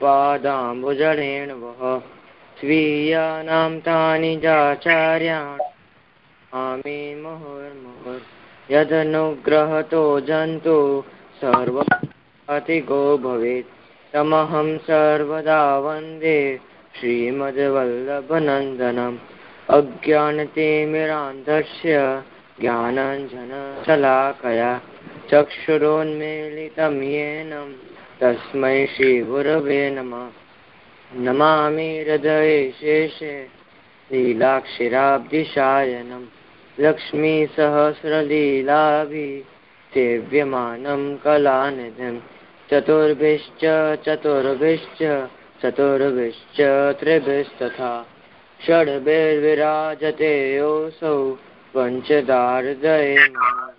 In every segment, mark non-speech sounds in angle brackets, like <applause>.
पादाम्बुजरेण वः स्वीयानां तानि चाचार्याणि आमे मुहुर्मुहुर् यदनुग्रहतो जन्तु सर्वतिको भवेत् तमहं सर्वदा वन्दे श्रीमद्वल्लभनन्दनम् अज्ञानतिमिरान्धस्य ज्ञानाञ्जनशलाकया चक्षुरोन्मीलितं येन તસ્મૈ શ્રી ગુરવે નમઃ નમામિ હૃદય શેષે લીલાક્ષિરાબ્ધિશાયનમ લક્ષ્મી સહસ્રલીલાભી સેવ્યમાનમ કલાનિધિમ ચતુર્ભિશ્ચ ચતુર્ભિશ્ચ ચતુર્ભિશ્ચ ત્રિભિસ્તથા ષડભિર્વિરાજતે યોસૌ પંચદાર્દય નમઃ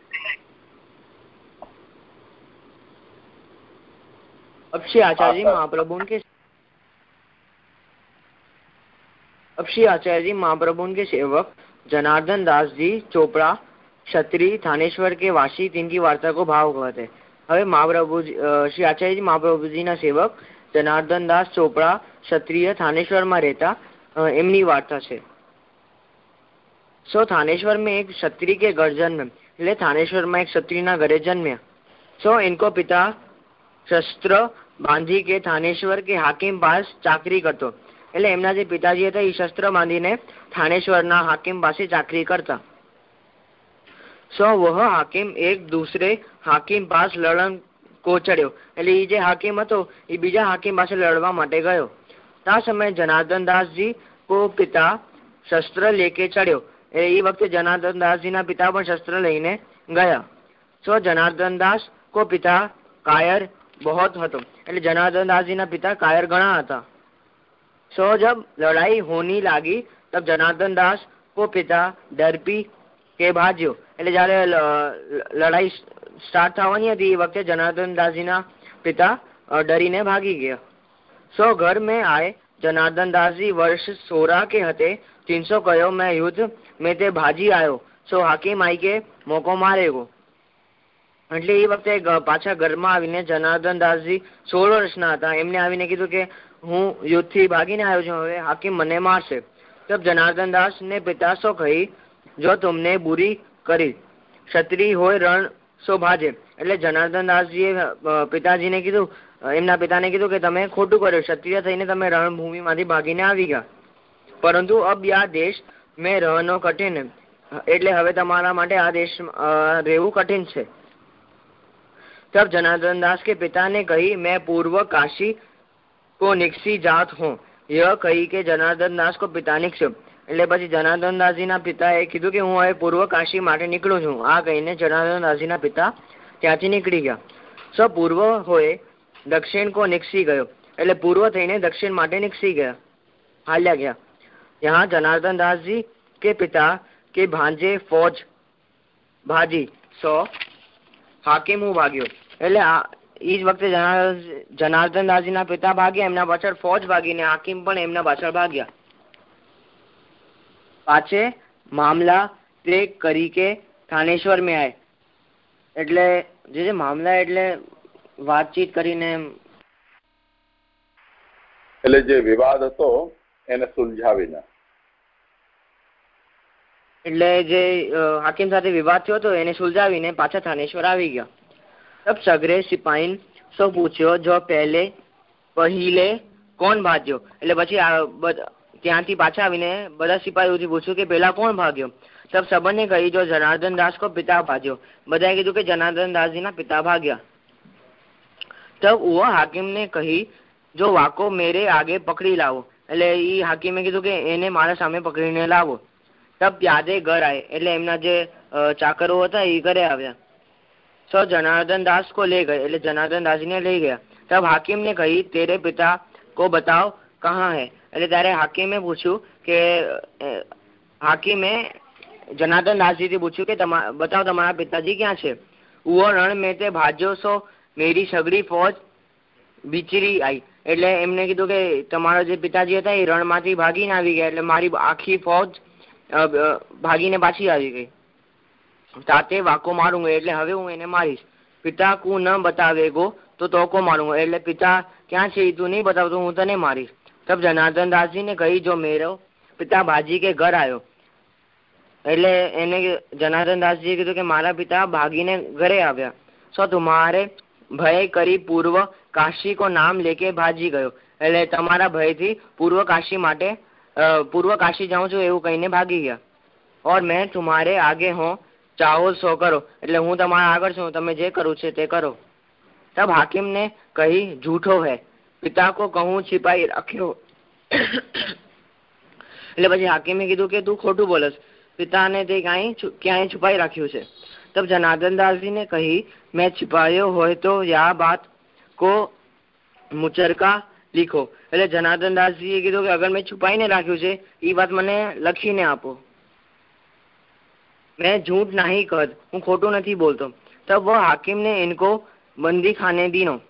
श्री आचार्य जी महाप्रभु के अब श्री आचार्य जी महाप्रभु के सेवक जनार्दन दास जी चोपड़ा क्षत्रिय थानेश्वर के वासी तिनकी वार्ता को भाव कहते હવે મહાપ્રભુ શ્રી આચાર્યજી મહાપ્રભુજીના સેવક જનાર્દન દાસ ચોપડા ક્ષત્રિય થાનેશ્વરમાં રહેતા એમની વાર્તા છે સો थानेश्वर में एक क्षत्रिय के घर जन्म એટલે થાનેશ્વરમાં એક ક્ષત્રિયના ઘરે જન્મ્યા સો ઇનકો પિતા શસ્ત્ર બાંધી કે થાનેશ્વર કે હાકીમ પાસ ચાકરી કરતો. એટલે એમના જે પિતાજી હતા એ શસ્ત્ર બાંધીને થાનેશ્વરના હાકીમ પાસે ચાકરી કરતા. સો વહ હાકીમ એક દૂસરે હાકીમ પાસ લડન કોચડ્યો. એટલે એ જે હાકીમ હતો એ બીજા હાકીમ પાસે લડવા માટે ગયો. આ સમયે જનાર્દન દાસજી કો પિતા શસ્ત્ર લેકે ચડ્યો. એ વખતે જનાર્દન દાસજીના પિતા પણ શસ્ત્ર લઈને ગયા. સો જનાર્દન દાસ કો પિતા કાયર બહોત હતો. એટલે જનાર્દનદાસજીના પિતા કાયર ઘણા હતા. સો જબ લડાઈ હોની લાગી, તબ જનાર્દનદાસ કો પિતા ડરપી કે ભાજ્યો. એટલે જ્યારે લડાઈ સ્ટાર્ટ થવાની હતી, એ વખતે જનાર્દનદાસજીના પિતા ડરીને ભાગી ગયા. સો ઘર મેં આય, જનાર્દનદાસજી વર્ષ સોરા કે હતે તીનસો કયો મેં યુદ્ધ મેં તે ભાજી આવ્યો સો હાકીમ આઈ કે, મોકો મારે મારેગો. એટલે એ વખતે પાછા ઘરમાં આવીને જનાર્દનદાસજી સોળ વર્ષના હતા. એમને આવીને કીધું કે, હું યુદ્ધથી ભાગીને આવ્યો છું. હવે હાકીમ મને મારશે. તબ જનાર્દનદાસ ને પિતાસો કહી, જો તમને બુરી કરી, ક્ષત્રિય હોય રણ, સો ભાજે. એટલે જનાર્દનદાસજીએ પિતાજીને કીધું, એમના પિતાને કીધું કે, તમે ખોટું કર્યું. ક્ષત્રિય થઈને તમે રણભૂમિમાંથી ભાગીને આવી ગયા. પરંતુ અબ આ દેશ મેં રહનો કઠિન. એટલે હવે તમારા માટે આ દેશ રહેવું કઠિન છે. तब जनार्दन दास के पिता ने कही मैं पूर्व काशी को निकसी जात हूँ यह કહી કે જનાર્દન દાસ કો પિતા નિક્ષેપ એટલે પછી જનાર્દન દાસજીના પિતાએ કીધું કે હું હવે પૂર્વ કાશી માટે નીકળું છું આ કહીને જનાર્દન દાસજીના પિતા ત્યાંથી નીકળી ગયા સ પૂર્વ હોય દક્ષિણ કો નિક્ષી ગયો એટલે પૂર્વ થઈને દક્ષિણ માટે નિક્ષી ગયા હાલ્યા ગયા यहाँ जनार्दन दास जी के पिता के भांजे फौज भाजी સો હાકીમ હું ભાગ્યો. એટલે એ જ વખતે જનાર્દન દાસજીના પિતા ભાગ્યા, એમના પાછળ ફોજ ભાગીને હાકીમ પણ એમના પાછળ ભાગ્યા. પાછે મામલા તે કરી કે થાનેશ્વર મેં આય. એટલે, જે જે મામલા એટલે વાતચીત કરીને એટલે જે વિવાદ હતો, એને સુલઝાવીને. એટલે જે હાકીમ સાથે વિવાદ થયો હતો એને સુલઝાવીને પાછા થાનેશ્વર આવી ગયા. તબ સગરે સિપાહીન સો પૂછ્યો, જો પહેલે પહેલે કોણ ભાગ્યો? એટલે પછી ત્યાંથી પાછા આવીને બધા સિપાહીઓથી પૂછ્યું કે પેલા કોણ ભાગ્યો? તબ સબને કહી જો જનાર્દન દાસ કો પિતા ભાગ્યો. બધાએ કીધું કે જનાર્દન દાસજીના પિતા ભાગ્યા. તબ વો હાકીમને કહી, જો વાકો મેરે આગે પકડી લાવો. એટલે એ હાકીમે કીધું કે એને મારા સામે પકડીને લાવો. સબ યાદે ઘર આયે. એટલે એમના જે ચાકરો હતા એ ઘરે આવ્યા. સો જનાર્દન દાસ કો લઈ ગયા. એટલે જનાર્દન દાસને લઈ ગયા. તબ હાકીમ ને કહી, તેરે પિતા કો બતાવ કહા હે? એટલે ત્યારે હાકીમે પૂછ્યું કે હાકીમે જનાર્દન દાસજીથી પૂછ્યું કે, તમા, બતાવ તમારા પિતાજી ક્યાં છે? ઉઓ રણ મેં તે ભાજ્યો સો, મેરી સગડી ફોજ બિચરી આવી એટલે એમને કીધું કે, તમારા જે પિતાજી હતા એ રણમાંથી ભાગીને આવી ગયા. એટલે મારી આખી ફોજ ભાગીને પાછી આવી ગઈ. તાતે વાકો મારું એટલે હવે હું એને મારીશ. પિતા કુ ન બતાવે ગો, તો તોકો મારુંગો. એટલે પિતા, ક્યાં છે તું નહીં બતાવતો, હું તને મારીશ. તબ જનાર્દન દાસજીને કહી, જો મેરો પિતા ભાજી કે ઘર આવ્યો એટલે એને જનાર્દન દાસજીએ કીધું કે, મારા પિતા ભાગીને ઘરે આવ્યા. સો તુમારે ભય કરી પૂર્વ કાશી કો નામ લેકે ભાજી ગયો. એટલે તમારા ભયથી પૂર્વ કાશી માટે પૂર્વ કાશી જાઉં છું એવું કહીને ભાગી ગયા ઓર મેં તુમ્હારે આગે હું ચાહો સો કરો એટલે હું તમારા આગળ છું તમે જે કરું છે તે કરો તબ હાકિમ ને કહી જૂઠો હૈ પિતા કો કહું छिपाई રાખ્યો એટલે પછી હાકીમે કીધું કે તું ખોટું બોલસ પિતાને તે કાંઈ ક્યાંય છુપાઈ રાખ્યું છે તબ જનાર્દન દાસજી ને કહી મેં છુપાયો હોય તો યા બાત કો મુચરકા લીખો. એટલે જનાર્દનદાસજીએ કીધું કે અગર મેં છુપાઈને રાખ્યું છે એ વાત મને લખીને આપો. મેં झूठ નહીં કહત, હું ખોટું નથી બોલતો. તો વહ હાકીમ ને ઇનકો બંદી ખાને દીનો.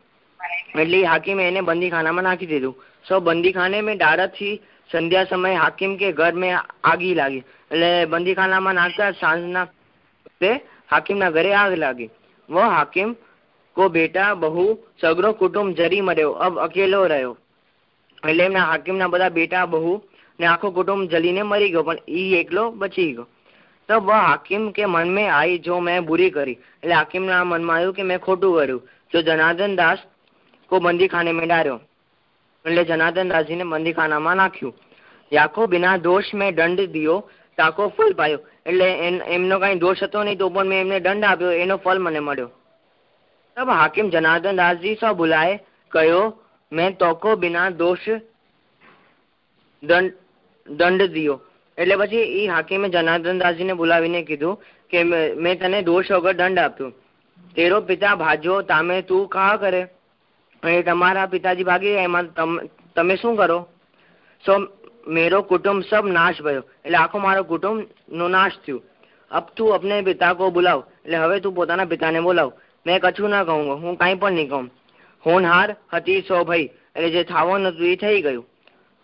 એટલે હાકીમે એને બંદી ખાનામાં નાખી દીધું. સો બંદી ખાને મેં ડાળતથી સંધ્યા સમય હાકીમ કે ઘર મેં આગી લાગી. એટલે બંદીખાનામાં નાખતા સાંજના તે હાકીમના ઘરે આગ લાગી. વહ હાકીમ કો બેટા બહુ સગરો કુટુંબ જરી મર્યો, અબ અકેલો રહ્યો. એટલે એમના હાકીમના બધા બેટા બહુ ને આખો કુટુંબ જલીને મરી ગયો, પણ ઈ એકલો બચી ગયો. તો બ હાકીમ કે મન મેં આઈ જો મેં બુરી કરી. એટલે હાકીમના મનમાં આવ્યું કે મેં ખોટું કર્યું. જો જનાર્દન દાસ કો બંદીખાને મેં ડાર્યો એટલે જનાર્દન દાસજીને બંદીખાનામાં નાખ્યું. યાકો બિના દોષ મેં દંડ દિયો, તાકો ફૂલ પાયો. એટલે એમનો કાંઈ દોષ હતો નહીં તો પણ મેં એમને દંડ આપ્યો, એનો ફલ મને મળ્યો. તબ હાકિમ જનાર્દન દાસજી સો બુલાએ કયો મેં તોકો બિના દોષ દંડ દંડ દિયો એટલે પછી એ હાકીમે જનાર્દન દાસજીને બોલાવીને કીધું કે, મેં તને દોષ વગર દંડ આપ્યો. તેરો પિતા ભાજો તામે તું કા કરે? અને તમારા પિતાજી ભાગી, એમાં તમે શું કરો? સો મેરો કુટુંબ સબ નાશ ભયો. એટલે આખો મારો કુટુંબ નો નાશ થયું. અબ તું અપને પિતા કો બોલાવ. એટલે હવે તું પોતાના પિતાને બોલાવ. મેં કછું ના કહું હું કાંઈ પણ નહીં કહું હોનહાર હતી સો ભાઈ એટલે જે થાવાનું હતું એ થઈ ગયું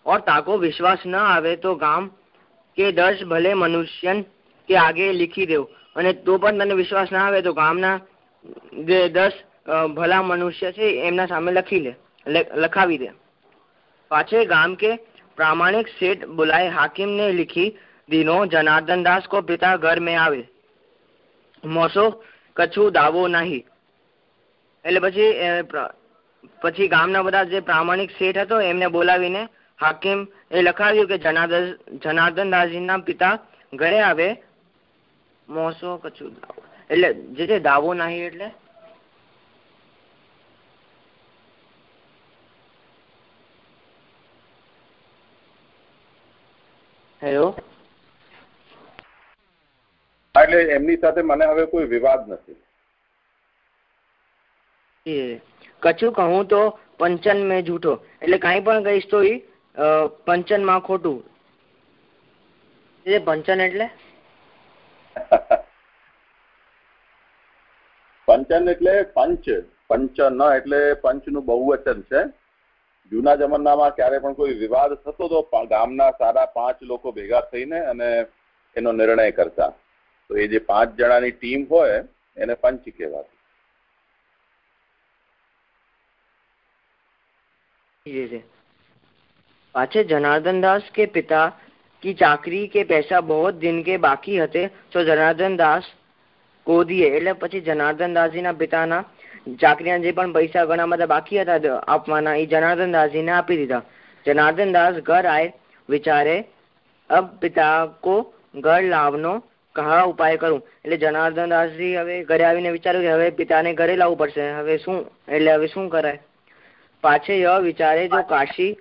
ઓર તાકો વિશ્વાસ ન આવે તો ગામ કે દસ ભલે મનુષ્ય કે આગે લીખી દેવું અને તો પણ તને વિશ્વાસ ના આવે તો ગામના જે દસ ભલા મનુષ્ય છે એમના સામે લખી લે લખાવી દે પાછે ગામ કે प्रामाणिक सेठ बुलाए हाकिम ने लिखी दिनो जनार्दन दास को पिता घर में આવે મોસો કછું દાવો નહીં. એટલે પછી પછી ગામના બધા જે પ્રામાણિક શેઠ હતો, એમને બોલાવીને હાકીમ એ લખાવ્યું કે જનાર્દન જનાર્દન દાસજીના પિતા ઘરે આવે, મોસો કછું દાવો. એટલે જે છે દાવો નહીં એટલે? હેલો એટલે એમની સાથે મને હવે કોઈ વિવાદ નથી. કચું કહું તો પંચન મેં જૂઠો. એટલે કઈ પણ કહીશ તો ઈ પંચનમાં ખોટું. એ પંચન એટલે? <laughs> પંચન એટલે પંચ. પંચન એટલે પંચનું બહુવચન છે. જૂના જમાનામાં ક્યારે પણ કોઈ વિવાદ થતો તો ગામના સારા પાંચ લોકો ભેગા થઈને અને એનો નિર્ણય કરતા. તો એ જે પાંચ જણાની ટીમ હોય એને પંચ કહેવાતું पाछे जनार्दन दास के पिता की चाकरी के पैसा बहुत दिन के बाकी હતે તો જનાર્દન દાસ કોદીએ એટલે પછી જનાર્દન દાસજીના પિતાના ચાકરીના જે પણ પૈસા ઘણા બધા બાકી હતા આપવાના એ જનાર્દન દાસજીને આપી દીધા જનાર્દન દાસ ઘર આય વિચારે અબ પિતા કો ઘર લાવનો કહા ઉપાય કરું. એટલે જનાર્દનદાસજી હવે ઘરે આવીને વિચાર્યું કે હવે પિતાને ઘરે લાવવું પડશે. હવે શું? એટલે હવે શું કરાય? પાછે યહ વિચારે જો કાશી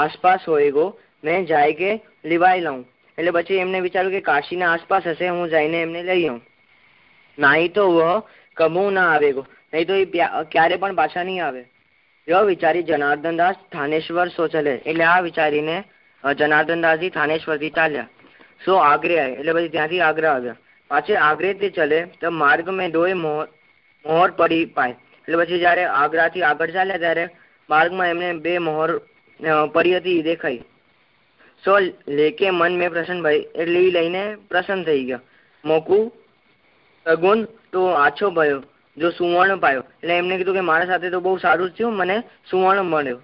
આસપાસ હોય ગો, મેં જાય કે લીવાઈ લઉં. એટલે પછી એમને વિચાર્યું કે કાશીના આસપાસ હશે, હું જઈને એમને લઈ આવું. નહીં તો વહ કમું ના આવે ગો. નહીં તો એ ક્યારે પણ પાછા નહીં આવે. ય વિચારી જનાર્દનદાસ થાનેશ્વર સો એટલે આ વિચારીને જનાર્દનદાસજી થાનેશ્વરથી ચાલ્યા. સો આગ્રે આવે એટલે પછી ત્યાંથી આગ્રા આવ્યા. પાછે આગ્રે થી ચલે તો માર્ગ મેં દોય મોહર મોહર પડી પાય. એટલે પછી જયારે આગ્રાથી આગળ ચાલ્યા ત્યારે માર્ગમાં એમને બે મોહર પડી હતી દેખાઈ. સો લેકે મન મેં પ્રસન્ન ભાઈ, એટલે એ લઈને પ્રસન્ન થઈ ગયા. મોકું, સગુન, તો આછો ભયો, જો સુવર્ણ પાયો. એટલે એમને કીધું કે મારા સાથે તો બહુ સારું થયું, મને સુવર્ણ મળ્યો.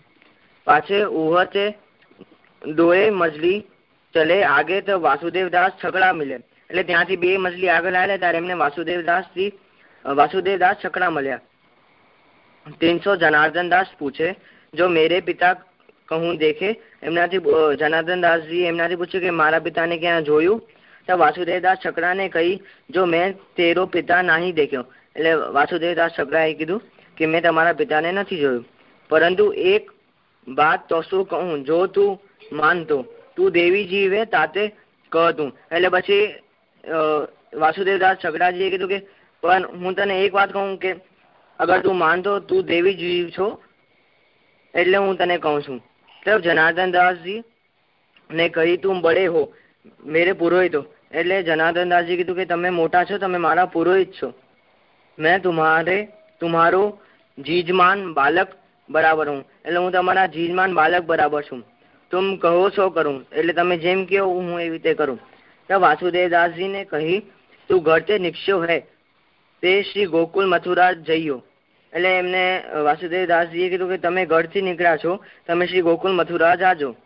પાછે ઉહતે દોએ મજલી ચલે આગે તો વાસુદેવદાસ છકડા મિલે એટલે ત્યાંથી બે મજલી આગળ આવ્યા ત્યારે એમને વાસુદેવદાસથી વાસુદેવદાસ છકડા મળ્યા. ત્રીનસો જનાર્દન દાસ પૂછે, જો મેરે પિતા કહું દેખે? એમનાથી જનાર્દન દાસજી એમનાથી પૂછ્યું કે, મારા પિતાને ક્યાં જોયું? તો વાસુદેવદાસ છકડાને કહી, જો મેં તેરો પિતા નહીં દેખ્યો. એટલે વાસુદેવદાસ છકડાએ કીધું કે, મેં તમારા પિતાને નથી જોયું. પરંતુ એક વાત તો શું કહું? જો તું માનતો તું દેવી જીવે તાતે કહતું. એટલે પછી વાસુદેવદાસ છગડાજીએ કીધું કે, પણ હું તને એક વાત કહું કે, અગર તું માનતો તું દેવી જીવ છો, એટલે હું તને કહું છું. તબ જનાર્દન દાસજી ને કહી, તું બડે હો, મેરે પુરોહિત એટલે જનાર્દન દાસજી કીધું કે, તમે મોટા છો, તમે મારા પુરોહિત છો. મેં તમારે, તમારું જીજમાન બાલક બરાબર હું. એટલે હું તમારા જીજમાન બાલક બરાબર છું. તુમ કહો છો કરું? એટલે તમે જેમ કહો, હું એવી રીતે કરું. તબ વાસુદેવદાસજીને કહી, તું ઘર તે નિપશ્યો હે. તે શ્રી ગોકુલ મથુરા જઈયો. એટલે એમને વાસુદેવદાસજીએ કીધું કે, તમે ઘરથી નીકળ્યા છો, તમે શ્રી ગોકુલ મથુરા જાજો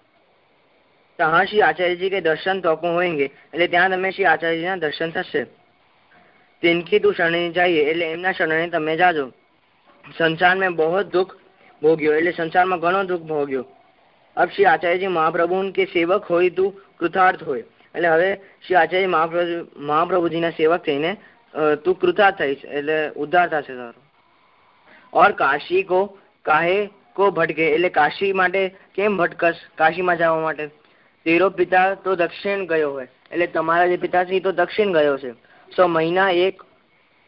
ત્યાં શ્રી આચાર્યજી કે, દર્શન તોકો હોયંગે. એટલે ત્યાં તમે શ્રી આચાર્યજીના દર્શન થશે. તિનકી તું શરણે જઈએ, એટલે એમના શરણે તમે જાજો. સંસારમાં બહુ દુઃખ ભોગ્યો, એટલે સંસારમાં ઘણો દુઃખ ભોગ્યો. અબ શ્રી આચાર્યજી મહાપ્રભુ કે સેવક હોય તું કૃતાર્થ હોય એટલે હવે શ્રી આચાર્ય મહાપ્રભુ, મહાપ્રભુજીના સેવક થઈને તું કૃતાર્થ થઈશ, એટલે ઉદ્ધાર થશે તારો. ઓર કાશી કો કાહે કો ભટકે, એટલે કાશી માટે કેમ ભટકશ? કાશીમાં જવા માટે. તેરો પિતા તો દક્ષિણ ગયો હોય, એટલે તમારા જે પિતાશ્રી તો દક્ષિણ ગયો છે. સો મહિના એક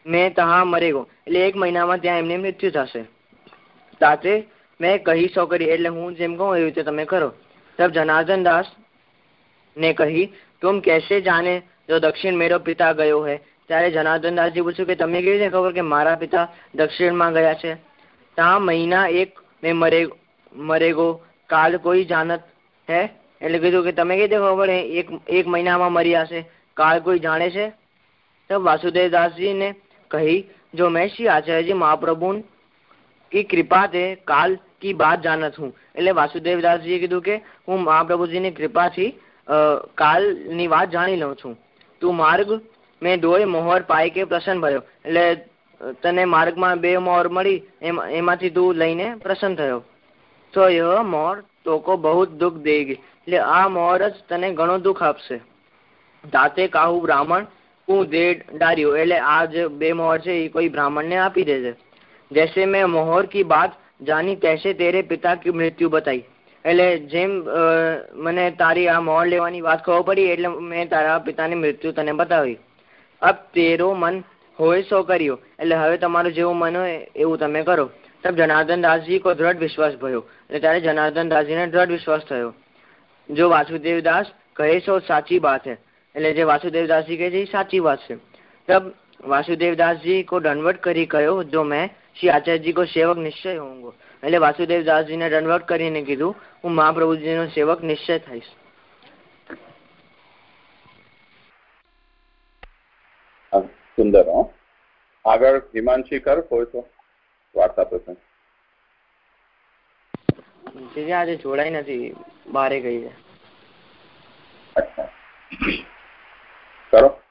મેં તહા મરેગો, એટલે એક મહિનામાં ત્યાં એમને મૃત્યુ થશે. તાતે મેં કહી સૌ કરી એટલે હું જેમ કહું એવી રીતે તમે કરો. તબ જનાર્દન દાસ ને કહી, તુમ કેસે જાને જો દક્ષિણ મેરો પિતા ગયો હે? ત્યારે જનાર્દન દાસજી પૂછ્યું કે તમે કેવી રીતે ખબર કે મારા પિતા દક્ષિણમાં ગયા છે? તા મહિના એક મેં મરે, મરેગો, કાલ કોઈ જાનત હે? એટલે કીધું કે, તમે કઈ ખબર પડે એક એક મહિનામાં મરી આશે, કાલ કોઈ જાણે છે? તો વાસુદેવ દાસજીને કહી, જો મેં શ્રી આચાર્યજી મહાપ્રભુ કી કૃપા તે કાલ કી બાત જાણત હું એટલે વાસુદેવદાસજીએ કીધું કે, હું મહાપ્રભુજીની કૃપાથી કાલની વાત જાણી લઉં છું. તું માર્ગ, મેં ડોય મોહર પાય કે પ્રસન્ન ભર્યો. એટલે તને માર્ગમાં બે મોહર મળી એમાંથી તું લઈને પ્રસન્ન થયો. તો યહ મોર તોકો બહુ દુઃખ દેગી એટલે આ મોર જ તને ઘણો દુઃખ આપશે. દાતે કાહુ બ્રાહ્મણ હું દે ડાર્યો. એટલે આ જે બે મોહર છે, એ કોઈ બ્રાહ્મણને આપી દેજે. જૈસે મેં મોહર કી બાત જાની કહેશે, તેરે પિતા કી મૃત્યુ બતાવી એટલે જેમ મને તારી આ મોહર લેવાની વાત ખબર પડી, એટલે મેં તારા પિતાની મૃત્યુ તને બતાવી. અબ તેરો મન હોય સો કર્યો. એટલે હવે તમારું જેવું મન હોય, એવું તમે કરો. તબ જનાર્દન દાસજી કો દ્રઢ વિશ્વાસ ભયો. એટલે ત્યારે જનાર્દન દાસજીને દ્રઢ વિશ્વાસ થયો. જો વાસુદેવ દાસ કહે છો સાચી વાત છે એટલે જે વાસુદેવદાસજી કહે છે, એ સાચી વાત છે. તબ વાસુદેવદાસજી કો દંડવટ કરી કહ્યો જો મેં શ્રી આચાર્યજી કો સેવક નિશ્ચય હોઉંગો. એટલે વાસુદેવદાસજીને દંડવટ કરીને કીધું હું મહાપ્રભુજીનો સેવક નિશ્ચય થઈશ. સુંદર આગળ હિમાંશી કર કોઈ તો વાર્તા પ્રસંગ. આજે જોડાઈ નથી બારે ગઈ છે. અચ્છા. કરો.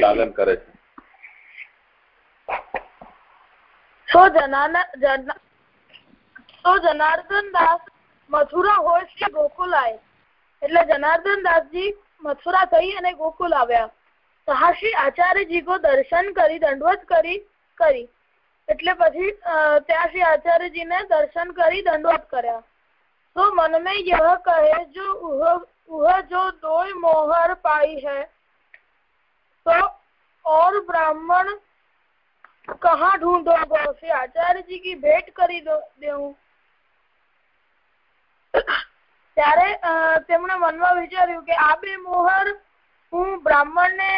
લાલન કરે છે. so janana jana મથુરા હોય શ્રી ગોકુલ આય એટલે જનાર્દન દાસજી મથુરા થઈ અને ગોકુલ આવ્યા. સહાશ્રી આચાર્યજી કો દર્શન કરી, દંડવત કરી કરી. એટલે પછી ત્યાં શ્રી આચાર્યજીને દર્શન કરી, દંડવત કર્યા. તો મન મે યહ કહે, જો ઉહ ઉહ, જો દોય મોહર પાઈ હૈ, તો ઓર બ્રાહ્મણ कहाँ ढूंढोगे श्री आचार्य जी की भेट કરી દેવું ત્યારે તેમણે મનમાં વિચાર્યું કે આ બે મોહર હું બ્રાહ્મણને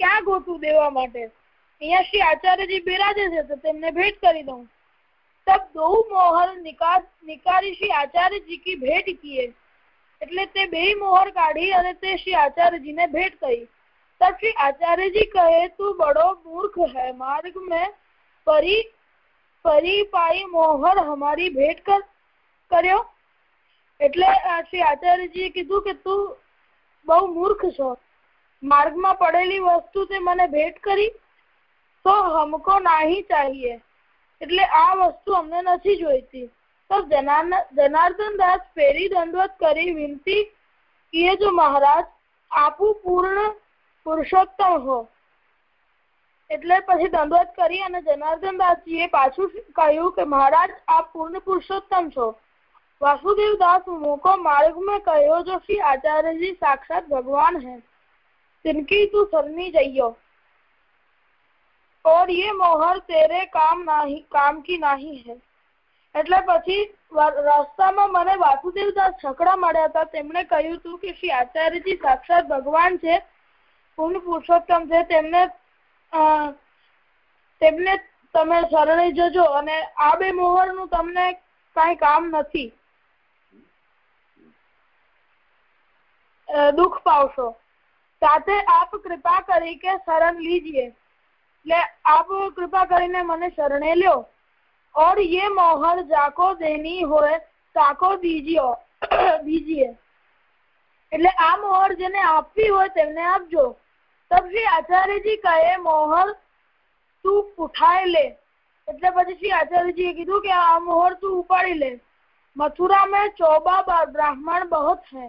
ક્યાં ગોતું દેવા માટે અહીંયા શ્રી આચાર્યજી બિરાજે છે તો તેમને ભેટ કરી દઉં તબ દો મોહર નિકાલ નિકારી શ્રી આચાર્યજી કી ભેટ કીએ એટલે તે બે મોહર કાઢી અને તે શ્રી આચાર્યજી ને ભેટ કરી तब श्री आचार्य जी कहे तू बड़ो मूर्ख है मार्ग में પરી પરિપાઈ મોહર હમારી ભેટ કર કર્યો એટલે શ્રી આચાર્યજીએ કીધું કે તું બહુ મૂર્ખ છો માર્ગમાં પડેલી વસ્તુ તે મને ભેટ કરી તો હમકો નહીં ચાહીએ એટલે આ વસ્તુ અમને નથી જોઈતી તો જનાર્દન દાસ ફેરી દંડવત કરી વિનતી કિએ જો મહારાજ આપું પૂર્ણ પુરુષોત્તમ હો એટલે પછી દંડવત કરી અને જનાર્દન દાસજીએ પાછું કહ્યું કે મહારાજ આપ પૂર્ણ પુરુષોત્તમ છો वासुदेव दास को मार्ग में कहो जो श्री आचार्य जी साक्षात भगवान है तिनकी तू शरणी जइयो और ये मोहर तेरे काम नहीं काम की नहीं है એટલે પછી રસ્તામાં મને વાસુદેવદાસ છકડા મળ્યા હતા તેમણે કહ્યું હતું કે શ્રી આચાર્યજી સાક્ષાત ભગવાન છે પૂર્ણ પુરુષોત્તમ છે, તેમને તેમને તમે શરણે જજો અને આ બે મોહરનું તમને કઈ કામ નથી. દુઃખ પાવશો. સાથે આપ કૃપા કરી કે શરણ લીજીએ. એટલે આપ કૃપા કરીને મને શરણે લ્યો. ઓર યે મોહર જાકો દેની હોય, તાકો દીજીઓ, દીજીએ. એટલે આ મોહર જેને આપવી હોય તેમને આપજો. તબ શ્રી આચાર્યજી કહે, મોહર, તું ઉઠાઈ લે. એટલે પછી શ્રી આચાર્યજીએ કીધું કે, આ મોહર તું ઉપાડી લે. મથુરા મેં ચોબા બ્રાહ્મણ બહોત હૈ.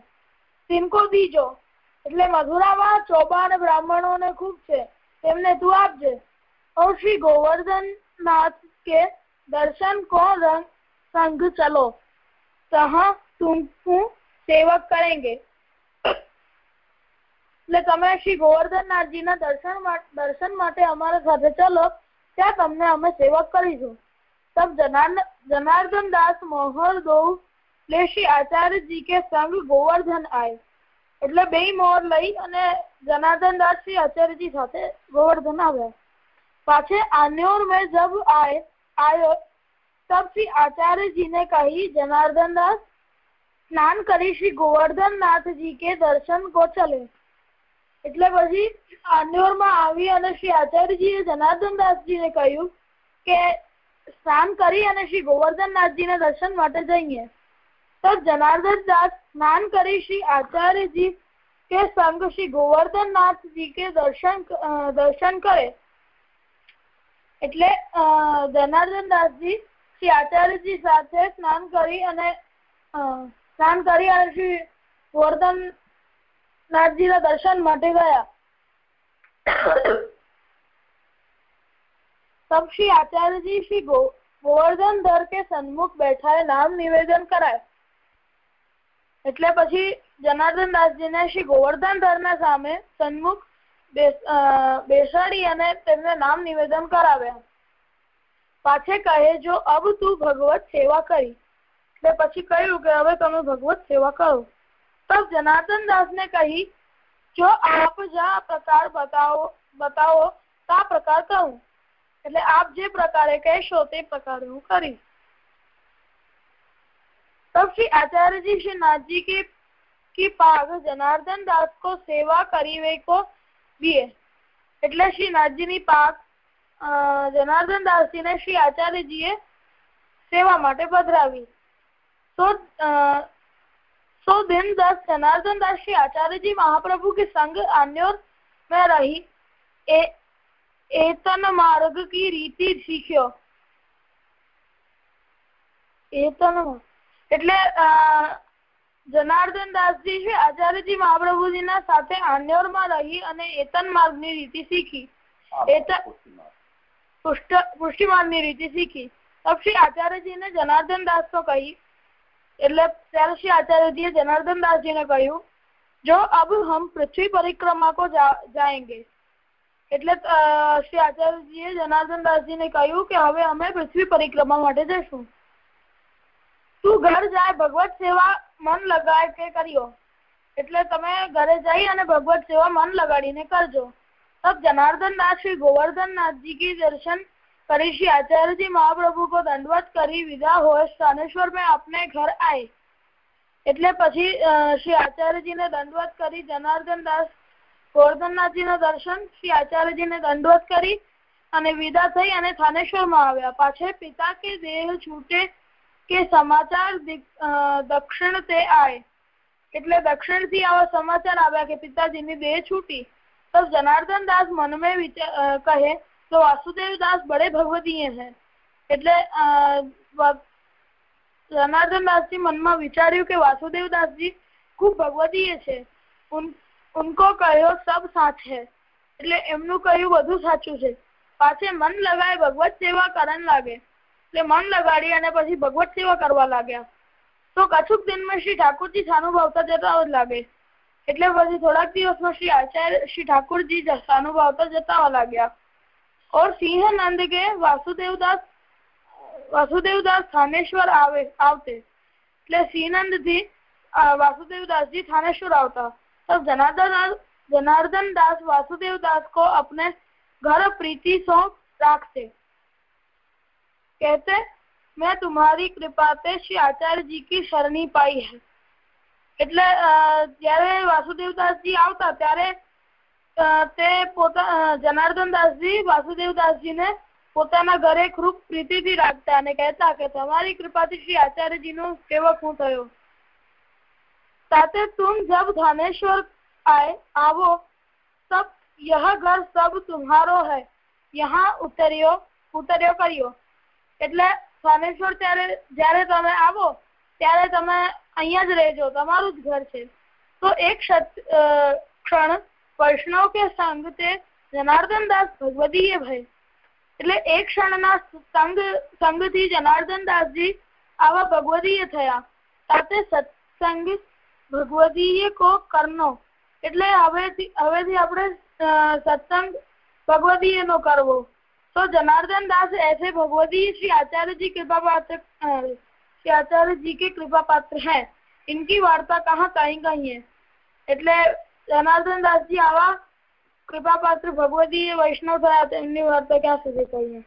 તિનકો દીજો. એટલે મથુરામાં ચોબા અને બ્રાહ્મણોને ખૂબ છે. તેમને તું આપજે. ઓર શ્રી ગોવર્ધન નાથ કે, દર્શન કો રંગ, સંઘ ચલો. તહા તું સેવક કરેંગે. એટલે તમે શ્રી ગોવર્ધનનાથજીના દર્શન દર્શન માટે અમારા સાથે ચલો, ત્યાં તમને અમે સેવા કરીશું. તબ જનાર્દન દાસ મોહર દો આચાર્યજી કે સંગ ગોવર્ધન આય. એટલે બે મોહર લઈ અને જનાર્દન દાસ શ્રી આચાર્યજી સાથે ગોવર્ધન આવ્યા. પાછે આન્યોર મેં જબ આય, આયો, તબ શ્રી આચાર્યજી ને કહી, જનાર્દન દાસ, સ્નાન કરી શ્રી ગોવર્ધન નાથજી કે દર્શન કો ચલે એટલે પછી આન્યોરમાં આવી અને શ્રી આચાર્યજી એ જનાર્દન દાસજી ને કહ્યું કે સ્નાન કરી અને શ્રી ગોવર્ધન નાથજી દર્શન માટે જઈએ. તો જનાર્દન દાસ સ્નાન કરી શ્રી આચાર્યજી કે સંઘ શ્રી ગોવર્ધનનાથજી કે દર્શન દર્શન કરે. એટલે જનાર્દન દાસજી શ્રી આચાર્યજી સાથે સ્નાન કરી અને સ્નાન કરી અને શ્રી ગોવર્ધન નાથજીના દર્શન માટે ગયા. શ્રી આચાર્યજી શ્રી ગોવર્ધન ધર કે સન્મુખ બેઠા નામ નિવેદન કરાય. એટલે પછી જનાર્દન દાસજીને શ્રી ગોવર્ધન ધરના સામે સન્મુખ બેસાડી અને તેમને નામ નિવેદન કરાવ્યા. પાછે કહે, જો અબ તું ભગવત સેવા કરી. એટલે પછી કહ્યું કે, હવે તમે ભગવત સેવા કરો. તબ જનાર્દન દાસ ને કહી જો આપ જા પ્રકાર બતાવો બતાવો તા પ્રકાર કરું એટલે આપ જે પ્રકારે કહેશો તે પ્રકારે હું કરીશ तब श्री आचार्य जी श्री नाथ जी के की पाग जनार्दन दास को सेवा करीवे को दिए એટલે શ્રી નાથજી ની પાક જનાર્દન દાસજી ને શ્રી આચાર્યજી એ સેવા માટે પધરાવી તો सौ दिन दस जनार्दन दास श्री आचार्य जी महाप्रभु के संग अन्योर में रही ए एतन मार्ग की રીતિ શીખ્યો એતન એટલે જનાર્દન દાસજી છે આચાર્યજી મહાપ્રભુજી ના સાથે આન્યોર માં રહી અને એતન માર્ગ ની રીતિ શીખી પુષ્ટિ માર્ગ ની રીતિ શીખી તબ શ્રી આચાર્યજી ને જનાર્દન દાસ તો કહી એટલે ત્યારશ્રી આચાર્યજીએ જનાર્દન દાસજીને કહ્યું, જો અબ હમ પૃથ્વી પરિક્રમા કો જાયંગે. એટલે શ્રી આચાર્યજીએ જનાર્દન દાસજીને કહ્યું કે હવે અમે પૃથ્વી પરિક્રમા માટે જઈશું. તું ઘર જાય, ભગવત સેવા મન લગાડ કે કર્યો? એટલે તમે ઘરે જઈ અને ભગવત સેવા મન લગાડીને કરજો. તબ જનાર્દન દાસ શ્રી ગોવર્ધન નાથજી કી દર્શન दर्शन કરી શ્રી આચાર્યજી મહાપ્રભુ કો દંડવત કરી વિદા હોય સ્થાનેશ્વર में अपने घर आए એટલે પછી શ્રી આચાર્યજી ને દંડવત કરી જનાર્દન દાસ ગોવર્ધનનાથજી ના દર્શન શ્રી આચાર્યજી ને દંડવત કરી અને વિદા થઈ અને થાનેશ્વરમાં આવ્યા પાછે પિતા કે દેહ છૂટે કે સમાચાર દક્ષિણ તે આય એટલે દક્ષિણ થી આવા સમાચાર આવ્યા કે પિતાજીની દેહ છૂટી તો જનાર્દન દાસ મન में કહે તો વાસુદેવ દાસ બડે ભગવતીએ છે. એટલે જનાર્દનદાસજી મનમાં વિચાર્યું કે વાસુદેવ વાસુદેવદાસજી ખૂબ ભગવતીએ છે. ઉનકો કહ્યો સબ સાચ છે એટલે એમનું કહ્યું બધું સાચું છે. પાછે મન લગાય ભગવત સેવા કરણ લાગે. એટલે મન લગાડી અને પછી ભગવત સેવા કરવા લાગ્યા. તો કછુક દિનમાં શ્રી ઠાકુરજી સાનુભાવતા જતા લાગે. એટલે પછી થોડાક દિવસમાં શ્રી આચાર્ય, શ્રી ઠાકુરજી સાનુભાવતા જતા લાગ્યા. और सिंह नंद के वासुदेवदास વાસુદેવદાસ થાનેશ્વર આવે આવતે એટલે સિંહનંદથી वासुदेवदास जी थानेश्वर આવતા. तब जनार्दन जनार्दन दास वासुदेवदास को अपने घर प्रीति सौंप रखते कहते मैं तुम्हारी कृपा से श्री आचार्य जी की शरणी पाई है जय वासुदेवदास जी आता तेरे તે પોતા જનાર્દન દાસજી, વાસુદેવ દાસજીને પોતાના ઘરે ખૂબ પ્રીતિથી રાખતા અને કહેતા કે તમારી કૃપાથી શ્રી આચાર્યજીનો સેવક હું થયો. સાથે તુમ જબ ધાનેશ્વર આય, આવો, તબ यह ઘર સબ તુમ્હારો હૈ. યહાં ઉતર્યો ઉતર્યો કર્યો. એટલે સ્વામેશ્વર ત્યારે, જ્યારે તમે આવો, ત્યારે તમે અહીંયા જ રહેજો, તમારું જ ઘર છે. તો એક ક્ષણ વૈષ્ણવ કે સંગ તે જનાર્દન દાસ ભગવદીય ભય એટલે એક ક્ષણના સંગ સંગથી જનાર્દન દાસજી આવા ભગવદીય થયા સાથે સત્સંગ ભગવદીય કો કરનો એટલે હવેથી હવેથી આપણે સત્સંગ ભગવદીય નો કરવો तो जनार्दन दास ऐसे भगवती श्री आचार्य जी कृपा पात्र श्री आचार्य जी के कृपा पात्र है इनकी वार्ता कहाँ कहीं कहीं है એટલે જનાર્દન દાસજી આવા કૃપા પાત્ર ભગવતી વૈષ્ણવ થયા તેમની વાર્તા ક્યાં સુધી કહીએ?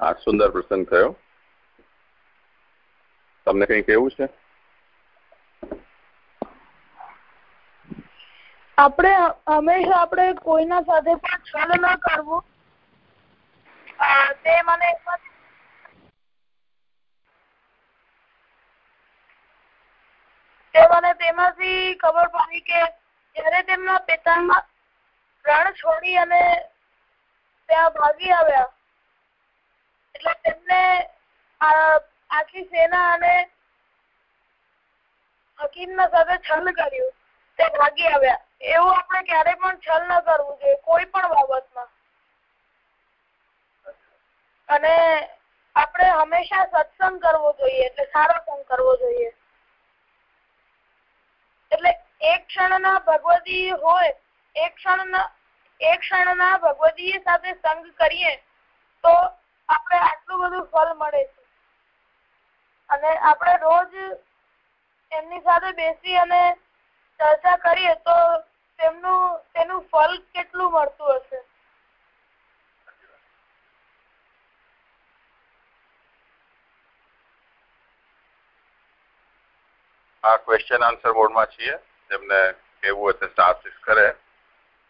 આ સુંદર પ્રસંગ થયો. તમને કઈ કેવું છે? આપણે હંમેશા આપણે કોઈના સાથે પણ છલ ન કરવું. તે મને તે મને તેમાંથી ખબર પડી કે જયારે તેમના પિતામાં રણ છોડી અને ત્યાં ભાગી આવ્યા, એટલે તેમને આખી સેના અને હકીમના સાથે છલ કર્યું. તે ભાગી આવ્યા. એવું આપણે ક્યારે પણ છલ ન કરવું જોઈએ, કોઈ પણ બાબતમાં. અને આપણે હંમેશા સત્સંગ કરવો જોઈએ, એટલે સારો સંગ કરવો જોઈએ. ભગવતી સાથે સંગ કરીએ, તો આપણે આટલું બધું ફળ મળે છે. અને આપણે રોજ એમની સાથે બેસી અને ચર્ચા કરીએ તો તેમનું, તેનું ફળ કેટલું મળતું હશે? આ ક્વેશ્ચન આન્સર બોર્ડમાં છીએ. તેમને કેવું હશે સ્ટાફ કરે.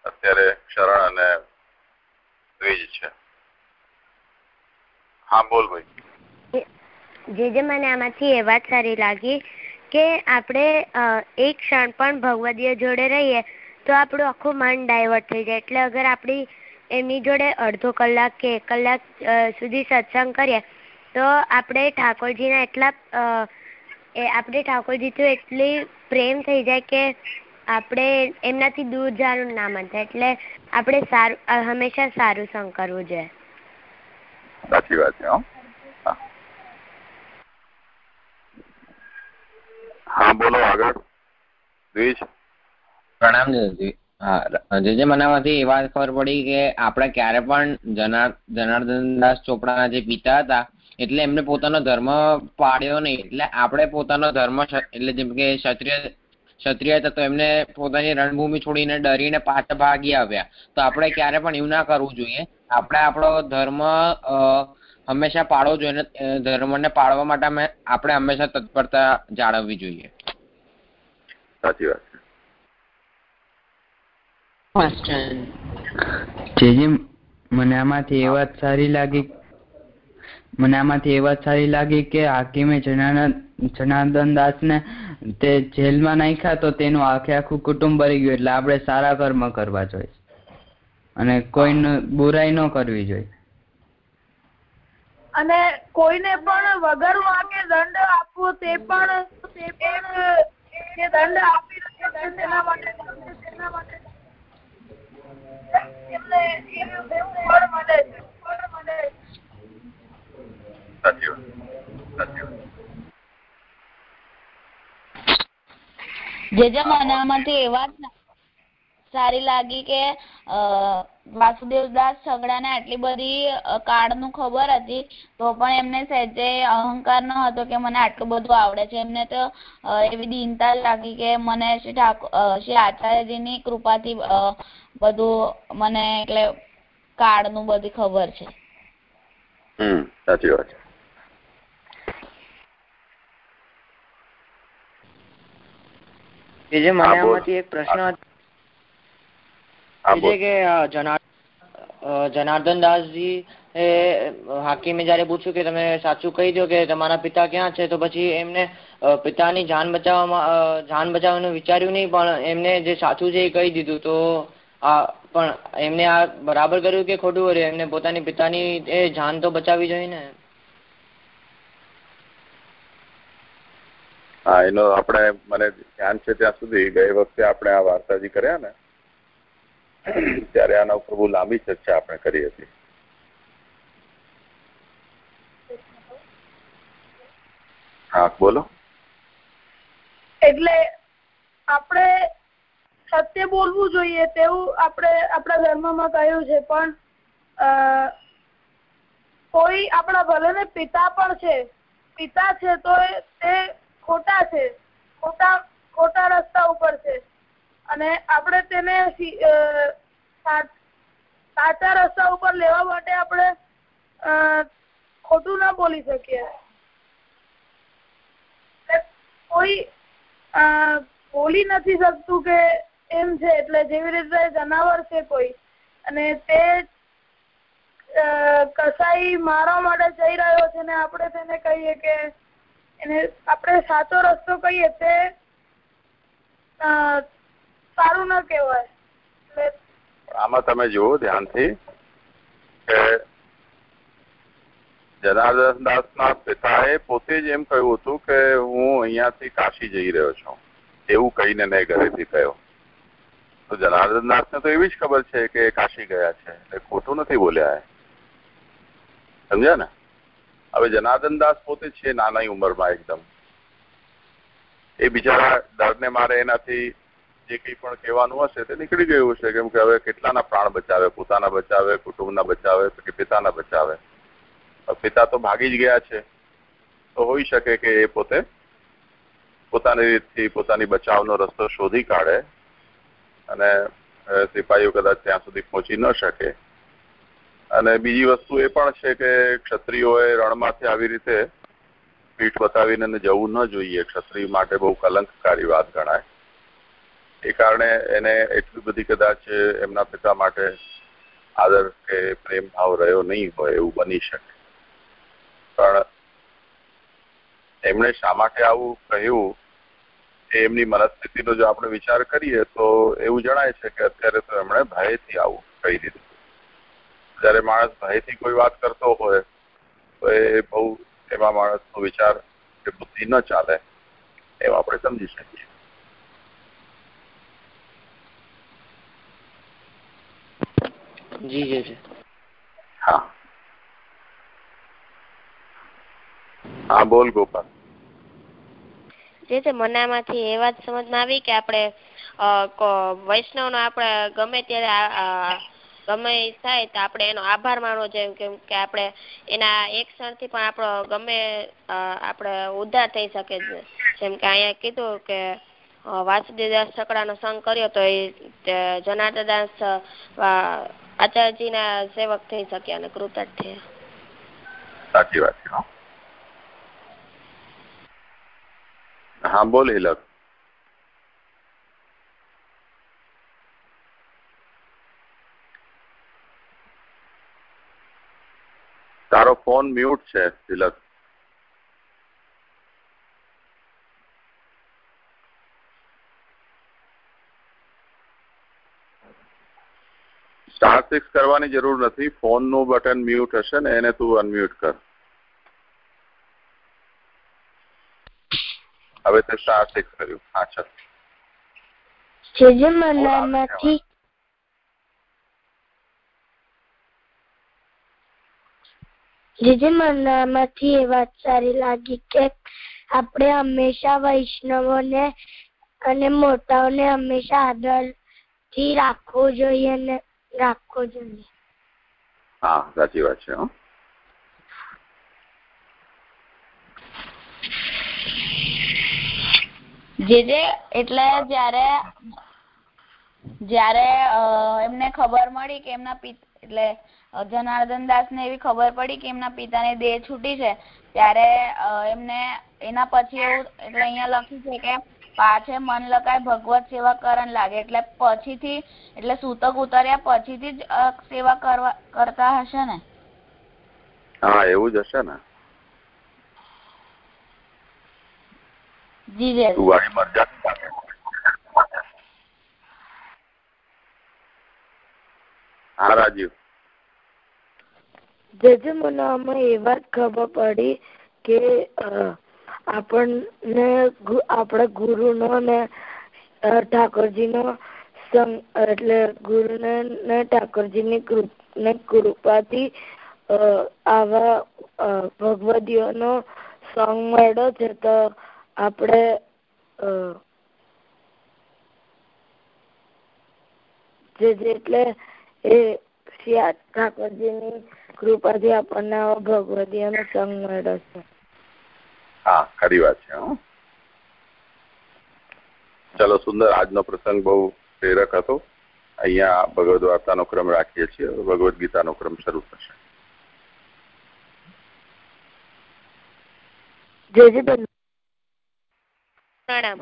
અત્યારે શરણ અને દ્વિજ છે. હા, બોલ ભાઈ. જે જે મને આમાંથી એ વાત સારી લાગી કે આપણે એક ક્ષણ પણ ભગવદીય જોડે રહીએ તો આપણું આખું મન ડાયવર્ટ થઈ જાય. એટલે અગર આપણી એમની જોડે અડધો કલાક કે એક કલાક સુધી સત્સંગ કરીએ તો આપણે ઠાકોરજીના એટલા એ આપણે ઠાકોરજી તો એટલી પ્રેમ થઈ જાય કે આપણે એમનાથી દૂર જવાનું ના મન થાય એટલે આપણે સારું હંમેશા સારું સંગ કરવું જોઈએ. સાચી વાત છે હા. બોલો આગળ. દ્વિજ પ્રણામ દાદાજી હા જે જે મનામાંથી એ વાત ખબર પડી કે આપણે ક્યારે પણ જનાર જનાર્દન દાસ ચોપડાના જે પિતા હતા એટલે એમને પોતાનો ધર્મ પાડ્યો નહીં. એટલે આપણે પોતાનો ધર્મ એટલે જેમ કે ક્ષત્રિય ક્ષત્રિય હતા તો એમને પોતાની રણભૂમિ છોડીને ડરીને પાછા ભાગી આવ્યા. તો આપણે ક્યારે પણ એવું ના કરવું જોઈએ. આપણે આપણો ધર્મ હંમેશા પાળવો જોઈએ ધર્મને પાળવા માટે આપણે હંમેશા તત્પરતા જાળવવી જોઈએ. સાચી વાત. જેજી મને આમાંથી એ વાત સારી લાગી મને આમાંથી એ વાત સારી લાગી કે હાકીમે જનાર્દન દાસ ને તે જેલમાં નાખ્યા તો તેનું આખે આખું કુટુંબ ભરી ગયું. એટલે આપણે સારા કર્મ કરવા જોઈએ. અને કોઈને બુરાઈ ન કરવી જોઈએ. અને કોઈને પણ વગર વાંકે દંડ આપવો તે પણ તે પણ જે દંડ આપી છે તેના માટે. તેના માટે. એમને એવું ફળ મળે છે. ફળ મળે છે. સાચી વાત. સાચી એ સારી લાગી કે વાસુદેવદાસ છગડાને આટલી બધી કાળનું ખબર હતી તો પણ એમને સહેજે અહંકાર ન હતો કે મને આટલું બધું આવડે છે. એમને તો એવી દીનતા લાગી કે મને શ્રી ઠાકોર શ્રી આચાર્યજીની કૃપાથી બધું મને એટલે કાળનું બધી ખબર છે. હમ સાચી વાત છે. એ જે એક પ્રશ્ન છે કે જનાર્દન દાસજી એ હાકીમે જયારે પૂછ્યું કે તમે સાચું કહી દો કે તમારા પિતા ક્યાં છે તો પછી એમને પિતાની જાન બચાવવામાં જાન બચાવવાનું વિચાર્યું નહીં પણ એમને જે સાચું છે એ કહી દીધું. તો આ પણ એમને આ બરાબર કર્યું કે ખોટું? કર્યું એમને પોતાની પિતાની એ જાન તો બચાવવી જોઈએ ને હા, એનો આપણે મને ધ્યાન છે ત્યાં સુધી. ગઈ વખતે આપણે આ વાર્તાજી કર્યા ને, ત્યારે આના ઉપર બહુ લાંબી ચર્ચા આપણે કરી હતી. હા, બોલો. એટલે આપણે સત્ય બોલવું જોઈએ તેવું આપણે આપણા ધર્મમાં કહ્યું છે, પણ કોઈ આપણા ભલે પિતા પણ છે. પિતા છે તો તે ખોટા છે. ખોટા ખોટા રસ્તા ઉપર છે. અને આપણે તેને સાચા રસ્તા ઉપર લેવા માટે આપણે ખોટું ના બોલી શકીએ. કોઈ બોલી નથી શકતું કે એમ છે. એટલે જેવી રીતે જનાવર છે કોઈ. અને તે કસાઈ મારવા માટે જઈ રહ્યો છે ને આપણે તેને કહીએ કે આપણે સાચો રસ્તો કહીએ તે સારું ન કહેવાય. આમાં તમે જુઓ ધ્યાનથી જનાર્દન દાસના પિતાએ પોતે જ એમ કહ્યું હતું કે હું અહીંયાથી કાશી જઈ રહ્યો છું. એવું કહીને મેં ઘરેથી કહ્યો. તો જનાર્દન દાસને તો એવી જ ખબર છે કે કાશી ગયા છે. એટલે ખોટું નથી બોલ્યા એ. સમજ્યા ને? હવે જનાર્દન દાસ પોતે છે નાની ઉંમરમાં એકદમ. એ બિચારા ડરને મારે એનાથી જે કંઈ પણ કહેવાનું હશે તે નીકળી ગયું હશે. કેમ કે હવે કેટલાના પ્રાણ બચાવે? પોતાના બચાવે? કુટુંબના બચાવે? કે પિતાના બચાવે? પિતા તો ભાગી જ ગયા છે. તો હોઈ શકે કે એ પોતે પોતાની રીતથી પોતાની બચાવનો રસ્તો શોધી કાઢે અને સિપાહીઓ કદાચ ત્યાં સુધી પહોંચી ન શકે. અને બીજી વસ્તુ એ પણ છે કે ક્ષત્રિયોએ રણમાંથી આવી રીતે પીઠ બતાવીને જવું ન જોઈએ. ક્ષત્રિય માટે બહુ કલંકકારી વાત ગણાય. એ કારણે એને એટલી બધી કદાચ એમના પિતા માટે આદર કે પ્રેમ ભાવ રહ્યો નહીં હોય એવું બની શકે. પણ એમણે શા માટે આવું કહ્યું એમની મનસ્થિતિનો જો આપણે વિચાર કરીએ તો એવું જણાય છે કે અત્યારે તો એમણે ભયથી આવું કહી દીધું. જ્યારે માણસ ભયથી કોઈ વાત કરતો હોય તો એ બહુ એમાં માણસનો વિચાર કે બુદ્ધિ ન ચાલે એમ આપણે સમજી શકીએ. જી જી જી. હા. હા બોલ ગોપાલ. જે છે મને આમાંથી એ વાત સમજમાં આવી કે આપણે વૈષ્ણવ નો વૈષ્ણવનો આપણે ગમે ત્યારે ગમે થાય તો આપણે એનો આભાર માનવો જોઈએ કેમ કે આપણે એના એક ક્ષણથી પણ આપણો ગમે આપણે ઉદ્ધાર થઈ શકે છે જેમ કે અહીંયા કીધું કે વાસુદેવદાસ છકડાનો સંગ કર્યો તો એ અ, આચાર્યજીના સેવક થઈ શક્યા અને કૃતજ્ઞ થયા. સાચી વાત હા. બોલ હિલક તારો ફોન મ્યુટ છે તિલક. સ્ટાર સિક્સ કરવાની જરૂર નથી ફોનનું બટન મ્યુટ હશે ને એને તું અનમ્યુટ કર. હવે તે સ્ટાર સિક્સ કર્યું. હા ચાલ. જે જે મનામાંથી જે જે મનામાંથી એ વાત સારી લાગી કે આપણે હંમેશા વૈષ્ણવોને અને મોટાઓને હંમેશા આદરથી રાખવો જોઈએ અને રાખવો જોઈએ. હા સાચી વાત છે જે જે એટલે જ્યારે જ્યારે એમને ખબર મળી કે એમના પિતા એટલે જનાર્દન દાસને એવી ખબર પડી કે એમના પિતાની દેહ છૂટી છે. ત્યારે એમને એના પછી એવું એટલે અહીંયા લખ્યું છે કે પાછે મન લગાય ભગવત સેવા કરણ લાગે. એટલે પછીથી એટલે સૂતક ઉતર્યા પછીથી જ સેવા કરવા કરતા હશે ને? હા એવું જ હશે ને? જી જે. હા રાજીવ. જે મને એ વાત ખબર પડી કે આપણને આપણા ગુરુનો ને ઠાકોરજીનો એટલે ગુરુને ને ઠાકોરજીની ને કૃપાથી આવા ભગવદીઓનો સંગ મળ્યો છે તો આપણે જે એટલે એ ઠાકોરજીની કૃપાથી આપણને ભગવતી ભગવદીઓનો સંગ મળ્યો છે. હા ખરી વાત છે હો. ચલો સુંદર આજનો પ્રસંગ બહુ પ્રેરક હતો. અહીંયા ભગવદ વાર્તાનો ક્રમ રાખીએ છીએ. ભગવદ ગીતા ગીતાનો ક્રમ શરૂ થશે. પ્રણામ.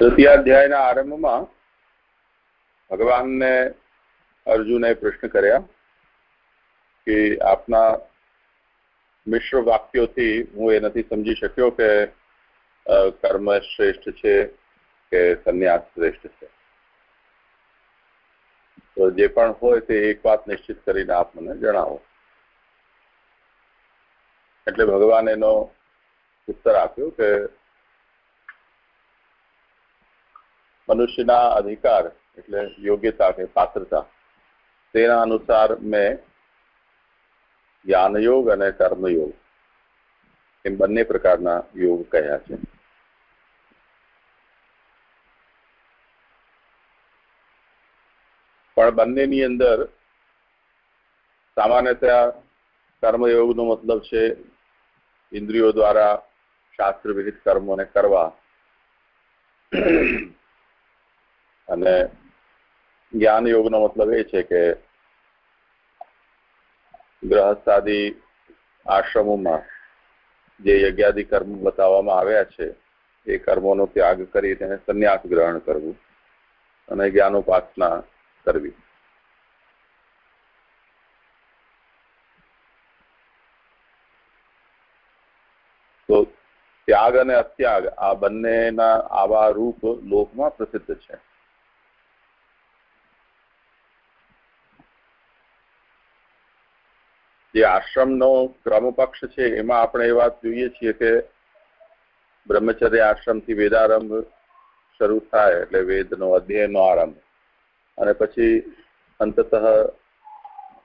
તૃતીય અધ્યાયના આરંભમાં ભગવાનને અર્જુને પ્રશ્ન કર્યા કે આપના મિશ્ર વાક્યોથી હું એ નથી સમજી શક્યો કે કર્મ શ્રેષ્ઠ છે કે સંન્યાસ શ્રેષ્ઠ છે. તો જે પણ હોય તે એક વાત નિશ્ચિત કરીને આપ મને જણાવો. એટલે ભગવાન એનો ઉત્તર આપ્યો કે મનુષ્યના અધિકાર એટલે યોગ્યતા કે પાત્રતા, તેના અનુસાર મેં જ્ઞાનયોગ અને કર્મયોગ એમ બંને પ્રકારના યોગ કહ્યા છે. પણ બંનેની અંદર સામાન્યતઃ કર્મયોગનો મતલબ છે ઇન્દ્રિયો દ્વારા શાસ્ત્ર વિહિત કર્મોને કરવા. અને જ્ઞાન યોગનો મતલબ એ છે કે ગ્રહસ્થાદી આશ્રમોમાં જે યજ્ઞાદિ કર્મ બતાવવામાં આવ્યા છે, એ કર્મોનો ત્યાગ કરીને સંન્યાસ ગ્રહણ કરવું અને જ્ઞાનોપાસના કરવી. તો ત્યાગ અને અત્યાગ આ બંનેના આવા રૂપ લોકમાં પ્રસિદ્ધ છે. જે આશ્રમનો ક્રમપક્ષ છે, એમાં આપણે એ વાત જોઈએ છીએ કે બ્રહ્મચર્ય આશ્રમથી વેદારંભ શરૂ થાય એટલે વેદનો અધ્યયનનો આરંભ. અને પછી અંતતઃ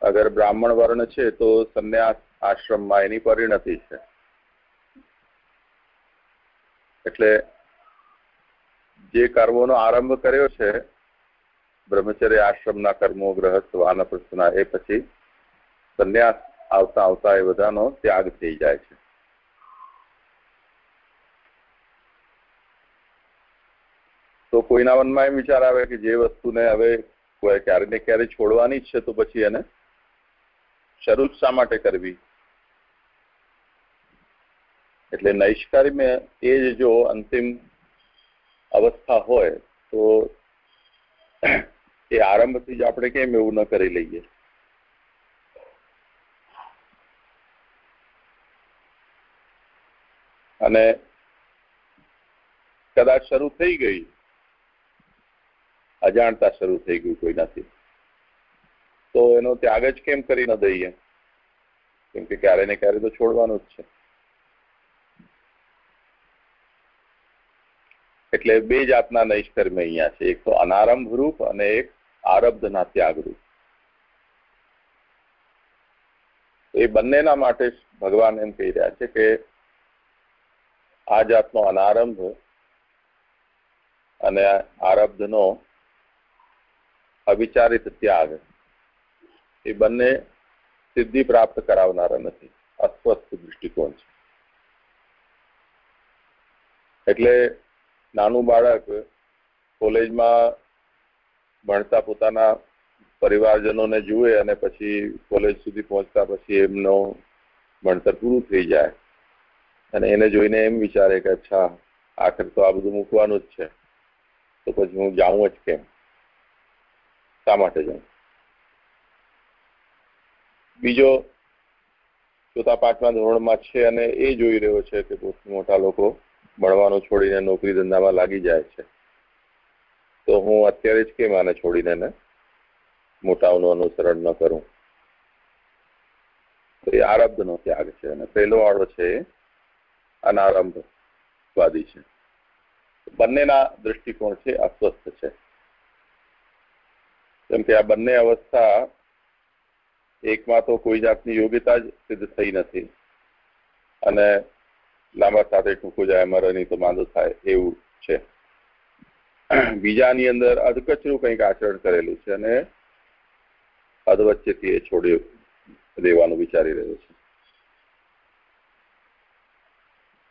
અગર બ્રાહ્મણ વર્ણ છે, તો સંન્યાસ આશ્રમમાં એની પરિણતિ છે. એટલે જે કર્મોનો આરંભ કર્યો છે, બ્રહ્મચર્ય આશ્રમના કર્મો, ગ્રહસ્થ, વાનપ્રસ્થના, એ પછી સંન્યાસ આવતા આવતા એ બધાનો ત્યાગ થઈ જાય છે. તો કોઈના મનમાં એમ વિચાર આવે કે જે વસ્તુને હવે ક્યારે ને ક્યારે છોડવાની જ છે તો પછી એને શરૂ શા માટે કરવી? એટલે નૈષ્કર્મ્ય એ જ જો અંતિમ અવસ્થા હોય તો એ આરંભથી જ આપણે કેમ એવું ન કરી લઈએ? અને કદાચ શરૂ થઈ ગઈ. અજાણતા શરૂ થઈ ગયું કોઈનાથી તો એનો ત્યાગ જ કેમ કરી ન દઈએ? કેમ કે ક્યારે ને ક્યારે તો છોડવાનું જ છે. એટલે બે જાતના નૈષ્કર્મ અહીંયા છે. એક તો અનારંભ રૂપ અને એક આરબ્ધના ત્યાગ રૂપ. એ બંનેના માટે ભગવાન એમ કહી રહ્યા છે કે આ જાતનો અનારંભ અને આરબ્ધનો અવિચારિત ત્યાગ, એ બંને સિદ્ધિ પ્રાપ્ત કરાવનારા નથી. અસ્વસ્થ દૃષ્ટિકોણ છે. એટલે નાનું બાળક કોલેજમાં ભણતા પોતાના પરિવારજનોને જુએ અને પછી કોલેજ સુધી પહોંચતા પછી એમનો ભણતર પૂરું થઈ જાય. અને એને જોઈને એમ વિચારે કે, અચ્છા, આખર તો આ બધું મૂકવાનું જ છે. તો પછી હું જાઉં જ કેમ? શા માટે જાઉં? બીજો ચોથા, પાંચમા ધોરણમાં છે અને એ જોઈ રહ્યો છે કે મોટા લોકો ભણવાનું છોડીને નોકરી ધંધામાં લાગી જાય છે. તો હું અત્યારે જ કેમ આને છોડીને મોટાઓનું અનુસરણ ન કરું? તો એ આરબ્ધનો ત્યાગ છે અને પહેલો વાળો છે અનારંભવાદી છે. બંનેના દ્રષ્ટિકોણ છે અસ્વસ્થ છે. કેમ કે આ બંને અવસ્થા એકમાં તો કોઈ જાતની યોગ્યતા જ સિદ્ધ થઈ નથી. અને લાંબા સાથે ટૂંકું જાય મરવાની તો માંદો થાય, એવું છે. બીજાની અંદર અધકચરું કંઈક આચરણ કરેલું છે અને અધવચ્ચેથી એ છોડી દેવાનું વિચારી રહ્યો છે.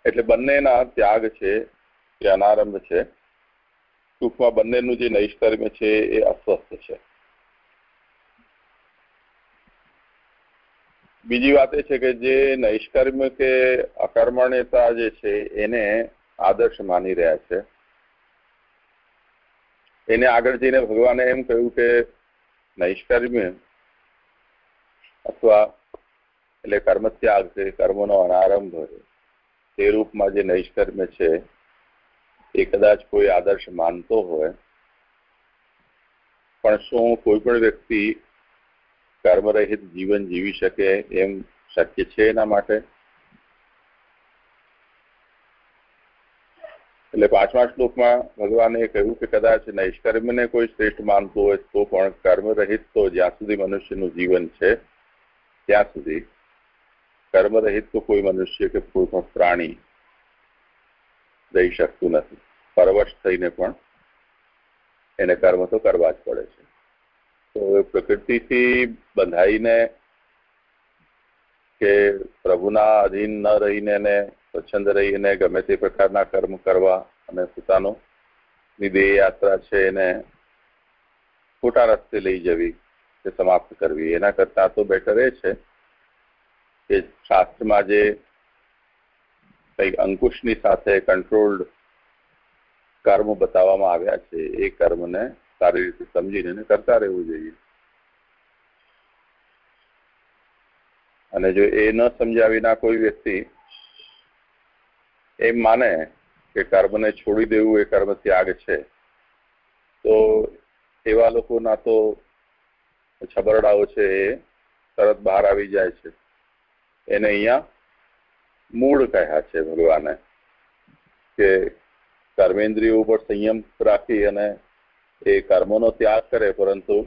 એટલે બંનેના ત્યાગ છે, એ અનારંભ છે. ટૂંકમાં બંનેનું જે નૈષ્કર્મ્ય છે, એ અસ્વસ્થ છે. બીજી વાત એ છે કે જે નૈષ્કર્મ્ય કે અકર્મણ્યતા જે છે, એને આદર્શ માની રહ્યા છે. એને આગળ જઈને ભગવાને એમ કહ્યું કે નૈષ્કર્મ્ય અથવા એટલે કર્મ ત્યાગ છે, કર્મનો અનારંભ તે રૂપમાં જે નૈષ્કર્મ્ય છે, એ કદાચ કોઈ આદર્શ માનતો હોય, પણ શું કોઈ પણ વ્યક્તિ કર્મરહિત જીવન જીવી શકે એમ શક્ય છે એના માટે? એટલે પાંચમા શ્લોકમાં ભગવાને કહ્યું કે કદાચ નૈષ્કર્મ્યને કોઈ શ્રેષ્ઠ માનતું હોય તો પણ કર્મરહિત તો જ્યાં સુધી મનુષ્યનું જીવન છે, ત્યાં સુધી કર્મરહિત તો કોઈ મનુષ્ય કે કોઈ પણ પ્રાણી દઈ શકતું નથી. પરવશ થઈને પણ એને કર્મ તો કરવા જ પડે છે. તો પ્રકૃતિથી બંધાઈને કે પ્રભુના અધીન ન રહીને એને સ્વચ્છંદ રહીને ગમે તે પ્રકારના કર્મ કરવા અને પોતાનો નિદેહ યાત્રા છે એને ખોટા રસ્તે લઈ જવી કે સમાપ્ત કરવી. એના કરતા તો બેટર એ છે. કે શાસ્ત્રમાં જે કંઈક અંકુશની સાથે કંટ્રોલ્ડ કર્મ બતાવવામાં આવ્યા છે, એ કર્મને સારી રીતે સમજીને કરતા રહેવું જોઈએ. અને જો એ ન સમજ્યા વિના કોઈ વ્યક્તિ એમ માને કે કર્મને છોડી દેવું એ કર્મ ત્યાગ છે, તો એવા લોકોના તો છબરડાઓ છે એ તરત બહાર આવી જાય છે. એને અહીંયા મૂળ કહ્યા છે ભગવાને, કે કર્મેન્દ્રિયો ઉપર સંયમ રાખી અને એ કર્મોનો ત્યાગ કરે, પરંતુ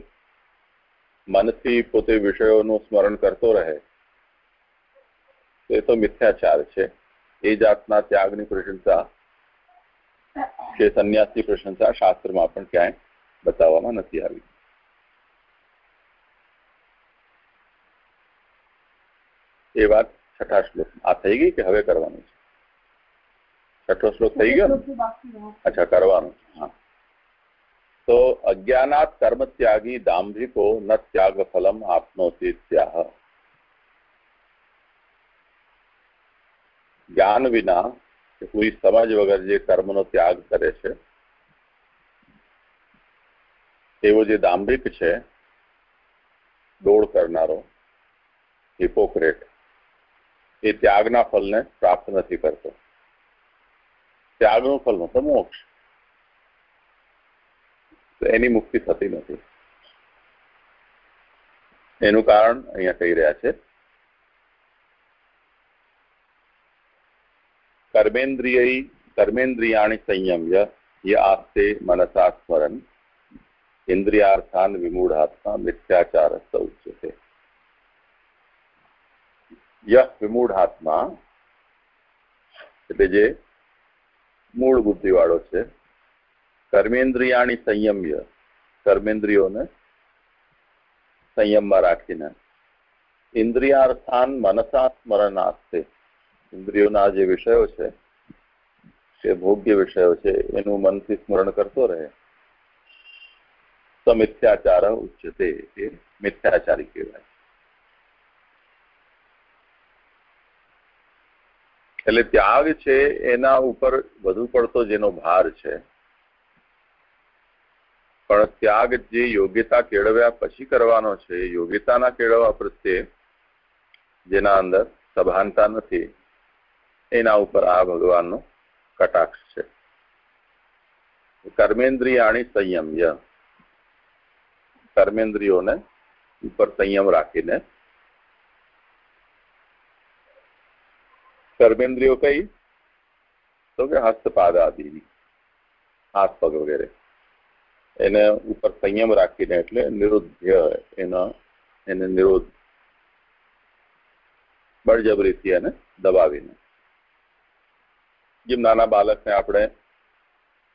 મનથી પોતે વિષયોનું સ્મરણ કરતો રહે. એ તો મિથ્યાચાર છે. એ જાતના ત્યાગની પ્રશંસા કે સંન્યાસની પ્રશંસા શાસ્ત્રમાં પણ ક્યાંય બતાવવામાં નથી આવી. એ વાત છઠ્ઠા શ્લોક આ થઈ ગઈ કે હવે કરવાનું છે? છઠ્ઠો શ્લોક થઈ ગયો? અચ્છા કરવાનું હા. તો અજ્ઞાનાત કર્મ ત્યાગી દાંભિકો ન ત્યાગ ફલમ આપનોતી ત્યાહ. જ્ઞાન વિના કોઈ સમજ વગર જે કર્મનો ત્યાગ કરે છે એવો જે દાંભિક છે દોડ કરનારો હિપોક્રેટ એ ત્યાગના ફલને પ્રાપ્ત નથી કરતો ત્યાગનું ફલ મતલબ મોક્ષ એની મુક્તિ થતી નથી એનું કારણ અહીંયા કહી રહ્યા છે કર્મેન્દ્રિય કર્મેન્દ્રિયાણી સંયમ્ય ય આસ્તે મનસા સ્મરન ઇન્દ્રિયાર્થાન વિમૂઢાત્મા મિથ્યાચાર ઉચ્યતે યહ વિમૂઢાત્મા એટલે જે મૂળ બુદ્ધિવાળો છે. કર્મેન્દ્રિયાણી સંયમ્ય. કર્મેન્દ્રિયોને સંયમમાં રાખીને. ઇન્દ્રિયાર્થાન મનસા સ્મરણાર્થે. ઇન્દ્રિયોના જે વિષયો છે તે ભોગ્ય વિષયો છે, એનું મનથી સ્મરણ કરતો રહે. તો મિથ્યાચાર ઉચ્ચતે એ મિથ્યાચારી કહેવાય. એટલે ત્યાગ છે એના ઉપર વધુ પડતો જેનો ભાર છે. પણ ત્યાગ જે યોગ્યતા કેળવ્યા પછી કરવાનો છે યોગ્યતાના કેળવવા પ્રત્યે જેના અંદર સભાનતા નથી, એના ઉપર આ ભગવાનનો કટાક્ષ છે. કર્મેન્દ્રિયાણી સંયમ્ય કર્મેન્દ્રિયોને ઉપર સંયમ રાખીને કર્મેન્દ્રિયો કઈ તો કે હસ્તપાદ આદિ હાથ પગ વગેરે એને ઉપર સંયમ રાખીને એટલે નિરુદ્ધ્ય, એના, એને નિરોધ. બળજબરીથી એને દબાવીને. જેમ નાના બાળકને આપણે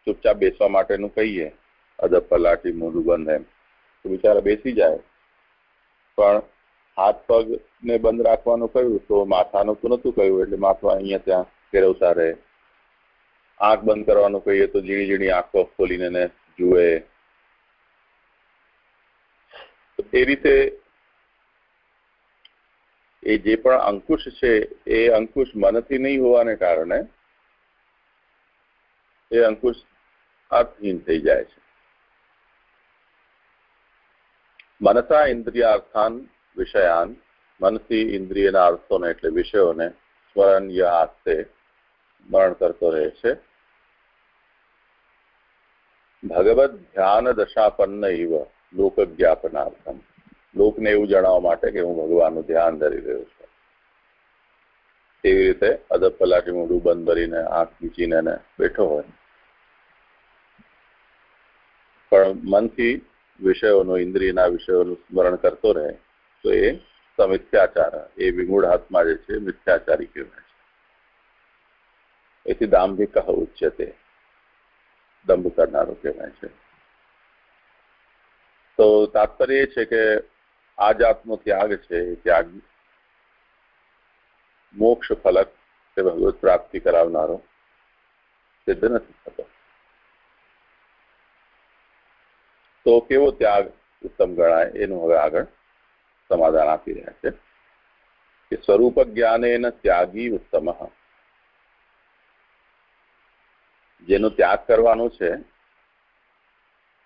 ચૂપચાપ બેસવા માટેનું કહીએ, અદબ પલાટી મોઢું બંધ એમ, તો બિચારા બેસી જાય. પણ હાથ પગ ને બંધ રાખવાનું કહ્યું તો માથાનું તો નતું કહ્યું, એટલે માથું અહીંયા ત્યાં ફેરવતા રહે. આંખ બંધ કરવાનું કહીએ તો ઝીણી ઝીણી આંખો ખોલીને જુએ. એ રીતે એ જે પણ અંકુશ છે, એ અંકુશ મનથી નહીં હોવાને કારણે એ અંકુશ અર્થહીન થઈ જાય છે. મનસા ઇન્દ્રિયાર્થાન વિષયાન, મનથી ઇન્દ્રિયના અર્થોને એટલે વિષયોને સ્મરણ હાથે સ્મરણ કરતો રહે છે. ભગવત ધ્યાન દશાપન્ન ઇવ લોક જ્ઞાપનાર્થમ. લોકને એવું જણાવવા માટે કે હું ભગવાનનું ધ્યાન ધરી રહ્યો છું. એવી રીતે અદબ પલાટી મોઢું બંધ ભરીને, આંખ નીચીને બેઠો હોય. પણ મનથી વિષયોનું, ઇન્દ્રિયના વિષયોનું સ્મરણ કરતો રહે. તો એ સમિથ્યાચાર એ વિમૂઢાત્મા જે છે મિથ્યાચારી કહેવાય છે. એથી દાંભિક ઉચ્યતે, દંભ કરનારો કહેવાય છે. તો તાત્પર્ય એ છે કે આ જાતનો ત્યાગ છે ત્યાગ મોક્ષ ફલક તે ભગવત પ્રાપ્તિ કરાવનારો સિદ્ધ નથી થતો. તો કેવો ત્યાગ ઉત્તમ ગણાય? એનું હવે આગળ સમાધાન આપી રહ્યા છે કે સ્વરૂપ જ્ઞાને ત્યાગી ઉત્તમ. જેનો ત્યાગ કરવાનો છે,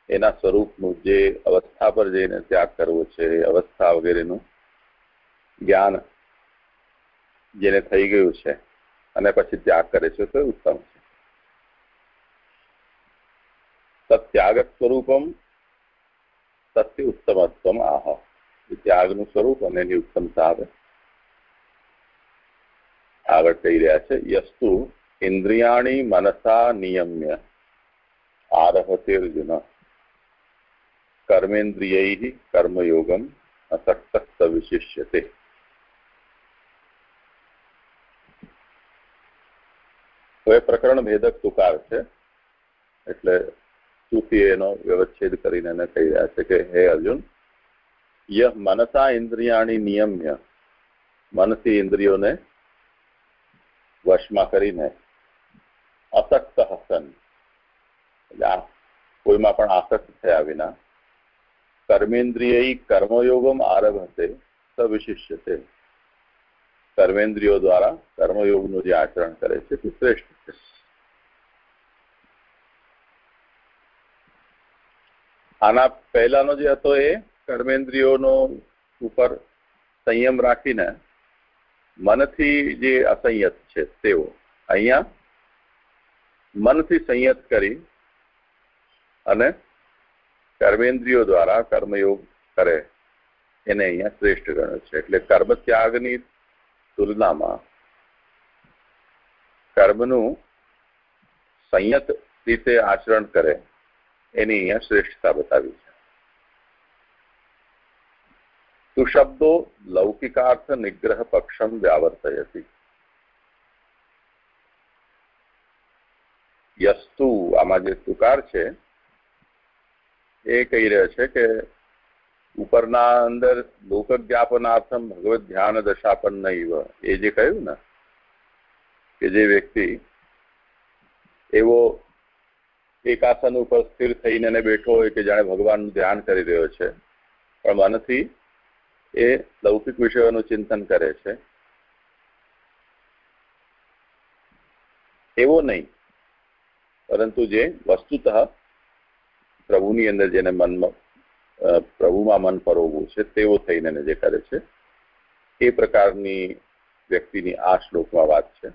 એના સ્વરૂપનું જે અવસ્થા પર જઈને ત્યાગ કરવો છે અવસ્થા વગેરેનું જ્ઞાન જેને થઈ ગયું છે અને પછી ત્યાગ કરે છે, તો ઉત્તમ છે. સત્યાગ સ્વરૂપમ સત્ય ઉત્તમત્વ આહ. એ ત્યાગનું સ્વરૂપ અને એની ઉત્તમતા આવે. આગળ કહી રહ્યા છે, યસ્તુ ઇન્દ્રિયાણી મનસા નિયમ્ય આરહતે અર્જુન કર્મેન્દ્રિય કર્મયોગમ અસક્ત વિશિષ્યતે. હવે પ્રકરણ ભેદક તુકાર છે, એટલે સુફી એનો વ્યવચ્છેદ કરીને એને કહી રહ્યા છે કે, હે અર્જુન યહ મનસા ઇન્દ્રિયાણી નિયમ્ય મનથી ઇન્દ્રિયોને વશમાં કરીને અસક્ત હસન એટલે કોઈમાં પણ આસક્ત થયા વિના કર્મેન્દ્રિય કર્મયોગમ આરભતે સવિશિષ્યતે કર્મેન્દ્રિયો દ્વારા કર્મયોગનું જે આચરણ કરે છે તે શ્રેષ્ઠ છે આના પહેલાનો જે હતો એ કર્મેન્દ્રિયોનો ઉપર સંયમ રાખીને મનથી જે અસંયત છે તેઓ, અહીંયા મનથી સંયત કરી અને કર્મેન્દ્રિયો દ્વારા કર્મયોગ કરે, એને અહીંયા શ્રેષ્ઠ ગણ્યો છે. એટલે કર્મ ત્યાગની તુલનામાં કર્મનું સંયત રીતે આચરણ કરે, એની અહીંયા શ્રેષ્ઠતા બતાવી છે. નિગ્રહ પક્ષમ વ્યાવર્તયતી યસ્તુ, આમાં જે તુકાર છે, એ કહી રહ્યો છે કે ઉપરના અંદર લોક જ્ઞાપનાર્થમ ભગવત ધ્યાન દશાપન દશાપન્ન એ જે કહ્યું ને, કે જે વ્યક્તિ એવો એક આસન ઉપર સ્થિર થઈને બેઠો હોય કે જાણે ભગવાનનું ધ્યાન કરી રહ્યો છે, પણ મનથી એ લૌકિક વિષયોનું ચિંતન કરે છે. એવો નહીં, પરંતુ જે વસ્તુતઃ પ્રભુની અંદર જેને મનમાં પ્રભુમાં મન પરોવવું છે તેવો થઈને જે કરે છે, એ પ્રકારની વ્યક્તિની આ શ્લોકમાં વાત છે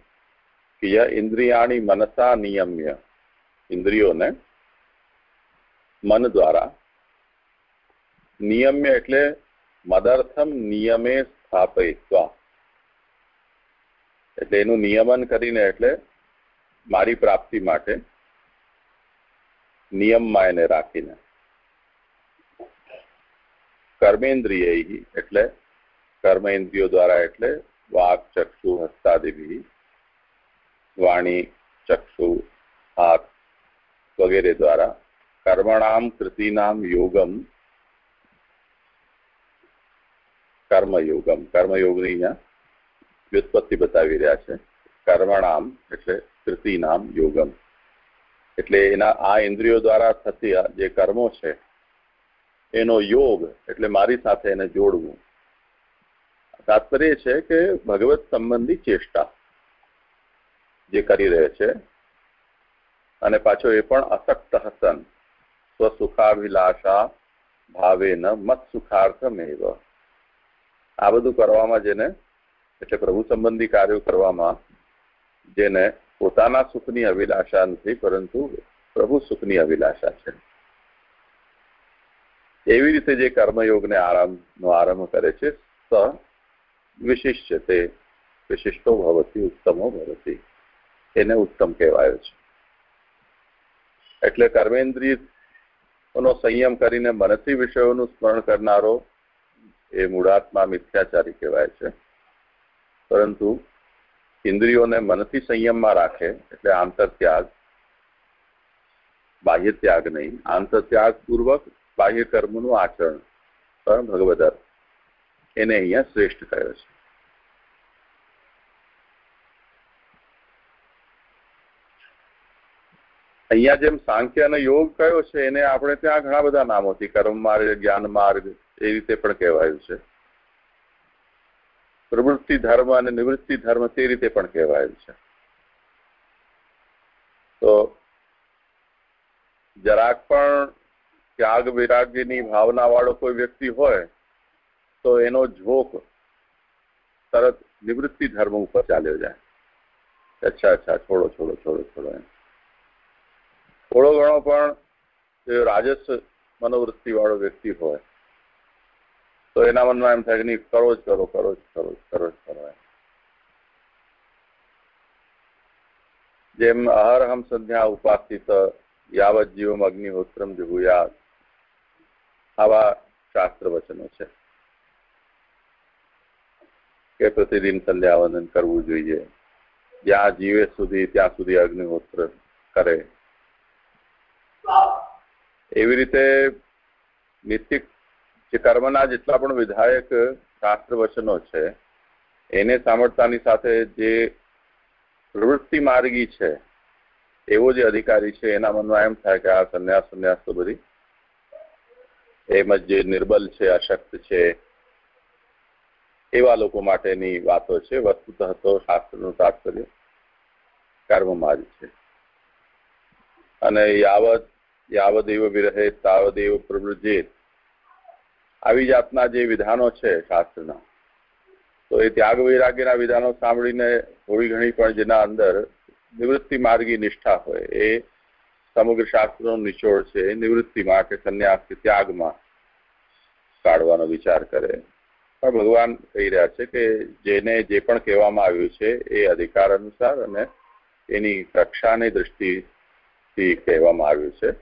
કે ય ઇન્દ્રિયાણી મનસા નિયમ્ય. ઇન્દ્રિયોને મન દ્વારા નિયમ્ય એટલે મદર્થમ નિયમે સ્થાપયિત્વા. એટલે એનું નિયમન કરીને એટલે મારી પ્રાપ્તિ માટે નિયમમાં એને રાખીને. કર્મેન્દ્રિય એટલે કર્મેન્દ્રિયો દ્વારા એટલે વાક, ચક્ષુ, હસ્તાદિભી, વાણી, ચક્ષુ, હાથ વગેરે દ્વારા કર્મણામ, કૃતિનામ, યોગમ કર્મયોગમ. કર્મયોગની અહીંયા વ્યુત્પત્તિ બતાવી રહ્યા છે. કર્મણામ એટલે કૃતિનામ યોગમ. એટલે એના આ ઇન્દ્રિયો દ્વારા થતી જે કર્મો છે, એનો યોગ એટલે મારી સાથે એને જોડવું. તાત્પર્ય છે કે ભગવત સંબંધી ચેષ્ટા જે કરી રહે છે અને પાછો એ પણ અસક્ત હસન. સ્વસુખાભિલાષા ભાવે ન મત સુખાર્થમેવ આ બધું કરવામાં જેને, એટલે પ્રભુ સંબંધી કાર્યો કરવામાં જેને પોતાના સુખની અભિલાષા નથી, પરંતુ પ્રભુ સુખની અભિલાષા છે. એવી રીતે જે કર્મયોગને આરંભનો આરંભ કરે છે, સ વિશિષ્ય તે વિશિષ્ટો ભવતી, ઉત્તમો ભવતી, એને ઉત્તમ કહેવાયો છે. એટલે કર્મેન્દ્રિયનો સંયમ કરીને મનથી વિષયોનું સ્મરણ કરનારો એ મૂળાત્મા મિથ્યાચારી કહેવાય છે. પરંતુ ઇન્દ્રિયોને મનથી સંયમમાં રાખે એટલે આંતરત્યાગ બાહ્ય ત્યાગ નહીં આંતરત્યાગ પૂર્વક બાહ્ય કર્મનું આચરણ પણ ભગવદર એને અહીંયા શ્રેષ્ઠ કહ્યો છે. અહીંયા જેમ સાંખ્ય અને યોગ કયો છે, એને આપણે ત્યાં ઘણા બધા નામોથી કર્મ માર્ગ, જ્ઞાન માર્ગ એ રીતે પણ કહેવાયું છે. પ્રવૃત્તિ ધર્મ અને નિવૃત્તિ ધર્મ તે રીતે પણ કહેવાયું છે. તો જરાક પણ ત્યાગ વિરાગ્યની ભાવના વાળો કોઈ વ્યક્તિ હોય, તો એનો ઝોક તરત નિવૃત્તિ ધર્મ ઉપર ચાલ્યો જાય. અચ્છા અચ્છા, છોડો છોડો છોડો છોડો એમ. થોડો ઘણો પણ રાજસ મનોવૃત્તિ વાળો વ્યક્તિ હોય તો એના મનમાં એમ થાય કે નહીં, કરો જ કરો કરો જ કરો કરો જ કરો જેમ અહરહમ સંધ્યા ઉપાસિત, યાવત જીવમ અગ્નિહોત્રમ જુહુયા આવા શાસ્ત્ર વચનો છે. કે પ્રતિદિન સંધ્યાવંદન કરવું જોઈએ. જ્યાં જીવે સુધી, ત્યાં સુધી અગ્નિહોત્ર કરે. એવી રીતે નિત્ય જે કર્મના જેટલા પણ વિધાયક શાસ્ત્ર વચનો છે, એને સાંભળતાની સાથે જે પ્રવૃત્તિ માર્ગી છે, એવો જે અધિકારી છે, એના મનમાં એમ થાય કે આ સંન્યાસ સંન્યાસ તો બધી એમ જે નિર્બલ છે, અશક્ત છે, એવા લોકો માટેની વાતો છે, વસ્તુતઃ તો શાસ્ત્રનું તાત્પર્ય કર્મમાં જ છે. અને યાવત, યાવદેવ વિરહે તાવદેવ પ્રવૃજેત આવી જાતના જે વિધાનો છે શાસ્ત્રના, તો એ ત્યાગ વૈરાગ્યના વિધાનો સાંભળીને થોડી ઘણી પણ જેના અંદર નિવૃત્તિ માર્ગી નિષ્ઠા હોય, એ સમગ્ર શાસ્ત્રનો નિચોડ છે, એ નિવૃત્તિમાં કે સંન્યાસ કે ત્યાગમાં કાઢવાનો વિચાર કરે. પણ ભગવાન કહી રહ્યા છે કે જેને જે પણ કહેવામાં આવ્યું છે એ અધિકાર અનુસાર અને એની કક્ષાની દ્રષ્ટિથી કહેવામાં આવ્યું છે.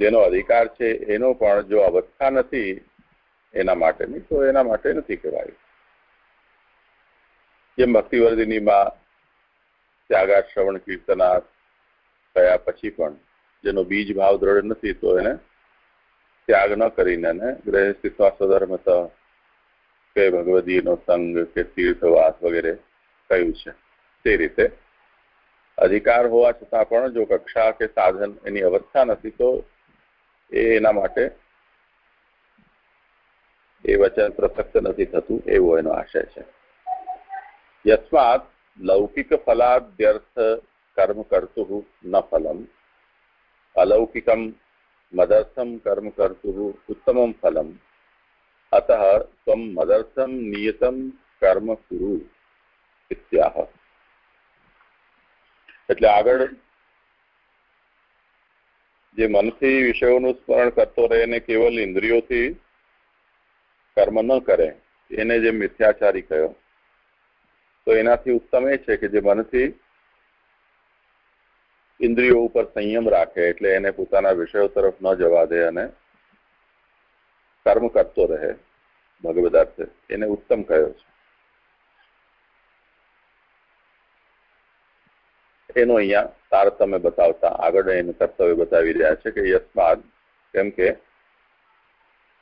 જેનો અધિકાર છે એનો પણ જો અવસ્થા નથી એના માટેની તો એના માટે નથી કહેવાયું. જેમ ભક્તિવર્ધિનીમાં ત્યાગા શ્રવણ કીર્તના થયા પછી પણ જેનો બીજ ભાવ દ્રઢ નથી, તો એને ત્યાગ ન કરીને એને ગ્રહસ્થિત્વા સ્વધર્મત કે ભગવદીનો સંગ કે તીર્થવાસ વગેરે કહ્યું છે. તે રીતે અધિકાર હોવા છતાં પણ જો કક્ષા કે સાધન એની અવસ્થા નથી, તો એ એના માટે એ વચન પ્રસક્ત નથી થતું એવો એનો આશય છે. યસ્માત લૌકિક ફલાદ્યર્થ કર્મ કર્તુ ન ફલમ. અલૌકિકમ મદર્થમ કર્મ કર્તુ ઉત્તમમ ફલમ. અત મદર્થમ નિયતમ કર્મ કુરુ ઇત્યાહ. એટલે આગળ જે મનથી વિષયોનું સ્મરણ કરતો રહે અને કેવલ ઇન્દ્રિયોથી કર્મ ન કરે, એને જે મિથ્યાચારી કયો? તો એનાથી ઉત્તમ એ છે કે જે મનથી ઇન્દ્રિયો ઉપર સંયમ રાખે એટલે એને પોતાના વિષયો તરફ ન જવા દે અને કર્મ કરતો રહે ભગવદાર્થે એને ઉત્તમ કયો છે? એનો અહીંયા તારતમ્ય બતાવતા આગળ એનું કર્તવ્ય બતાવી રહ્યા છે કે યસ્માદ કેમ કે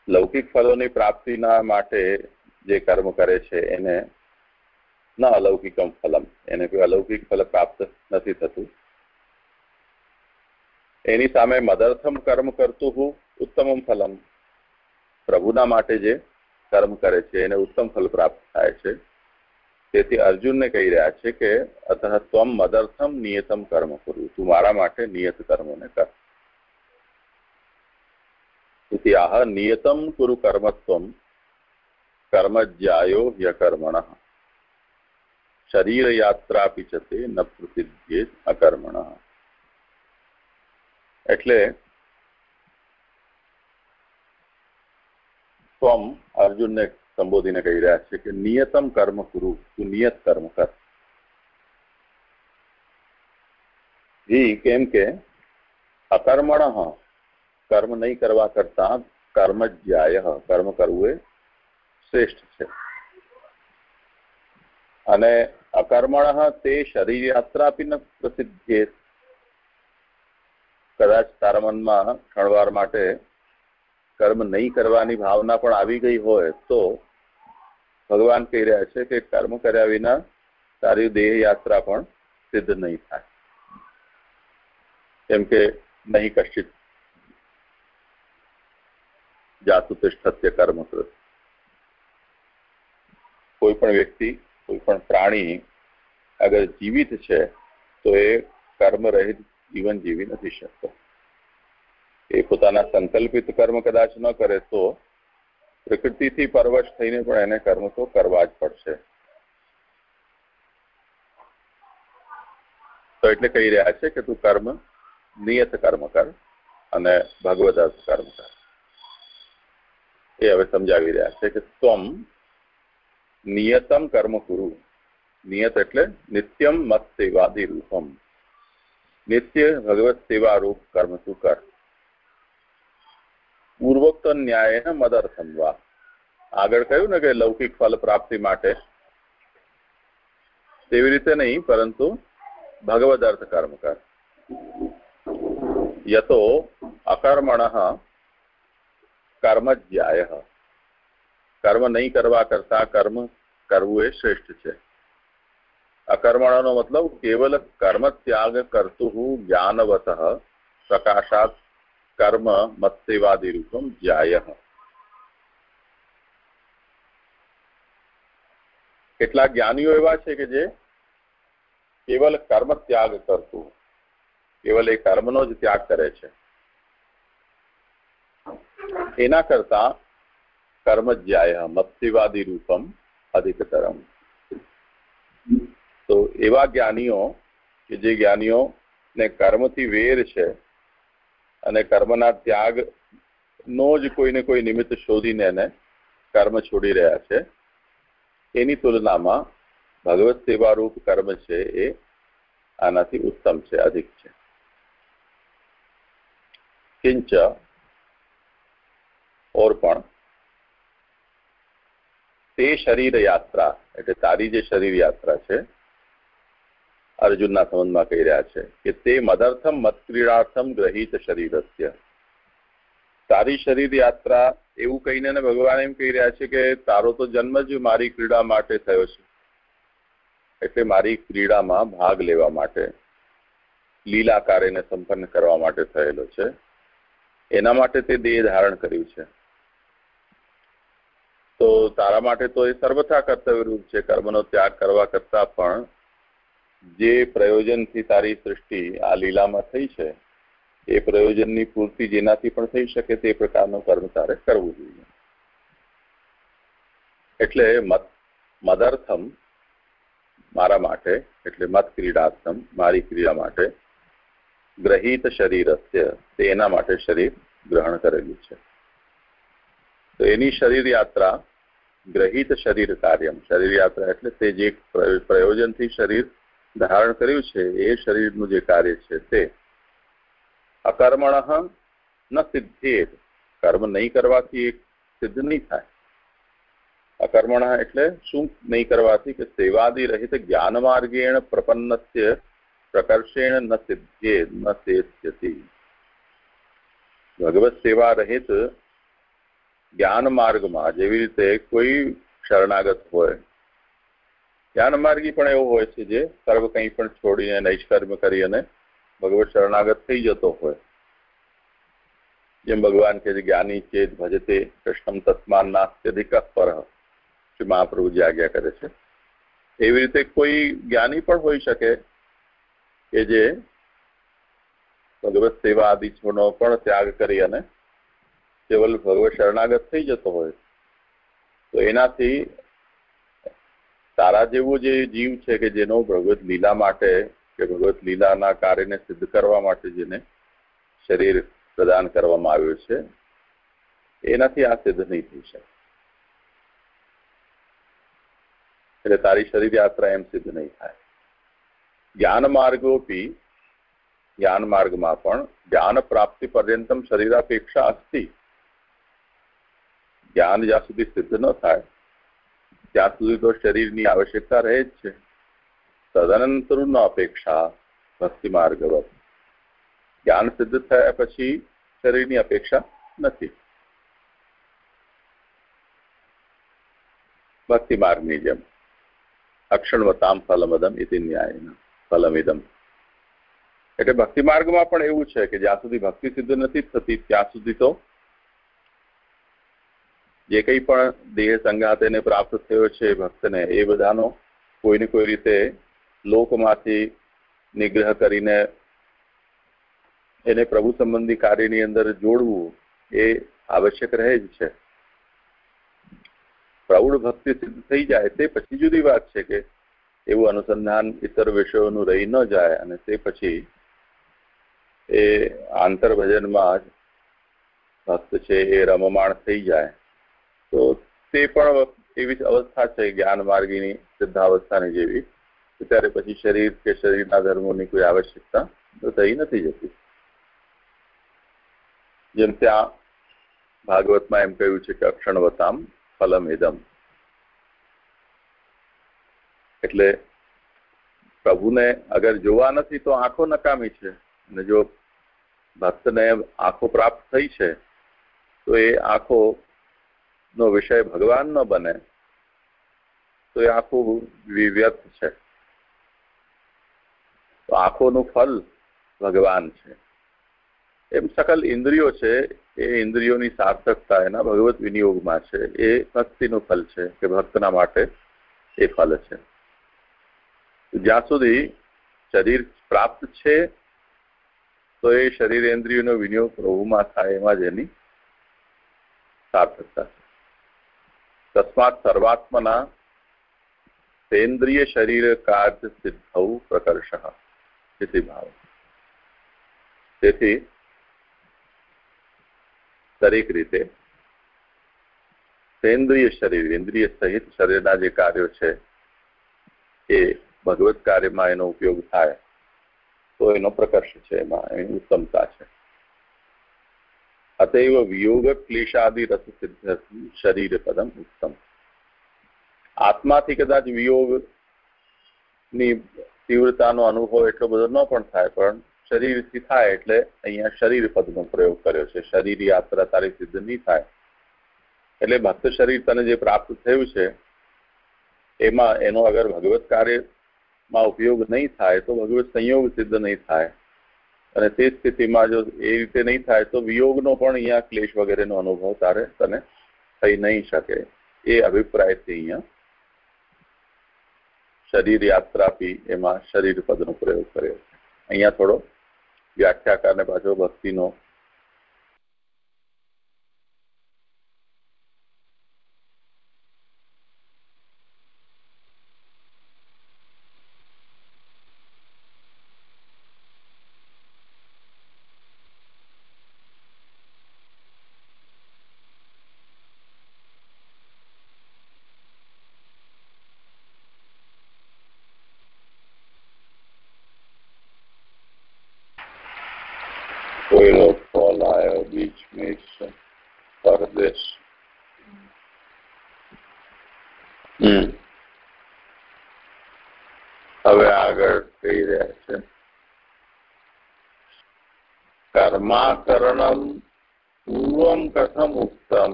લૌકિક ફલોની પ્રાપ્તિના માટે જે કર્મ કરે છે, એને ન અલૌકિકમ ફલમ. એને કોઈ અલૌકિક ફલ પ્રાપ્ત નથી થતું. એની સામે મદર્થમ કર્મ કરતું હું, ઉત્તમમ ફલમ. પ્રભુના માટે જે કર્મ કરે છે, એને ઉત્તમ ફલ પ્રાપ્ત થાય છે. તેથી અર્જુનને કહી રહ્યા છે કે, અતઃ ત્વમ મદર્થમ નિયતમ કર્મ કરવું તું મારા માટે નિયત કર્મોને કર. તેથી આહ નિયતમ કુરુ કર્મત્વમ કર્મજ્યાયો યકર્મણ શરીર યાત્રા પીછતે ન પ્રસિદ્ધે અકર્મણ એટલે ત્વમ અર્જુનને સંબોધીને કહી રહ્યા છે કે નિયતમ કર્મ કુરુ તું નિયત કર્મ કર જી કેમ કે અકર્મણ કર્મ નહીં કરવા કરતા કર્મ જ્યાય કર્મ કરવું એ શ્રેષ્ઠ છે અને અકર્મણ તે શરીર યાત્રા આપી ન પ્રસિદ્ધિ કદાચ તારા મનમાં ક્ષણવાર માટે કર્મ નહીં કરવાની ભાવના પણ આવી ગઈ હોય તો ભગવાન કહી રહ્યા છે કે કર્મ કર્યા વિના તારી દેહ યાત્રા પણ સિદ્ધ નહીં થાય કેમ નહીં કશિત જાતુ તિષ્ઠત્ય કર્મ કૃત કોઈ પણ વ્યક્તિ, કોઈ પણ પ્રાણી અગર જીવિત છે, તો એ કર્મરહિત જીવન જીવી નથી શકતો. એ પોતાના સંકલ્પિત કર્મ કદાચ ન કરે તો પ્રકૃતિથી પરવશ થઈને પણ એને કર્મ તો કરવા જ પડશે. તો એટલે કહી રહ્યા છે કે તું કર્મ, નિયત કર્મ કર અને ભગવદ અર્થ કર્મ કર. એ હવે સમજાવી રહ્યા છે કે ત્વમ નિયતમ કર્મ કુરુ નિયત એટલે નિત્યમ મત સેવાદી રૂપમ નિત્ય ભગવત સેવા રૂપ કર્મ તું કર પૂર્વોક્ત ન્યાય મદર્થમ વા આગળ કહ્યું ને કે લૌકિક ફલ પ્રાપ્તિ માટે તેવી રીતે નહીં પરંતુ ભગવદ અર્થ કર્મ કર યતો અકર્મણ કર્મજ્યાય કર્મ નહીં કરવા કરતા કર્મ કરવું એ શ્રેષ્ઠ છે. અકર્મણનો મતલબ કેવલ કર્મ ત્યાગ કરતું જ્ઞાનવત પ્રકાશાત કર્મ મત્સેવાદી રૂપમ જ્યાય કેટલા જ્ઞાનીઓ એવા છે કે જે કેવલ કર્મ ત્યાગ કરતું, કેવલ એ કર્મનો જ ત્યાગ કરે છે. એના કરતા કર્મજ્યાય મત્સ્યવાદી રૂપમ અધિકતરમ. તો એવા જ્ઞાનીઓ કે જે જ્ઞાનીઓ ને કર્મથી વેર છે અને કર્મના ત્યાગ નો જ કોઈને કોઈ નિમિત્ત શોધીને એને કર્મ છોડી રહ્યા છે, એની તુલનામાં ભગવત સેવારૂપ કર્મ છે એ આનાથી ઉત્તમ છે, અધિક છે. કિંચ ઓર તે શરીર યાત્રા, એટલે તારી જે શરીર યાત્રા છે, અર્જુનના સંબંધમાં કહી રહ્યા છે કે તે મદર્થમ મતક્રીડાર્થમ ગ્રહિત શરીરસ્ય. તારી શરીર યાત્રા, એવું કહીને ભગવાન એમ કહી રહ્યા છે કે તારો તો જન્મ જ મારી ક્રીડા માટે થયો છે. એટલે મારી ક્રીડામાં ભાગ લેવા માટે લીલા કાર્યને સંપન્ન કરવા માટે થયેલો છે. એના માટે તે દેહ ધારણ કર્યું છે. તો તારા માટે તો એ સર્વથા કર્તવ્યરૂપ છે, કર્મનો ત્યાગ કરવા કરતા પણ જે પ્રયોજનથી તારી સૃષ્ટિ આ લીલામાં થઈ છે, એ પ્રયોજનની પૂર્તિ જેનાથી પણ થઈ શકે તે પ્રકારનું કર્મ તારે કરવું જોઈએ. એટલે મદર્થમ મારા માટે, એટલે મત ક્રીડાર્થમ મારી ક્રિયા માટે ગ્રહિત શરીર તે એના માટે શરીર ગ્રહણ કરેલું છે. તો એની શરીર યાત્રા ગ્રહિત શરીર કાર્યમ શરીર યાત્રા એટલે તે જે પ્રયોજનથી શરીર ધારણ કર્યું છે એ શરીરનું જે કાર્ય છે તે અકર્મણ ન સિદ્ધેત કર્મ નહીં કરવાથી એક સિદ્ધ નહીં થાય અકર્મણ એટલે શું નહીં કરવાથી કે સેવાદી રહિત જ્ઞાન માર્ગેણ પ્રપન્નસ્ય પ્રકર્ષેણ ન સિદ્ધેત ન સેત્યતિ ભગવત સેવા રહિત જ્ઞાન માર્ગમાં જેવી રીતે કોઈ શરણાગત હોય જ્ઞાન માર્ગી પણ એવો હોય છે જે સર્વ કંઈ પણ છોડીને નૈષ્કર્મ કરી અને ભગવત શરણાગત થઈ જતો હોય. જેમ ભગવાન કે જ્ઞાની ચેત ભજતે કૃષ્ણમ તત્માન નાસ્ત્યધિક પર. શ્રી મહાપ્રભુજી આજ્ઞા કરે છે. એવી રીતે કોઈ જ્ઞાની પણ હોઈ શકે કે જે ભગવત સેવા આદિ છોડનો પણ ત્યાગ કરી અને કેવલ ભગવત શરણાગત થઈ જતો હોય, તો એનાથી તારા જેવો જે જીવ છે કે જેનો ભગવત લીલા માટે, કે ભગવત લીલાના કાર્યને સિદ્ધ કરવા માટે જેને શરીર પ્રદાન કરવામાં આવ્યું છે, એનાથી આ સિદ્ધ નહીં થઈ શકે. એટલે તારી શરીર યાત્રા એમ સિદ્ધ નહીં થાય. જ્ઞાન માર્ગોપી, જ્ઞાન માર્ગમાં પણ જ્ઞાન પ્રાપ્તિ પર્યંતમ શરીરાપેક્ષા અસ્તિ. જ્ઞાન જ્યાં સુધી સિદ્ધ ન થાય, ત્યાં સુધી તો શરીરની આવશ્યકતા રહે જ છે. તદનંતરનો અપેક્ષા ભક્તિ માર્ગવત જ્ઞાન સિદ્ધ થયા પછી શરીરની અપેક્ષા નથી. ભક્તિ માર્ગની જેમ. અક્ષણવતામ ફલમદમ ઇતિ ન્યાયના ફલમિદમ. એટલે ભક્તિ માર્ગમાં પણ એવું છે કે જ્યાં સુધી ભક્તિ સિદ્ધ નથી થતી, ત્યાં સુધી તો જે કંઈ પણ દેહ સંગાત એને પ્રાપ્ત થયો છે ભક્તને, એ બધાનો કોઈને કોઈ રીતે લોકમાંથી નિગ્રહ કરીને એને પ્રભુ સંબંધી કાર્યની અંદર જોડવું એ આવશ્યક રહે જ છે. પ્રૌઢ ભક્તિ સિદ્ધ થઈ જાય તે પછી જુદી વાત છે કે એવું અનુસંધાન ઇતર વિષયોનું રહી ન જાય અને તે પછી એ આંતર ભજનમાં ભક્ત છે એ રમમાણ થઈ જાય. તો તે પણ એવી અવસ્થા છે જ્ઞાન માર્ગીની સિદ્ધાવસ્થાની જેવી. ત્યારે પછી શરીર કે શરીરના ધર્મોની કોઈ આવશ્યકતા થઈ નથી જતી. જેમ ત્યાં ભાગવતમાં એમ કહ્યું છે કે અક્ષણવતામ ફલમ એદમ એટલે પ્રભુને અગર જોવા નથી તો આંખો નકામી છે. અને જો ભક્તને આંખો પ્રાપ્ત થઈ છે, તો એ આંખો નો વિષય ભગવાન ન બને, તો એ આખું વ્યર્થ છે. આંખોનું ફલ ભગવાન છે. એમ સકલ ઇન્દ્રિયો છે, એ ઇન્દ્રિયોની સાર્થકતા એના ભગવત વિનિયોગમાં છે, એ ભક્તિનું ફલ છે, કે ભક્તના માટે એ ફલ છે. જ્યાં સુધી શરીર પ્રાપ્ત છે, તો એ શરીરેન્દ્રિયોનો વિનિયોગ પ્રભુમાં થાય એમાં જ એની સાર્થકતા છે. તસ્માત સર્વાત્મના સેન્દ્રિય શરીર કાર્ય સિદ્ધૌ પ્રકર્ષ ઇતિ ભાવ તેથી દરેક રીતે સેન્દ્રિય શરીર, ઇન્દ્રિય સહિત શરીરના જે કાર્યો છે, એ ભગવત કાર્યમાં એનો ઉપયોગ થાય તો એનો પ્રકર્ષ છે એમાં, એની ઉત્તમતા છે. રસ સિદ્ધ શરીર પદમ ઉત્તમ આત્માથી કદાચ વિયોગની તીવ્રતાનો અનુભવ એટલો બધો ન પણ થાય, પણ શરીરથી થાય એટલે અહીંયા શરીર પદનો પ્રયોગ કર્યો છે. શરીર યાત્રા તારી સિદ્ધ નહીં થાય. એટલે ભક્ત શરીર તને જે પ્રાપ્ત થયું છે, એમાં એનો અગર ભગવત કાર્યમાં ઉપયોગ નહીં થાય, તો ભગવત સંયોગ સિદ્ધ નહીં થાય. અને તે સ્થિતિમાં જો એ રીતે નહીં થાય, તો વિયોગનો પણ અહીંયા ક્લેશ વગેરેનો અનુભવ તારે તને થઈ નહીં શકે. એ અભિપ્રાયથી અહીંયા શરીર યાત્રાપી એમાં શરીર પદનો પ્રયોગ કર્યો. અહીંયા થોડો વ્યાખ્યાકારને પાછો ભક્તિનો કોઈનો કોલ આવ્યો બીચ મેં પરદેશ હમ હવે આગળ કહી રહ્યા છે. કર્માકરણમ પૂર્વમ કથમ ઉત્તમ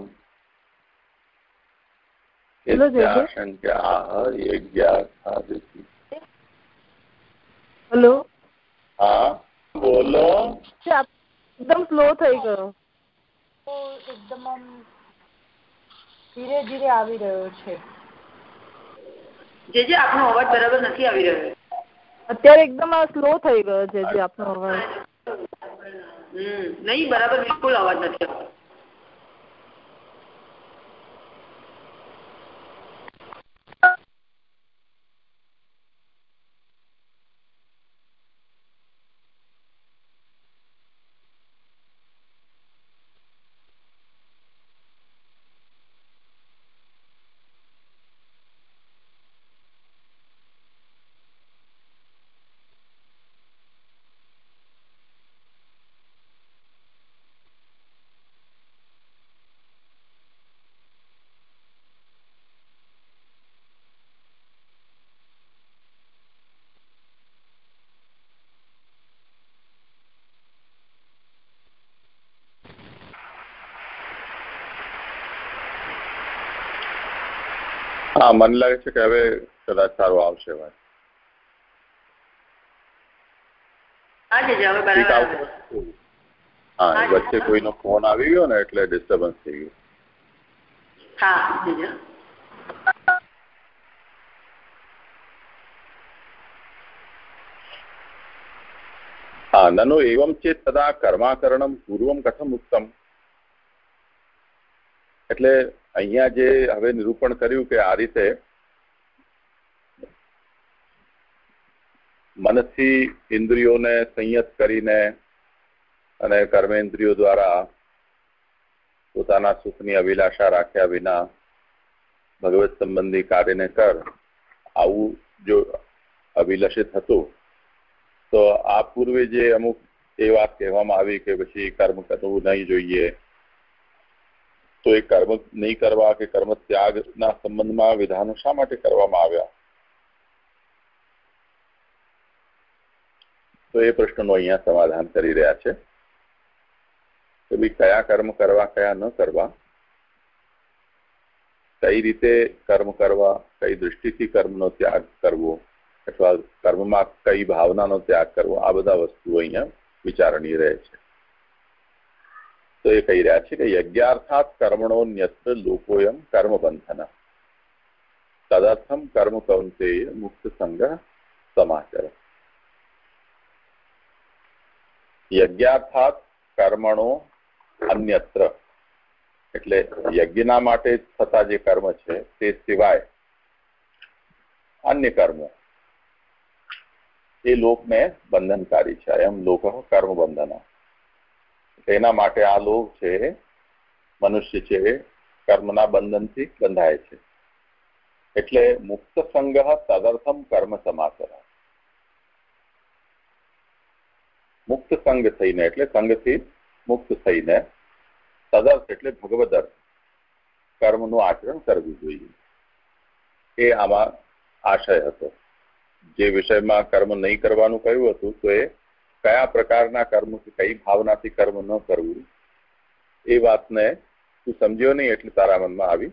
હેલો? હા બોલો. એકદમ સ્લો થઈ ગયો. એકદમ ધીરે ધીરે આવી રહ્યો છે. જે જે આપનો અવાજ બરાબર નથી આવી રહ્યો. અત્યારે એકદમ સ્લો થઈ ગયો છે જે આપનો અવાજ. હમ નહીં બરાબર બિલકુલ અવાજ નથી આવતો. મને લાગે છે કે હવે કદાચ સારું આવશે વાત હા વચ્ચે કોઈનો ફોન આવી ગયો ને એટલે ડિસ્ટર્બન્સ થઈ ગયું. હા હા નનો એવમ ચેત તદા કર્માકરણમ પૂર્વમ કથમ ઉત્તમ એટલે અહીંયા જે હવે નિરૂપણ કર્યું કે આ રીતે મનથી ઇન્દ્રિયોને સંયત કરીને અને કર્મેન્દ્રિયો દ્વારા પોતાના સુખની અભિલાષા રાખ્યા વિના ભગવત સંબંધી કાર્યને કર. આવું જો અભિલષિત હતું, તો આ પૂર્વે જે અમુક એ વાત કહેવામાં આવી કે પછી કર્મ કરવું નહીં જોઈએ. તો એ કર્મ નહીં કરવા કે કર્મ ત્યાગના સંબંધમાં વિધાનો શા માટે કરવામાં આવ્યા? તો એ પ્રશ્નનું અહીંયા સમાધાન કરી રહ્યા છે. કે ભાઈ કયા કર્મ કરવા, કયા ન કરવા? કઈ રીતે કર્મ કરવા, કઈ દૃષ્ટિથી કર્મનો ત્યાગ કરવો, અથવા કર્મમાં કઈ ભાવનાનો ત્યાગ કરવો? આ બધા વસ્તુઓ અહીંયા વિચારણીય રહે છે. તો એ કહી રહ્યા છે કે યજ્ઞાર્થાત કર્મણોન્યત્ર લોકોયમ કર્મ બંધન તદર્થમ કર્મ કૌંતેય મુક્ત સંગ સમાચર. યજ્ઞાર્થાત કર્મણો અન્યત્ર. એટલે યજ્ઞના માટે થતા જે કર્મ છે તે સિવાય અન્ય કર્મો. એ લોકને બંધનકારી છે. એમ લોક કર્મ બંધન એના માટે આ લોક છે, મનુષ્ય છે, કર્મના બંધનથી બંધાય છે. એટલે મુક્ત સંગ્રહ તદર્થમ કર્મ સમાચાર મુક્ત સંગ થઈને, એટલે સંગથી મુક્ત થઈને, તદર્થ એટલે ભગવદ કર્મનું આચરણ કરવું જોઈએ. એ આમાં આશય હતો. જે વિષયમાં કર્મ નહીં કરવાનું કહ્યું હતું, તો એ કયા પ્રકારના કર્મ કઈ ભાવનાથી કર્મ ન કરવું, એ વાતને તું સમજ્યો નહીં એટલે તારા મનમાં આવી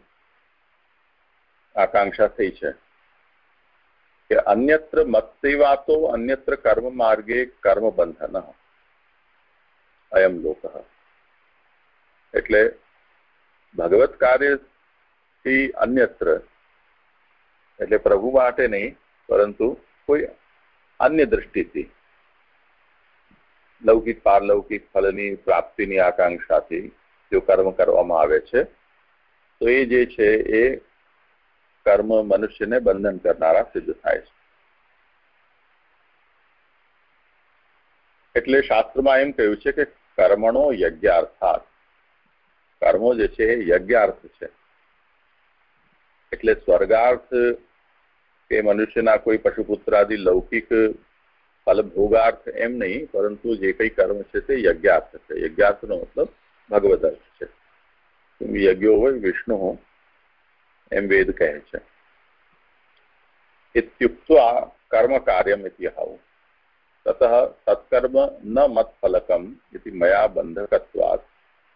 આકાંક્ષા થઈ છે. કે અન્યત્ર મત્સેવાતો અન્યત્ર કર્મ માર્ગે કર્મ બંધન. અયમ લોક. એટલે ભગવત કાર્યથી અન્યત્ર. એટલે પ્રભુ માટે નહીં, પરંતુ કોઈ અન્ય દ્રષ્ટિથી. લૌકિક, પારલૌકિક ફળની પ્રાપ્તિની આકાંક્ષાથી જો કર્મ કરવામાં આવે છે. તો એ જે છે એ કર્મ મનુષ્યને બંધન કરનારા સિદ્ધ થાય છે. એટલે શાસ્ત્રમાં એમ કહ્યું છે કે કર્મણો યજ્ઞાર્થાત. કર્મો જે છે એ યજ્ઞાર્થ છે. એટલે સ્વર્ગાર્થ કે મનુષ્યના કોઈ પશુપુત્રાદિ લૌકિક ફલભોગાર્થ એમ નહીં પરંતુ જે કંઈ કર્મ છે તે યજ્ઞાર્થ છે યજ્ઞાર્થનો મતલબ ભગવદ છે યજ્ઞો હોય વિષ્ણુ એમ વેદ કહે છે કર્મ કાર્યમ ઇતિ ન મત્ફલકમ ઇતિ મયા બંધકત્વાત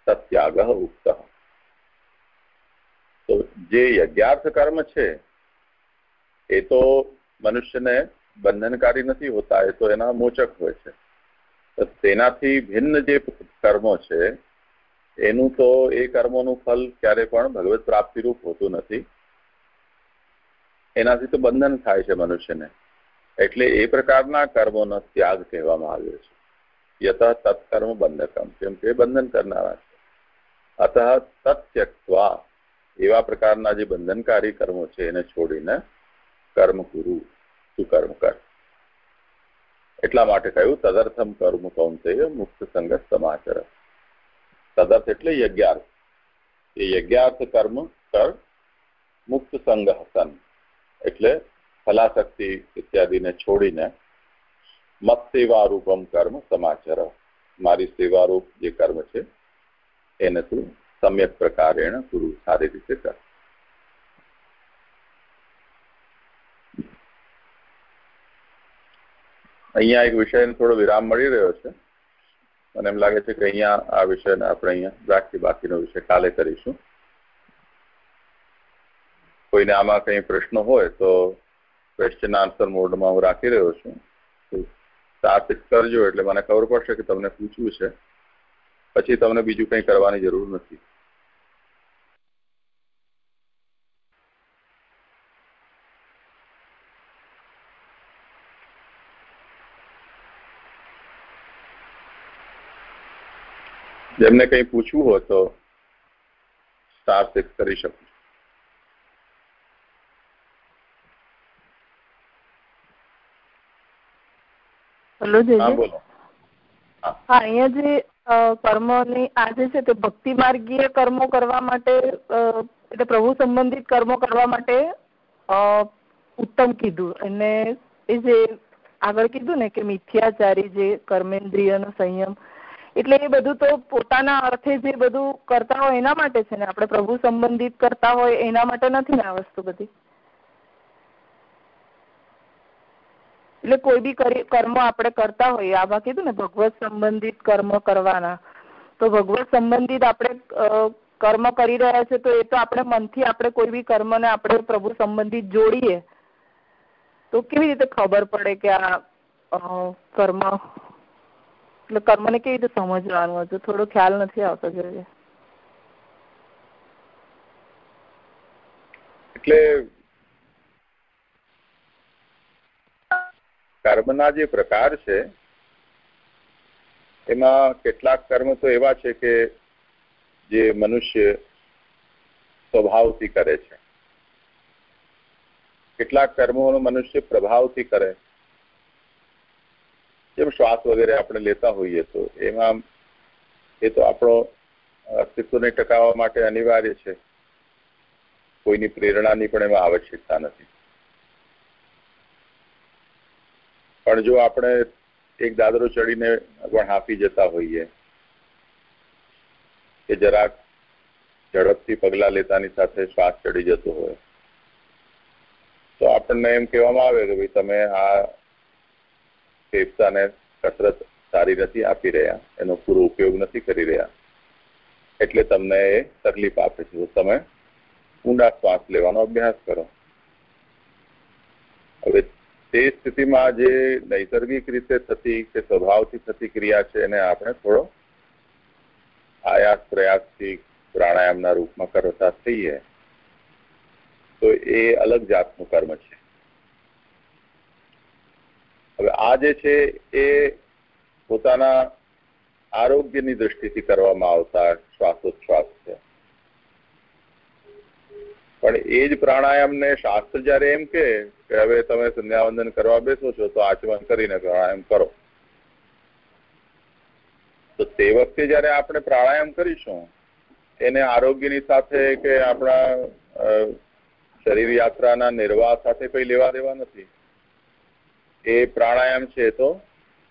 સત્યાગ ઉક્ત તો જે યજ્ઞાર્થ કર્મ છે એ તો મનુષ્યને બંધનકારી નથી હોતા, એ તો એના મોચક હોય છે. તેનાથી ભિન્ન જે કર્મો છે, એનું તો એ કર્મોનું ફલ ક્યારે પણ ભગવત પ્રાપ્તિરૂપ હોતું નથી. એનાથી તો બંધન થાય છે મનુષ્યને. એટલે એ પ્રકારના કર્મોનો ત્યાગ કહેવામાં આવ્યો છે. યથ તત્કર્મ બંધકમ, કેમ કે બંધન કરનારા છે. અત તત્યક્વા એવા પ્રકારના જે બંધનકારી કર્મો છે, એને છોડીને કર્મ ગુરુ સુકર્મ કર એટલા માટે કહ્યું, તદર્થમ કર્મ કૌંતેય મુક્ત સંગત સમાચર. તદર્થ એટલે યજ્ઞાર્થ. એ યજ્ઞાર્થ કર્મ કર મુક્ત સંગ હસન. એટલે ફલાશક્તિ ઇત્યાદિને છોડીને મત સેવારૂપમ કર્મ સમાચર. મારી સેવારૂપ જે કર્મ છે, એને તું સમ્યક પ્રકારેણ ગુરુ સારી રીતે કર. અહીંયા એક વિષયને થોડો વિરામ મળી રહ્યો છે. મને એમ લાગે છે કે અહીંયા આ વિષયને આપણે અહીંયા રાખી બાકીનો વિષય કાલે કરીશું. કોઈને આમાં કંઈ પ્રશ્ન હોય તો ક્વેશ્ચન આન્સર મોડમાં હું રાખી રહ્યો છું. સ્ટાર કરજો એટલે મને ખબર પડશે કે તમને પૂછવું છે. પછી તમને બીજું કંઈ કરવાની જરૂર નથી. જેમને કંઈ પૂછવું હોય તો સ્ટાર સિક્સ કરી શકું હા બોલો. હા. અહીંયા જે કર્મોની આ જે છે તે ભક્તિ માર્ગીય કર્મો કરવા માટે એટલે પ્રભુ સંબંધિત કર્મો કરવા માટે ઉત્તમ કીધું. અને એ જે આગળ કીધું ને કે મિથ્યાચારી જે કર્મેન્દ્રિયનો સંયમ એટલે એ બધું તો પોતાના અર્થે જે બધું કરતા હોય એના માટે છે ને. આપણે પ્રભુ સંબંધિત કરતા હોય એના માટે નથી ને આ વસ્તુ બધી. એટલે કોઈ બી કર્મ આપણે કરતા હોઈએ. આમાં કીધું ને, ભગવત સંબંધિત કર્મ કરવાના. તો ભગવત સંબંધિત આપણે કર્મ કરી રહ્યા છે તો એ તો આપણે મનથી આપણે કોઈ બી કર્મને આપણે પ્રભુ સંબંધિત જોડીએ. તો કેવી રીતે ખબર પડે કે આ કર્મ એટલે કર્મને કેવી રીતે સમજવાનું હતું? થોડો ખ્યાલ નથી આવતો જોઈએ. એટલે કર્મના જે પ્રકાર છે, એમાં કેટલાક કર્મ તો એવા છે કે જે મનુષ્ય સ્વભાવથી કરે છે. કેટલાક કર્મોનો મનુષ્ય પ્રભાવથી કરે. જેમ શ્વાસ વગેરે આપણે લેતા હોઈએ તો એમાં એ તો આપણો અસ્તિત્વને ટકાવવા માટે અનિવાર્ય છે. કોઈની પ્રેરણાની પણ એમાં આવશ્યકતા નથી. પણ જો આપણે એક દાદરો ચડીને પણ હાંફી જતા હોઈએ કે જરાક ઝડપથી પગલા લેતાની સાથે શ્વાસ ચડી જતો હોય, તો આપણને એમ કહેવામાં આવે કે ભાઈ તમે આ ફેફસાને કસરત સારી નથી આપી રહ્યા, એનો પૂરો ઉપયોગ નથી કરી રહ્યા. એટલે તમને એ તકલીફ આપે છે. તમે ઊંડા શ્વાસ લેવાનો અભ્યાસ કરો. હવે તે સ્થિતિમાં જે નૈસર્ગિક રીતે થતી કે સ્વભાવથી થતી ક્રિયા છે, એને આપણે થોડો આયાસ પ્રયાસથી પ્રાણાયામના રૂપમાં કરતા થઈએ. તો એ અલગ જાતનું કર્મ છે. હવે આ જે છે એ પોતાના આરોગ્યની દ્રષ્ટિથી કરવામાં આવતા શ્વાસોચ્છ્વાસ છે. પણ એ જ પ્રાણાયામને શાસ્ત્ર જયારે એમ કે હવે તમે સંધ્યાવંદન કરવા બેસો છો, તો આચમન કરીને પ્રાણાયામ કરો. તો તે વખતે જયારે આપણે પ્રાણાયામ કરીશું, એને આરોગ્યની સાથે કે આપણા શરીર યાત્રાના નિર્વાહ સાથે કઈ લેવા દેવા નથી. એ પ્રાણાયામ છે તો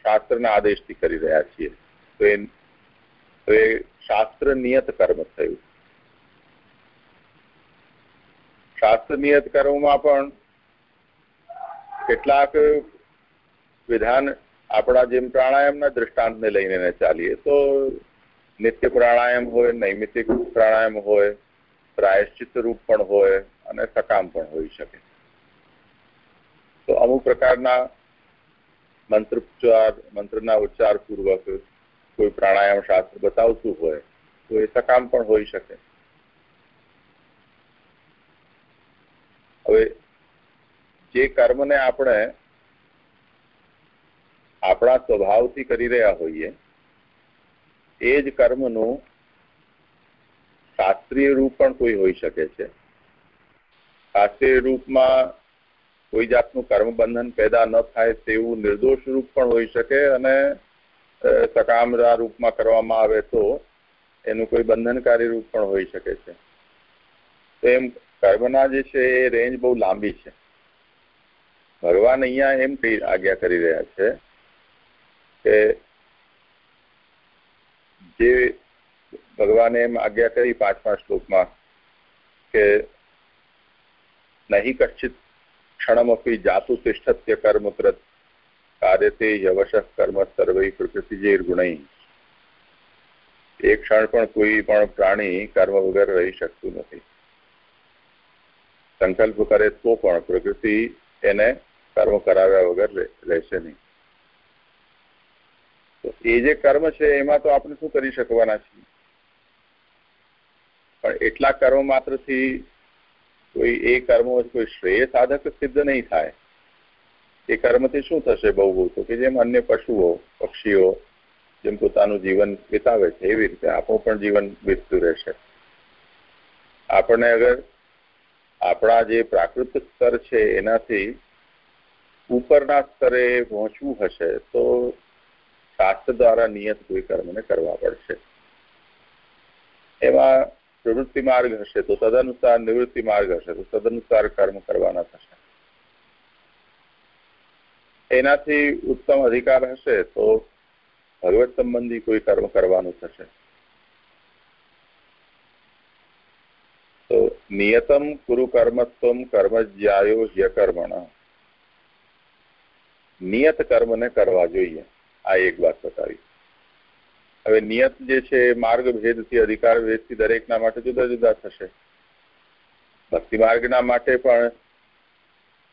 શાસ્ત્રના આદેશથી કરી રહ્યા છીએ. તો એ શાસ્ત્ર નિયત કર્મ થયું. શાસ્ત્ર નિયત કર્મમાં પણ કેટલાક વિધાન આપણા જેમ પ્રાણાયામના દ્રષ્ટાંતને લઈને ચાલીએ, તો નિત્ય પ્રાણાયામ હોય નૈમિતિક પ્રાણાયામ હોય, પ્રાયશ્ચિત રૂપ પણ હોય અને સકામ પણ હોઈ શકે. તો અમુક પ્રકારના મંત્રોચ્ચાર, મંત્રના ઉચ્ચાર પૂર્વક કોઈ પ્રાણાયામ શાસ્ત્ર બતાવતું હોય, તો એ સકામ પણ હોઈ શકે. હવે જે કર્મને આપણે આપણા સ્વભાવથી કરી રહ્યા હોઈએ, એ જ કર્મનું શાસ્ત્રીય રૂપ પણ કોઈ હોઈ શકે છે. શાસ્ત્રીય રૂપમાં કોઈ જાતનું કર્મ બંધન પેદા ન થાય તેવું નિર્દોષ રૂપ પણ હોઈ શકે અને સકામરા રૂપમાં કરવામાં આવે તો એનું કોઈ બંધનકારી રૂપ પણ હોઈ શકે છે. એમ કર્મના જે છે એ રેન્જ બહુ લાંબી છે. ભગવાન અહીંયા એમ આજ્ઞા કરી રહ્યા છે કે જે ભગવાને એમ આજ્ઞા કરી પાંચમા શ્લોકમાં કે નહીં કચ્છિત ક્ષણમપી જાતુ તિષ્ઠત્ય કર્મકૃત કાર્યતે યવશ કર્મ સર્વૈ પ્રકૃતિજૈર ગુણૈ એક ક્ષણ પણ કોઈ પણ પ્રાણી કર્મ વગર રહી શકતું નથી સંકલ્પ કરે તો પણ પ્રકૃતિ એને કર્મ કરાવ્યા વગર રહેશે નહીં તો એ જે કર્મ છે એમાં તો આપણે શું કરી શકવાના છીએ પણ એટલા કર્મ માત્રથી કોઈ એ કર્મ કોઈ શ્રેય સાધક સિદ્ધ નહીં થાય. એ કર્મથી શું થશે બહુ તો કે જેમ અન્ય પશુઓ, પક્ષીઓ જેમ પોતાનું જીવન વિતાવે છે, એવી રીતે આપણું પણ જીવન વીતતું રહેશે. આપણને અગર આપણા જે પ્રાકૃતિક સ્તર છે, એનાથી ઉપરના સ્તરે પહોંચવું હશે, તો શાસ્ત્ર દ્વારા નિયત કોઈ કર્મને કરવા પડશે. એમાં પ્રવૃત્તિ માર્ગ હશે, તો તદનુસાર નિવૃત્તિ માર્ગ હશે, તો તદનુસાર કર્મ કરવાના થશે. એનાથી ઉત્તમ અધિકાર હશે, તો ભગવત સંબંધી કોઈ કર્મ કરવાનું થશે. તો નિયતમ કુરુ કર્મત્વમ કર્મ યકર્મણ નિયત કર્મને કરવા જોઈએ. આ એક વાત બતાવી. હવે નિયત જે છે માર્ગ ભેદથી અધિકાર ભેદથી દરેકના માટે જુદા જુદા થશે. ભક્તિ માર્ગના માટે પણ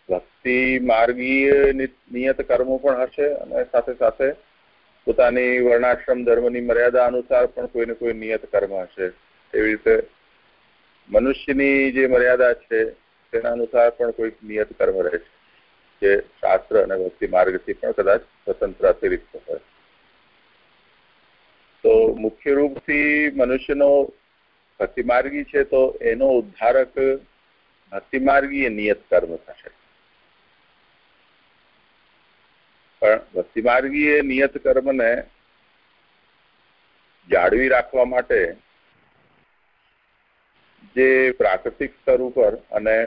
ભક્તિ માર્ગીય નિયત કર્મો પણ હશે અને સાથે સાથે પોતાની વર્ણાશ્રમ ધર્મની મર્યાદા અનુસાર પણ કોઈને કોઈ નિયત કર્મ હશે. એવી રીતે મનુષ્યની જે મર્યાદા છે તેના અનુસાર પણ કોઈ નિયત કર્મ રહે છે. જે શાસ્ત્ર અને ભક્તિ માર્ગથી પણ કદાચ સ્વતંત્ર અતિરિક્ત હોય. તો મુખ્ય રૂપથી મનુષ્યનો ભક્તિમાર્ગી છે તો એનો ઉદ્ધારક ભક્તિમાર્ગી નિયત કર્મ થશે. પણ ભક્તિમાર્ગીય નિયત કર્મને જાળવી રાખવા માટે જે પ્રાકૃતિક સ્તર ઉપર અને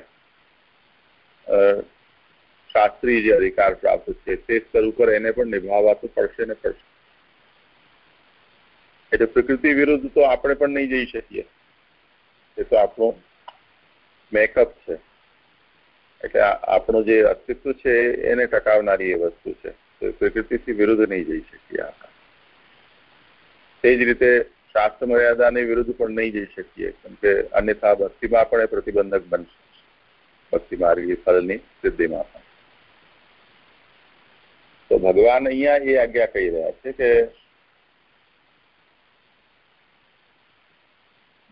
શાસ્ત્રીય જે અધિકાર પ્રાપ્ત છે તે સ્તર ઉપર એને પણ નિભાવવા તો પડશે ને પડશે. એટલે પ્રકૃતિ વિરુદ્ધ તો આપણે પણ નહીં જઈ શકીએ. એ તો આપણો મેકઅપ છે. એટલે આપણું જે અસ્તિત્વ છે એને ટકાવનારી એ વસ્તુ છે. પ્રકૃતિથી વિરુદ્ધ નહીં જઈ શકીએ તે જ રીતે શાસ્ત્ર મર્યાદાની વિરુદ્ધ પણ નહીં જઈ શકીએ. કેમ કે અન્યથા ભક્તિમાં પણ એ પ્રતિબંધક બનશે. ભક્તિ માર્ગી ફળની સિદ્ધિમાં પણ. તો ભગવાન અહીંયા એ આજ્ઞા કહી રહ્યા છે કે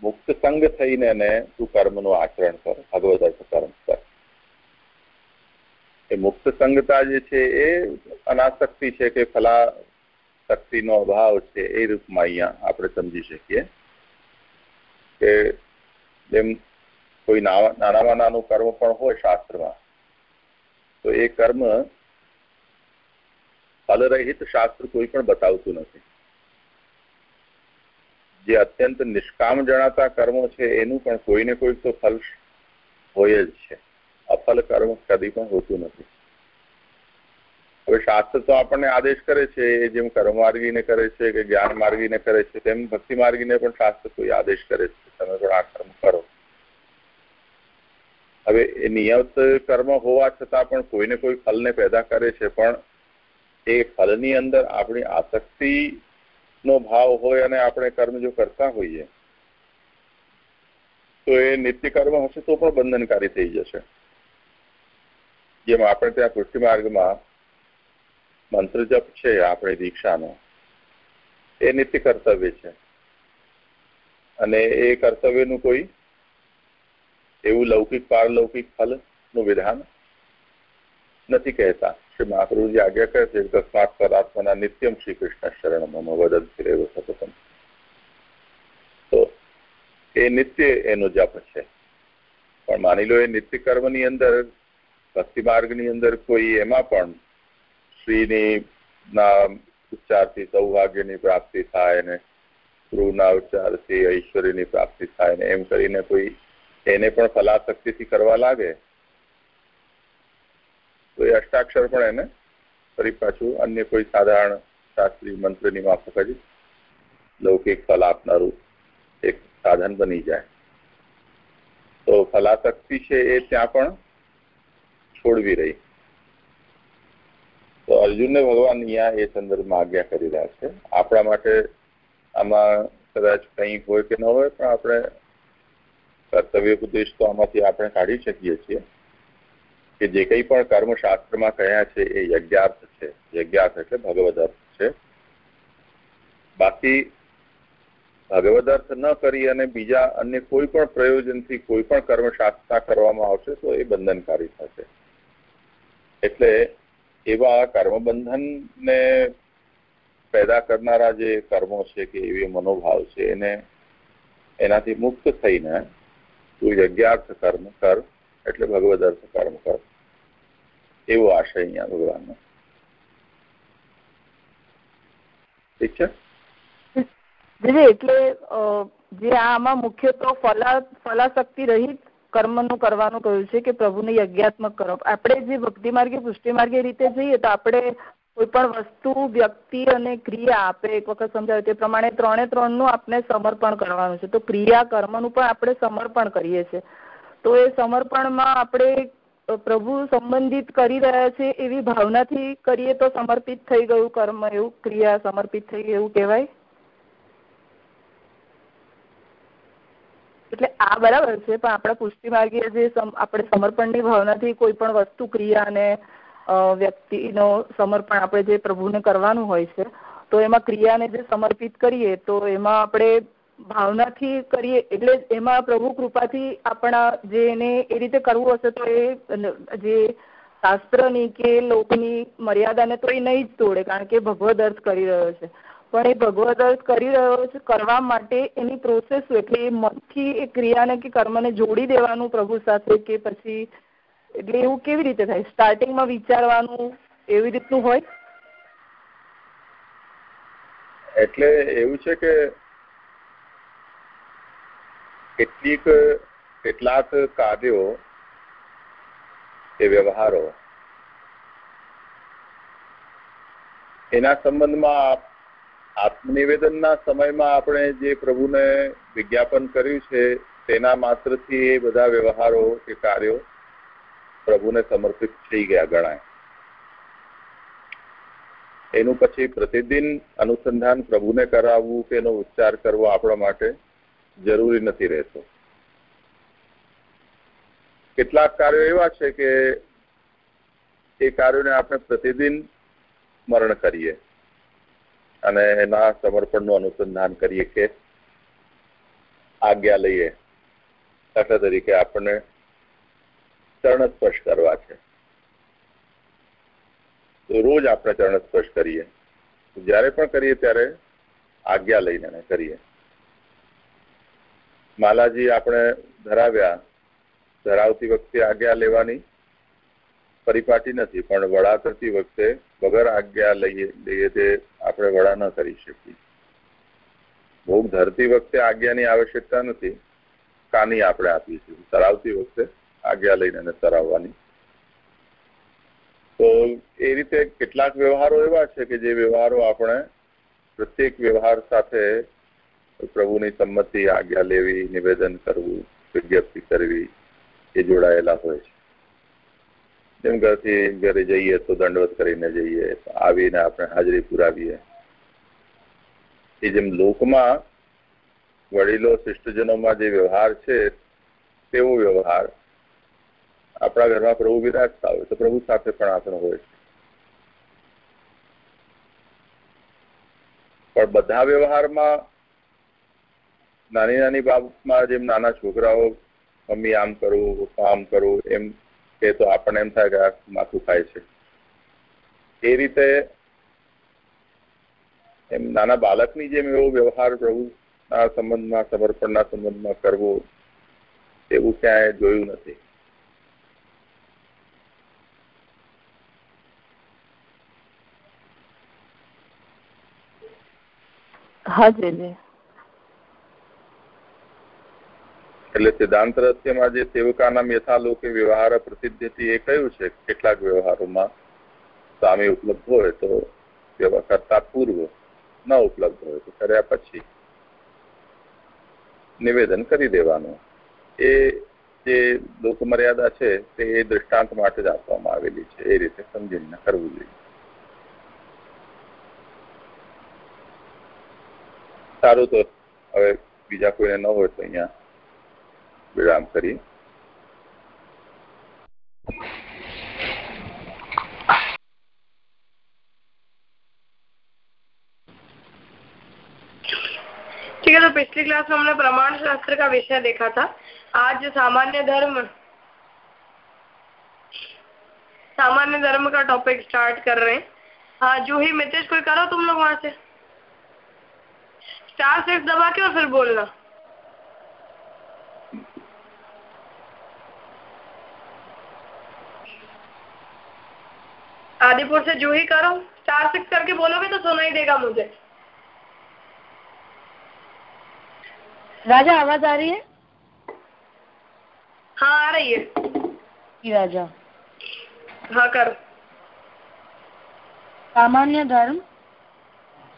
મુક્ત સંગ થઈને તું કર્મનું આચરણ કર. ભગવદ કર્મ કર. એ મુક્ત સંગતા જે છે એ અનાસક્તિ છે કે ફલાશક્તિનો અભાવ છે એ રૂપમાં અહીંયા આપણે સમજી શકીએ કે જેમ કોઈ નાનામાં નાનું કર્મ પણ હોય શાસ્ત્રમાં, તો એ કર્મ ફલરહિત શાસ્ત્ર કોઈ પણ બતાવતું નથી. જે અત્યંત નિષ્કામ જણાતા કર્મો છે, એનું પણ કોઈને કોઈ તો ફલ હોય જ છે. અફલ કર્મ કદી પણ હોતું નથી. હવે શાસ્ત્ર તો આપણને આદેશ કરે છે જેમ કર્મ માર્ગીને કરે છે કે જ્ઞાન માર્ગીને કરે છે, તેમ ભક્તિ માર્ગીને પણ શાસ્ત્ર કોઈ આદેશ કરે છે તમે પણ આ કર્મ કરો. હવે એ નિયત કર્મ હોવા છતાં પણ કોઈને કોઈ ફલને પેદા કરે છે, પણ એ ફલની અંદર આપણી આસક્તિ નો ભાવ હોય અને આપણે કર્મ જો કરતા હોઈએ, તો એ નિત્ય કર્મ હશે તો પણ બંધનકારી થઈ જશે. જેમ આપણે ત્યાં પુષ્ટિ માર્ગમાં મંત્ર જપ છે આપણે દીક્ષાનો, એ નિત્ય કર્તવ્ય છે. અને એ કર્તવ્યનું કોઈ એવું લૌકિક, પારલૌકિક ફલનું વિધાન નથી કહેતા. શ્રી મહાપ્રભુજી આજ્ઞા કહે છે તસ્માત પરાત્મના નિત્યમ શ્રી કૃષ્ણ શરણ મમ વદન સતતમ તો એ નિત્ય એનો જપ છે. પણ માની લો એ નિત્ય કર્મની અંદર ભક્તિ માર્ગની અંદર કોઈ એમાં પણ શ્રીની ના ઉચ્ચારથી સૌભાગ્યની પ્રાપ્તિ થાય ને ધ્રુવના ઉચ્ચારથી ઐશ્વર્યની પ્રાપ્તિ થાય ને એમ કરીને કોઈ એને પણ ફલાશક્તિથી કરવા લાગે તો એ અષ્ટાક્ષર પણ એને ફરી પાછું. અન્ય કોઈ સાધારણ શાસ્ત્રી મંત્રની માફક જ લૌકિક ફલ આપનારું એક સાધન બની જાય. તો ફલાશક્તિ છે એ ત્યાં પણ છોડવી રહી. તો અર્જુનને ભગવાન અહીંયા એ સંદર્ભમાં આજ્ઞા કરી રહ્યા છે. આપણા માટે આમાં કદાચ કંઈ હોય કે ન હોય, પણ આપણે કર્તવ્ય ઉપદેશ તો આમાંથી આપણે કાઢી શકીએ છીએ. કે જે કંઈ પણ કર્મશાસ્ત્રમાં કહ્યા છે એ યજ્ઞાર્થ છે. યજ્ઞાર્થ એટલે ભગવદ અર્થ છે. બાકી ભગવદ અર્થ ન કરી અને બીજા અન્ય કોઈ પણ પ્રયોજનથી કોઈ પણ કર્મશાસ્ત્રા કરવામાં આવશે તો એ બંધનકારી થશે. એટલે એવા કર્મબંધનને પેદા કરનારા જે કર્મો છે કે એવી મનોભાવ છે એને એનાથી મુક્ત થઈને તું યજ્ઞાર્થ કર્મ કર. એટલે ભગવદ અર્થ કર્મ કર. એવો આશય અહીંયા ભગવાનનો. ઠીક છે? એટલે જે આમાં મુખ્ય તો ફલા, ફલાશક્તિ રહિત કર્મનું કરવાનું કહ્યું છે કે પ્રભુને યજ્ઞાત્મક કરો. આપણે જે ભક્તિ માર્ગે, પુષ્ટિ માર્ગે રીતે જઈએ તો આપણે કોઈ પણ વસ્તુ, વ્યક્તિ અને ક્રિયા આપણે એક વખત સમજાવ્યું તે પ્રમાણે ત્રણે ત્રણનું આપણે સમર્પણ કરવાનું છે. તો ક્રિયા કર્મનું પણ આપણે સમર્પણ કરીએ છીએ. તો એ સમર્પણમાં આપણે પ્રભુ સંબંધિત કરી રહ્યા છે એવી ભાવનાથી કરીએ તો સમર્પિત થઈ ગયું કર્મ એવું, ક્રિયા સમર્પિત થઈ ગયું એવું કહેવાય? એટલે આ બરાબર છે, પણ આપણા પુષ્ટિ માર્ગીય જે આપણે સમર્પણની ભાવનાથી કોઈ પણ વસ્તુ ક્રિયાને વ્યક્તિનો સમર્પણ આપણે જે પ્રભુને કરવાનું હોય છે, તો એમાં ક્રિયાને જે સમર્પિત કરીએ તો એમાં આપણે ભાવનાથી કરીએ, એટલે એમાં પ્રભુ કૃપાથી આપણા જે એને એ રીતે કરવું હશે તો એ જે શાસ્ત્રની કે લોકની મર્યાદાને તો એ નહીં જ તોડે, કારણ કે ભગવદ અર્થ કરી રહ્યો છે. પણ એ ભગવદ અર્થ કરી રહ્યો છે કરવા માટે એની પ્રોસેસ એટલે મનથી એ ક્રિયાને કે કર્મને જોડી દેવાનું પ્રભુ સાથે કે પછી એટલે એવું કેવી રીતે થાય? સ્ટાર્ટિંગમાં વિચારવાનું એવી રીતનું હોય? એટલે એવું છે કે કેટલીક, કેટલાક કાર્યો કે વ્યવહારો, એના સંબંધમાં આત્મનિવેદનના સમયમાં આપણે જે પ્રભુને વિજ્ઞાપન કર્યું છે, તેના માત્રથી એ બધા વ્યવહારો કે કાર્યો પ્રભુને સમર્પિત થઈ ગયા ગણાય. એનું પછી પ્રતિદિન અનુસંધાન પ્રભુને કરાવવું કે એનો ઉચ્ચાર કરવો આપણા માટે જરૂરી નથી રહેતું. કેટલાક કાર્યો એવા છે કે એ કાર્યોને આપણે પ્રતિદિન સ્મરણ કરીએ અને એના સમર્પણનું અનુસંધાન કરીએ કે આજ્ઞા લઈએ. દાખલા તરીકે આપણને ચરણ સ્પર્શ કરવા છે. તો રોજ આપણે ચરણ સ્પર્શ કરીએ. જ્યારે પણ કરીએ ત્યારે આજ્ઞા લઈને કરીએ. માલાજી આપણે ધરાવ્યા. ધરાવતી વખતે આજ્ઞા લેવાની પરિપાટી નથી, પણ વડા કરતી વખતે વગર આજ્ઞા લઈએ લઈએ તે આપણે વડા ન કરી શકીએ. ભોગ ધરતી વખતે આજ્ઞાની આવશ્યકતા નથી, કાની આપણે આપીએ છીએ? તરાવતી વખતે આજ્ઞા લઈને એને તરાવવાની તો એ રીતે કેટલાક વ્યવહારો એવા છે કે જે વ્યવહારો આપણે પ્રત્યેક વ્યવહાર સાથે પ્રભુની સંમતિ આજ્ઞા લેવી, નિવેદન કરવું, વિજ્ઞપ્તિ કરવી એ જોડાયેલા હોય છે. જેમ ઘરથી ઘરે જઈએ તો દંડવત કરીને જઈએ, આવીને આપણે હાજરી પુરાવીએ. એ જેમ લોકમાં વડીલો, શિષ્ટજનોમાં જે વ્યવહાર છે, તેવો વ્યવહાર આપણા ઘરમાં પ્રભુ વિરાજતા હોય તો પ્રભુ સાથે પણ આપણો હોય છે. પણ બધા વ્યવહારમાં નાની નાની બાબતમાં જેમ નાના છોકરાઓ મમ્મી આમ કરું આમ કરું, એમ કે તો આપણને એમ થાય કે માથું ખાય છે. એ રીતે એમ નાના બાળકની જેમ એવો વ્યવહાર પ્રભુના સંબંધમાં, સમર્પણના સંબંધમાં કરવો, એવું ક્યાંય જોયું નથી. હા જી એટલે સિદ્ધાંત રહસ્યમાં જે સેવકાનામ યથાલોકે વ્યવહાર પ્રસિદ્ધિથી એ કહ્યું છે? કેટલાક વ્યવહારોમાં સ્વામી ઉપલબ્ધ હોય તો કરતા પૂર્વ ન ઉપલબ્ધ હોય તો કર્યા પછી નિવેદન કરી દેવાનું. એ જે લોકમર્યાદા છે તે એ દ્રષ્ટાંત માટે જ આપવામાં આવેલી છે. એ રીતે સમજીને કરવું જોઈએ. સારું તો હવે બીજા કોઈને ન હોય તો અહીંયા विराम करिए। ठीक है तो पिछली क्लास में हमने प्रमाण शास्त्र का विषय देखा था। आज सामान्य धर्म सामान्य धर्म का टॉपिक स्टार्ट कर रहे हैं। हाँ जो ही मितेश कोई करो तुम लोग वहाँ से। स्टार सिर्फ़ दबा के और फिर बोलना। आदिपुर से जूही करो स्टार सिक्स करके बोलोगे तो सुनाई देगा मुझे राजा आवाज आ रही है हाँ आ रही है राजा हाँ करो સામાન્ય ધર્મ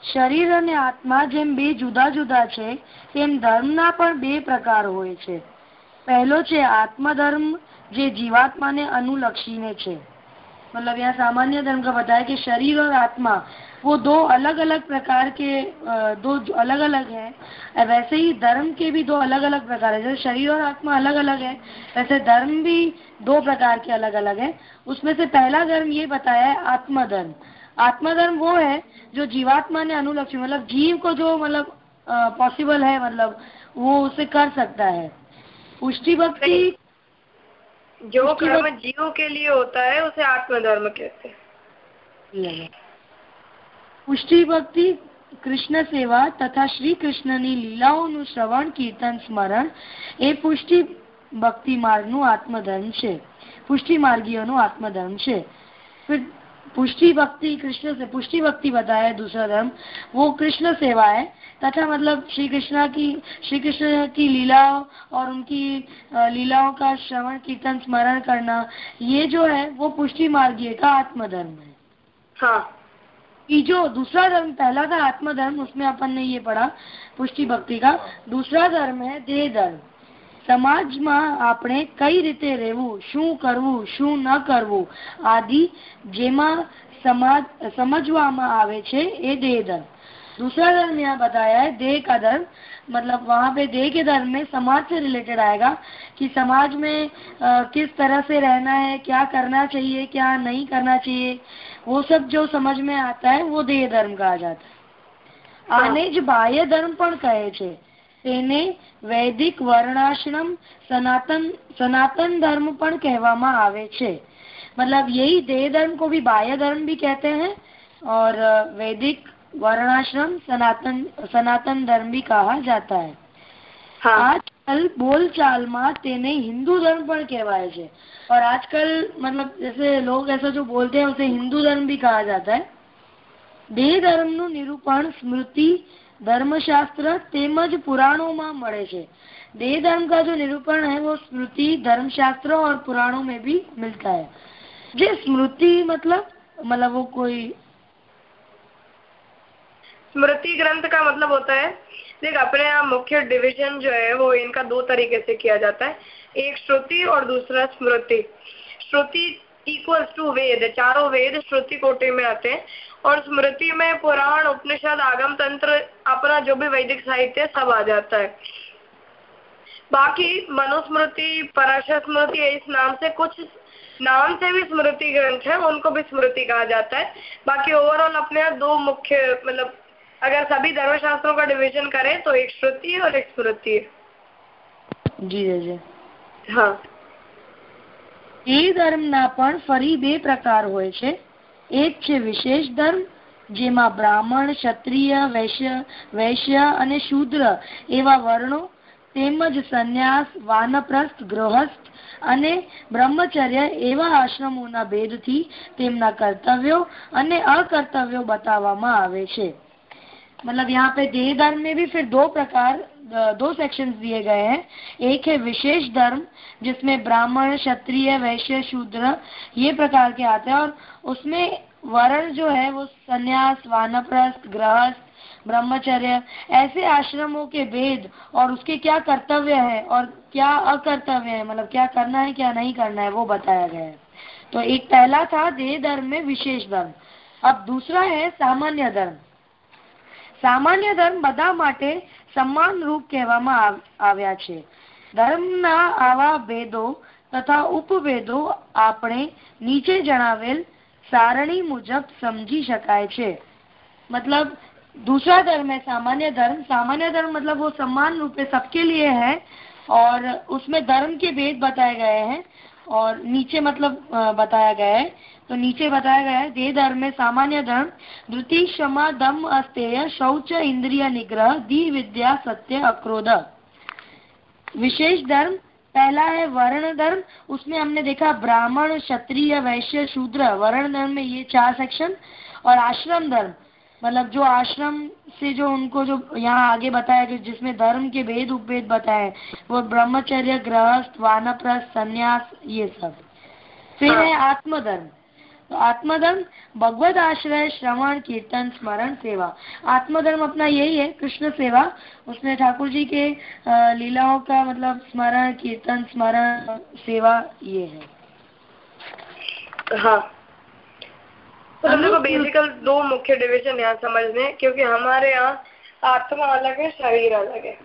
શરીર અને આત્મા જેમ બે જુદા જુદા છે તેમ ધર્મના પણ બે પ્રકાર હોય છે પહેલો છે આત્મધર્મ જે જીવાત્માને અનુલક્ષીને છે मतलब यहाँ सामान्य धर्म का बताया कि शरीर और आत्मा, वो दो अलग अलग प्रकार के दो अलग अलग है। वैसे ही धर्म के भी दो अलग अलग प्रकार है। जैसे शरीर और आत्मा अलग अलग है, वैसे धर्म भी दो प्रकार के अलग अलग है। उसमें से पहला धर्म ये बताया है आत्मधर्म। आत्मधर्म वो है जो जीवात्मा ने अनुलक्ष्य मतलब जीव को जो मतलब पॉसिबल है मतलब वो उसे कर सकता है। पुष्टि भक्ति जो कर्म जीव के लिए होता है उसे आत्मधर्म कहते हैं પુષ્ટિ ભક્તિ કૃષ્ણ સેવા તથા શ્રી કૃષ્ણની લીલાઓનું શ્રવણ કીર્તન સ્મરણ એ પુષ્ટિ ભક્તિ માર્ગનું આત્મધર્મ છે પુષ્ટિ માર્ગીઓનું आत्मधर्म છે फिर पुष्टि भक्ति कृष्ण से पुष्टि भक्ति बताया दूसरा धर्म वो कृष्ण सेवा है तथा मतलब श्री कृष्णा की श्री कृष्ण की लीला और उनकी लीलाओं का श्रवण कीर्तन स्मरण करना ये जो है वो पुष्टि मार्गीय का आत्मधर्म है। हाँ। जो दूसरा धर्म पहला था आत्मधर्म उसमें अपन ने ये पढ़ा पुष्टि भक्ति का दूसरा धर्म है देह धर्म। समाज मे कई रीते रहू शु करव शु न करव आदि जेमा समाज समझवा આવે છે એ दूसरा धर्म यहाँ बताया है देह का धर्म मतलब वहाँ पे देह के धर्म में समाज से रिलेटेड आएगा कि समाज में आ, किस तरह से रहना है क्या करना चाहिए क्या नहीं करना चाहिए वो सब जो समझ में आता है वो देह धर्म कहा जाता है આને જ બાહ્ય ધર્મ પણ કહે છે તેને વૈદિક વર્ણાશ્રમ સનાતન सनातन धर्म પણ કહેવામાં આવે છે मतलब यही देह धर्म को भी बाह्य धर्म भी कहते हैं और वैदिक वर्णाश्रम सनातन सनातन धर्म भी कहा जाता है हाँ. आजकल बोलचाल में तेने हिंदू धर्म पर कहवाए છે और आजकल मतलब जैसे लोग ऐसा जो बोलते हैं उसे हिंदू धर्म भी कहा जाता है દેહ ધર્મ નું નિરૂપણ સ્મૃતિ धर्मशास्त्र तेमज पुराणों में મળે છે देह धर्म का जो निरूपण है वो स्मृति धर्मशास्त्र और पुराणों में भी मिलता है जे स्मृति मतलब मतलब वो कोई स्मृति ग्रंथ का मतलब होता है, देख अपने यहाँ मुख्य डिवीज़न जो है वो इनका दो तरीके से किया जाता है। एक श्रुति और दूसरा स्मृति। श्रुति इक्वल्स टू वेद, चारों वेद श्रुति कोटि में आते हैं। और स्मृति में पुराण, उपनिषद, आगम तंत्र, अपना जो भी वैदिक साहित्य सब आ जाता है। बाकी मनुस्मृति पराशर स्मृति इस नाम से कुछ नाम से भी स्मृति ग्रंथ है, उनको भी स्मृति कहा जाता है। बाकी ओवरऑल अपने यहाँ दो मुख्य मतलब अगर सभी धर्मशास्त्रों का डिवीजन करें तो एक श्रुति और एक स्मृति जी जी હા એ ધર્મના પણ ફરી બે પ્રકાર હોય છે એક છે વિશેષ ધર્મ જેમાં બ્રાહ્મણ ક્ષત્રિય વૈશ્ય વૈશ્ય અને શૂદ્ર એવા વર્ણો તેમજ સંન્યાસ વાનપ્રસ્થ ગૃહસ્થ અને બ્રહ્મચર્ય એવા આશ્રમોના ભેદથી તેમના કર્તવ્યો અને અકર્તવ્યો બતાવવામાં આવે છે मतलब यहाँ पे देह धर्म में भी फिर दो प्रकार दो सेक्शंस दिए गए हैं। एक है विशेष धर्म, जिसमें ब्राह्मण, क्षत्रिय, वैश्य, शूद्र, ये प्रकार के आते हैं और उसमें वर्ण जो है वो संन्यास, वानप्रस्थ, गृहस्थ, ब्रह्मचर्य, ऐसे आश्रमों के भेद और उसके क्या कर्तव्य है और क्या अकर्तव्य है मतलब क्या करना है, क्या नहीं करना है, वो बताया गया है। तो एक पहला था देह धर्म में विशेष धर्म। अब दूसरा है सामान्य धर्म। સામાન્ય ધર્મ બધા માટે સમાન રૂપ કહેવામાં આવ્યા છે ધર્મના આવા ભેદો તથા ઉપભેદો આપણે નીચે જણાવેલ सारणी मुजब समझी शकाय छे मतलब दूसरा धर्म है सामान्य धर्म सामान्य धर्म मतलब वो समान रूप से सबके लिए है और उसमें धर्म के भेद बताए गए हैं और नीचे मतलब बताया गया है। तो नीचे बताया गया है देह धर्म में सामान्य धर्म धृति क्षमा दम अस्तेय, शौच इंद्रिय निग्रह, दी विद्या सत्य अक्रोध। विशेष धर्म, पहला है वर्ण धर्म, उसमें हमने देखा ब्राह्मण, क्षत्रिय, वैश्य, शूद्र। वर्ण धर्म में ये चार सेक्शन और आश्रम धर्म मतलब जो आश्रम से जो उनको जो यहाँ आगे बताया कि जिसमें धर्म के भेद उपभेद बताए वो ब्रह्मचर्य गृहस्थ वानप्रस्थ संन्यास ये सब। फिर है। आत्मधर्म। तो आत्मधर्म भगवत आश्रय श्रवण कीर्तन स्मरण सेवा। आत्मधर्म अपना यही है कृष्ण सेवा। उसमें ठाकुर जी के लीलाओं का मतलब स्मरण कीर्तन स्मरण सेवा ये है। हाँ। बेसिकल दो मुख्य डिविजन यहाँ समझने क्योंकि हमारे यहाँ आत्मा अलग है शरीर अलग है।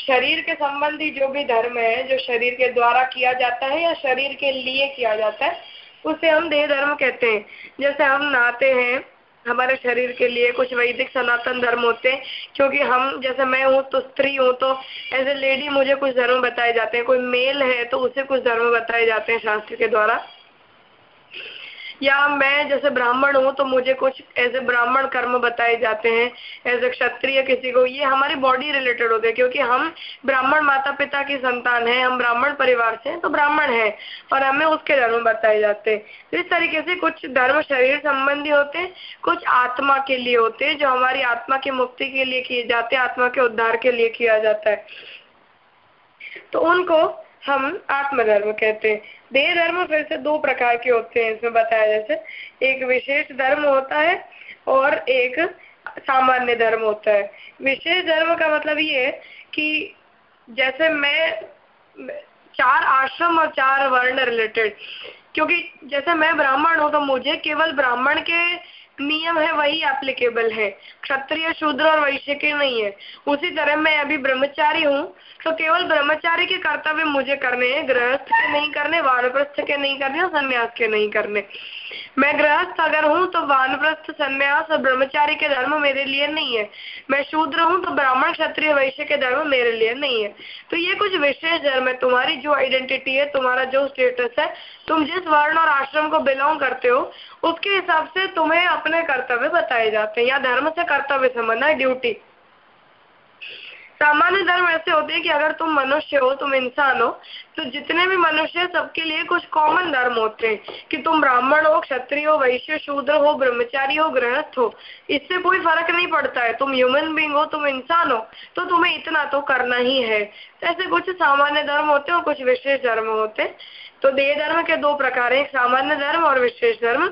शरीर के संबंधी जो भी धर्म है जो शरीर के द्वारा किया जाता है या शरीर के लिए किया जाता है उसे हम देह धर्म कहते हैं। जैसे हम नहाते हैं हमारे शरीर के लिए कुछ वैदिक सनातन धर्म होते हैं क्योंकि हम जैसे मैं हूँ तो स्त्री हूँ तो एज ए लेडी मुझे कुछ धर्म बताए जाते हैं। कोई मेल है तो उसे कुछ धर्म बताए जाते हैं शास्त्र के द्वारा। या मैं जैसे ब्राह्मण हूँ तो मुझे कुछ एज ए ब्राह्मण कर्म बताए जाते हैं एज ए क्षत्रिय किसी को। ये हमारी बॉडी रिलेटेड होते हैं, क्योंकि हम ब्राह्मण माता पिता की संतान है, हम ब्राह्मण परिवार से हैं तो ब्राह्मण है, और हमें उसके धर्म बताए जाते हैं। तो इस तरीके से कुछ धर्म शरीर संबंधी होते कुछ आत्मा के लिए होते जो हमारी आत्मा की मुक्ति के लिए किए जाते आत्मा के उद्धार के लिए किया जाता है। तो उनको हम आत्मधर्म कहते हैं। देह धर्म फिर से दो प्रकार के होते हैं, इसमें बताया जैसे, एक विशेष धर्म होता है और एक सामान्य धर्म होता है। विशेष धर्म का मतलब ये है कि जैसे मैं चार आश्रम और चार वर्ण रिलेटेड क्योंकि जैसे मैं ब्राह्मण हूँ तो मुझे केवल ब्राह्मण के नियम है वही एप्लीकेबल है क्षत्रिय शूद्र और वैश्य के नहीं है उसी तरह मैं अभी ब्रह्मचारी हूँ तो केवल ब्रह्मचारी के कर्तव्य मुझे करने हैं गृहस्थ के नहीं करने वानप्रस्थ के नहीं करने और संन्यास के नहीं करने मैं गृहस्थ अगर हूँ तो वानप्रस्थ संन्यास और ब्रह्मचारी के धर्म मेरे लिए नहीं है। मैं शूद्र हूँ तो ब्राह्मण, क्षत्रिय, वैश्य के धर्म मेरे लिए नहीं है। तो ये कुछ विशेष धर्म है। तुम्हारी जो आइडेंटिटी है, तुम्हारा जो स्टेटस है, तुम जिस वर्ण और आश्रम को बिलोंग करते हो, उसके हिसाब से तुम्हें अपने कर्तव्य बताए जाते हैं। या धर्म से कर्तव्य समझना है ड्यूटी सामान्य धर्म ऐसे होते हैं कि अगर तुम मनुष्य हो, तुम इंसान हो तो जितने भी मनुष्य सबके लिए कुछ कॉमन धर्म होते हैं कि तुम ब्राह्मण हो, क्षत्रिय हो, वैश्य, शूद्र हो, ब्रह्मचारी हो, गृहस्थ हो। इससे कोई फ़र्क नहीं पड़ता है। तुम ह्यूमन बींग हो, तुम इंसान हो तो तुम्हें इतना तो करना ही है। तो ऐसे कुछ सामान्य धर्म होते हैं और कुछ विशेष धर्म होते तो देह धर्म के दो प्रकार है सामान्य धर्म और विशेष धर्म।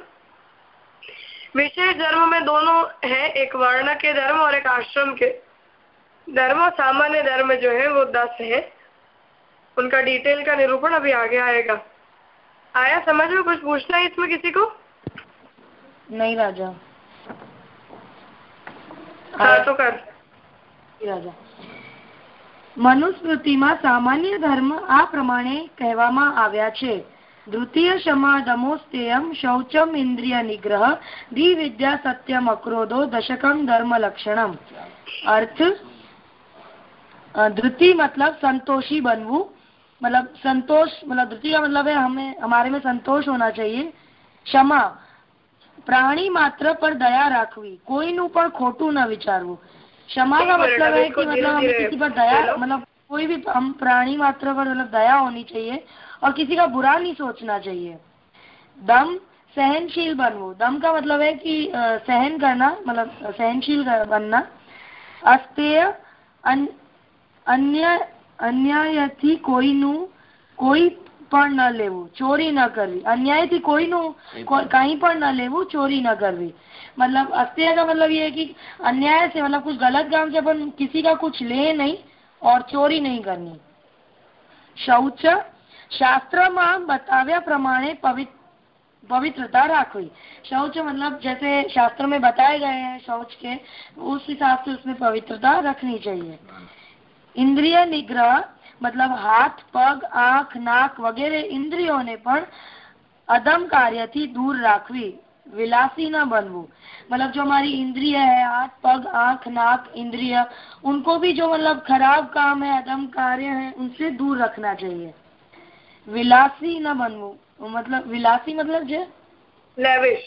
विशेष धर्म में दोनों है, एक वर्ण के धर्म और एक आश्रम के। धर्म और सामान्य धर्म जो है वो दस है उनका डिटेल का निरूपण अभी आगे आएगा आया समझ में कुछ पूछना है इसमें किसी को नहीं राजा हाँ तो कर રાજા મનુસ્મૃતિમાં સામાન્ય ધર્મ આ પ્રમાણે કહેવામાં આવ્યા છે દ્વિતીય ક્ષમા દમોસ્તેયમ શૌચમ ઇન્દ્રિય નિગ્રહ દ્વિવિદ્યા સત્યમ અક્રોધો દશકમ ધર્મ લક્ષણમ अर्थ धृति मतलब संतोषी बनवू मतलब संतोष मतलब धृति का मतलब है हमें हमारे में संतोष होना चाहिए क्षमा प्राणी मात्र पर दया राखवी कोई पर खोटू न विचारव क्षमा का मतलब है कि मतलब हमें किसी पर दया मतलब कोई भी हम प्राणी मात्र पर मतलब दया होनी चाहिए और किसी का बुरा नहीं सोचना चाहिए दम सहनशील बनवो दम का मतलब है कि सहन करना मतलब सहनशील बनना अस्तेय અન્ય અન્યાયથી કોઈનું કોઈ પણ ન લેવું ચોરી ન કરવી અન્યાયથી કોઈનું કहीं પણ ન લેવું ચોरी न करवी मतलब अस्त्य का मतलब ये है कि अन्याय से मतलब कुछ गलत काम से अपन किसी का कुछ ले नहीं और चोरी नहीं करनी शौच शास्त्રમાં બતાવ્યા પ્રમાણે पवित्रता રાખવી शौच मतलब जैसे शास्त्र में बताए गए हैं शौच के उस हिसाब से उसमें पवित्रता रखनी चाहिए इंद्रिय निग्रह मतलब हाथ, पग, आख, नाक वगैरह ઇન્દ્રિયોને ने અધમ કાર્યથી दूर રાખવી विलासी न बनव। मतलब जो हमारी इंद्रिय है, हाथ, पग, आँख, नाक इंद्रिय, उनको भी जो मतलब खराब काम है, अदम कार्य है, उनसे दूर रखना चाहिए। विलासी न बनवू मतलब विलासी मतलब जो? लेविश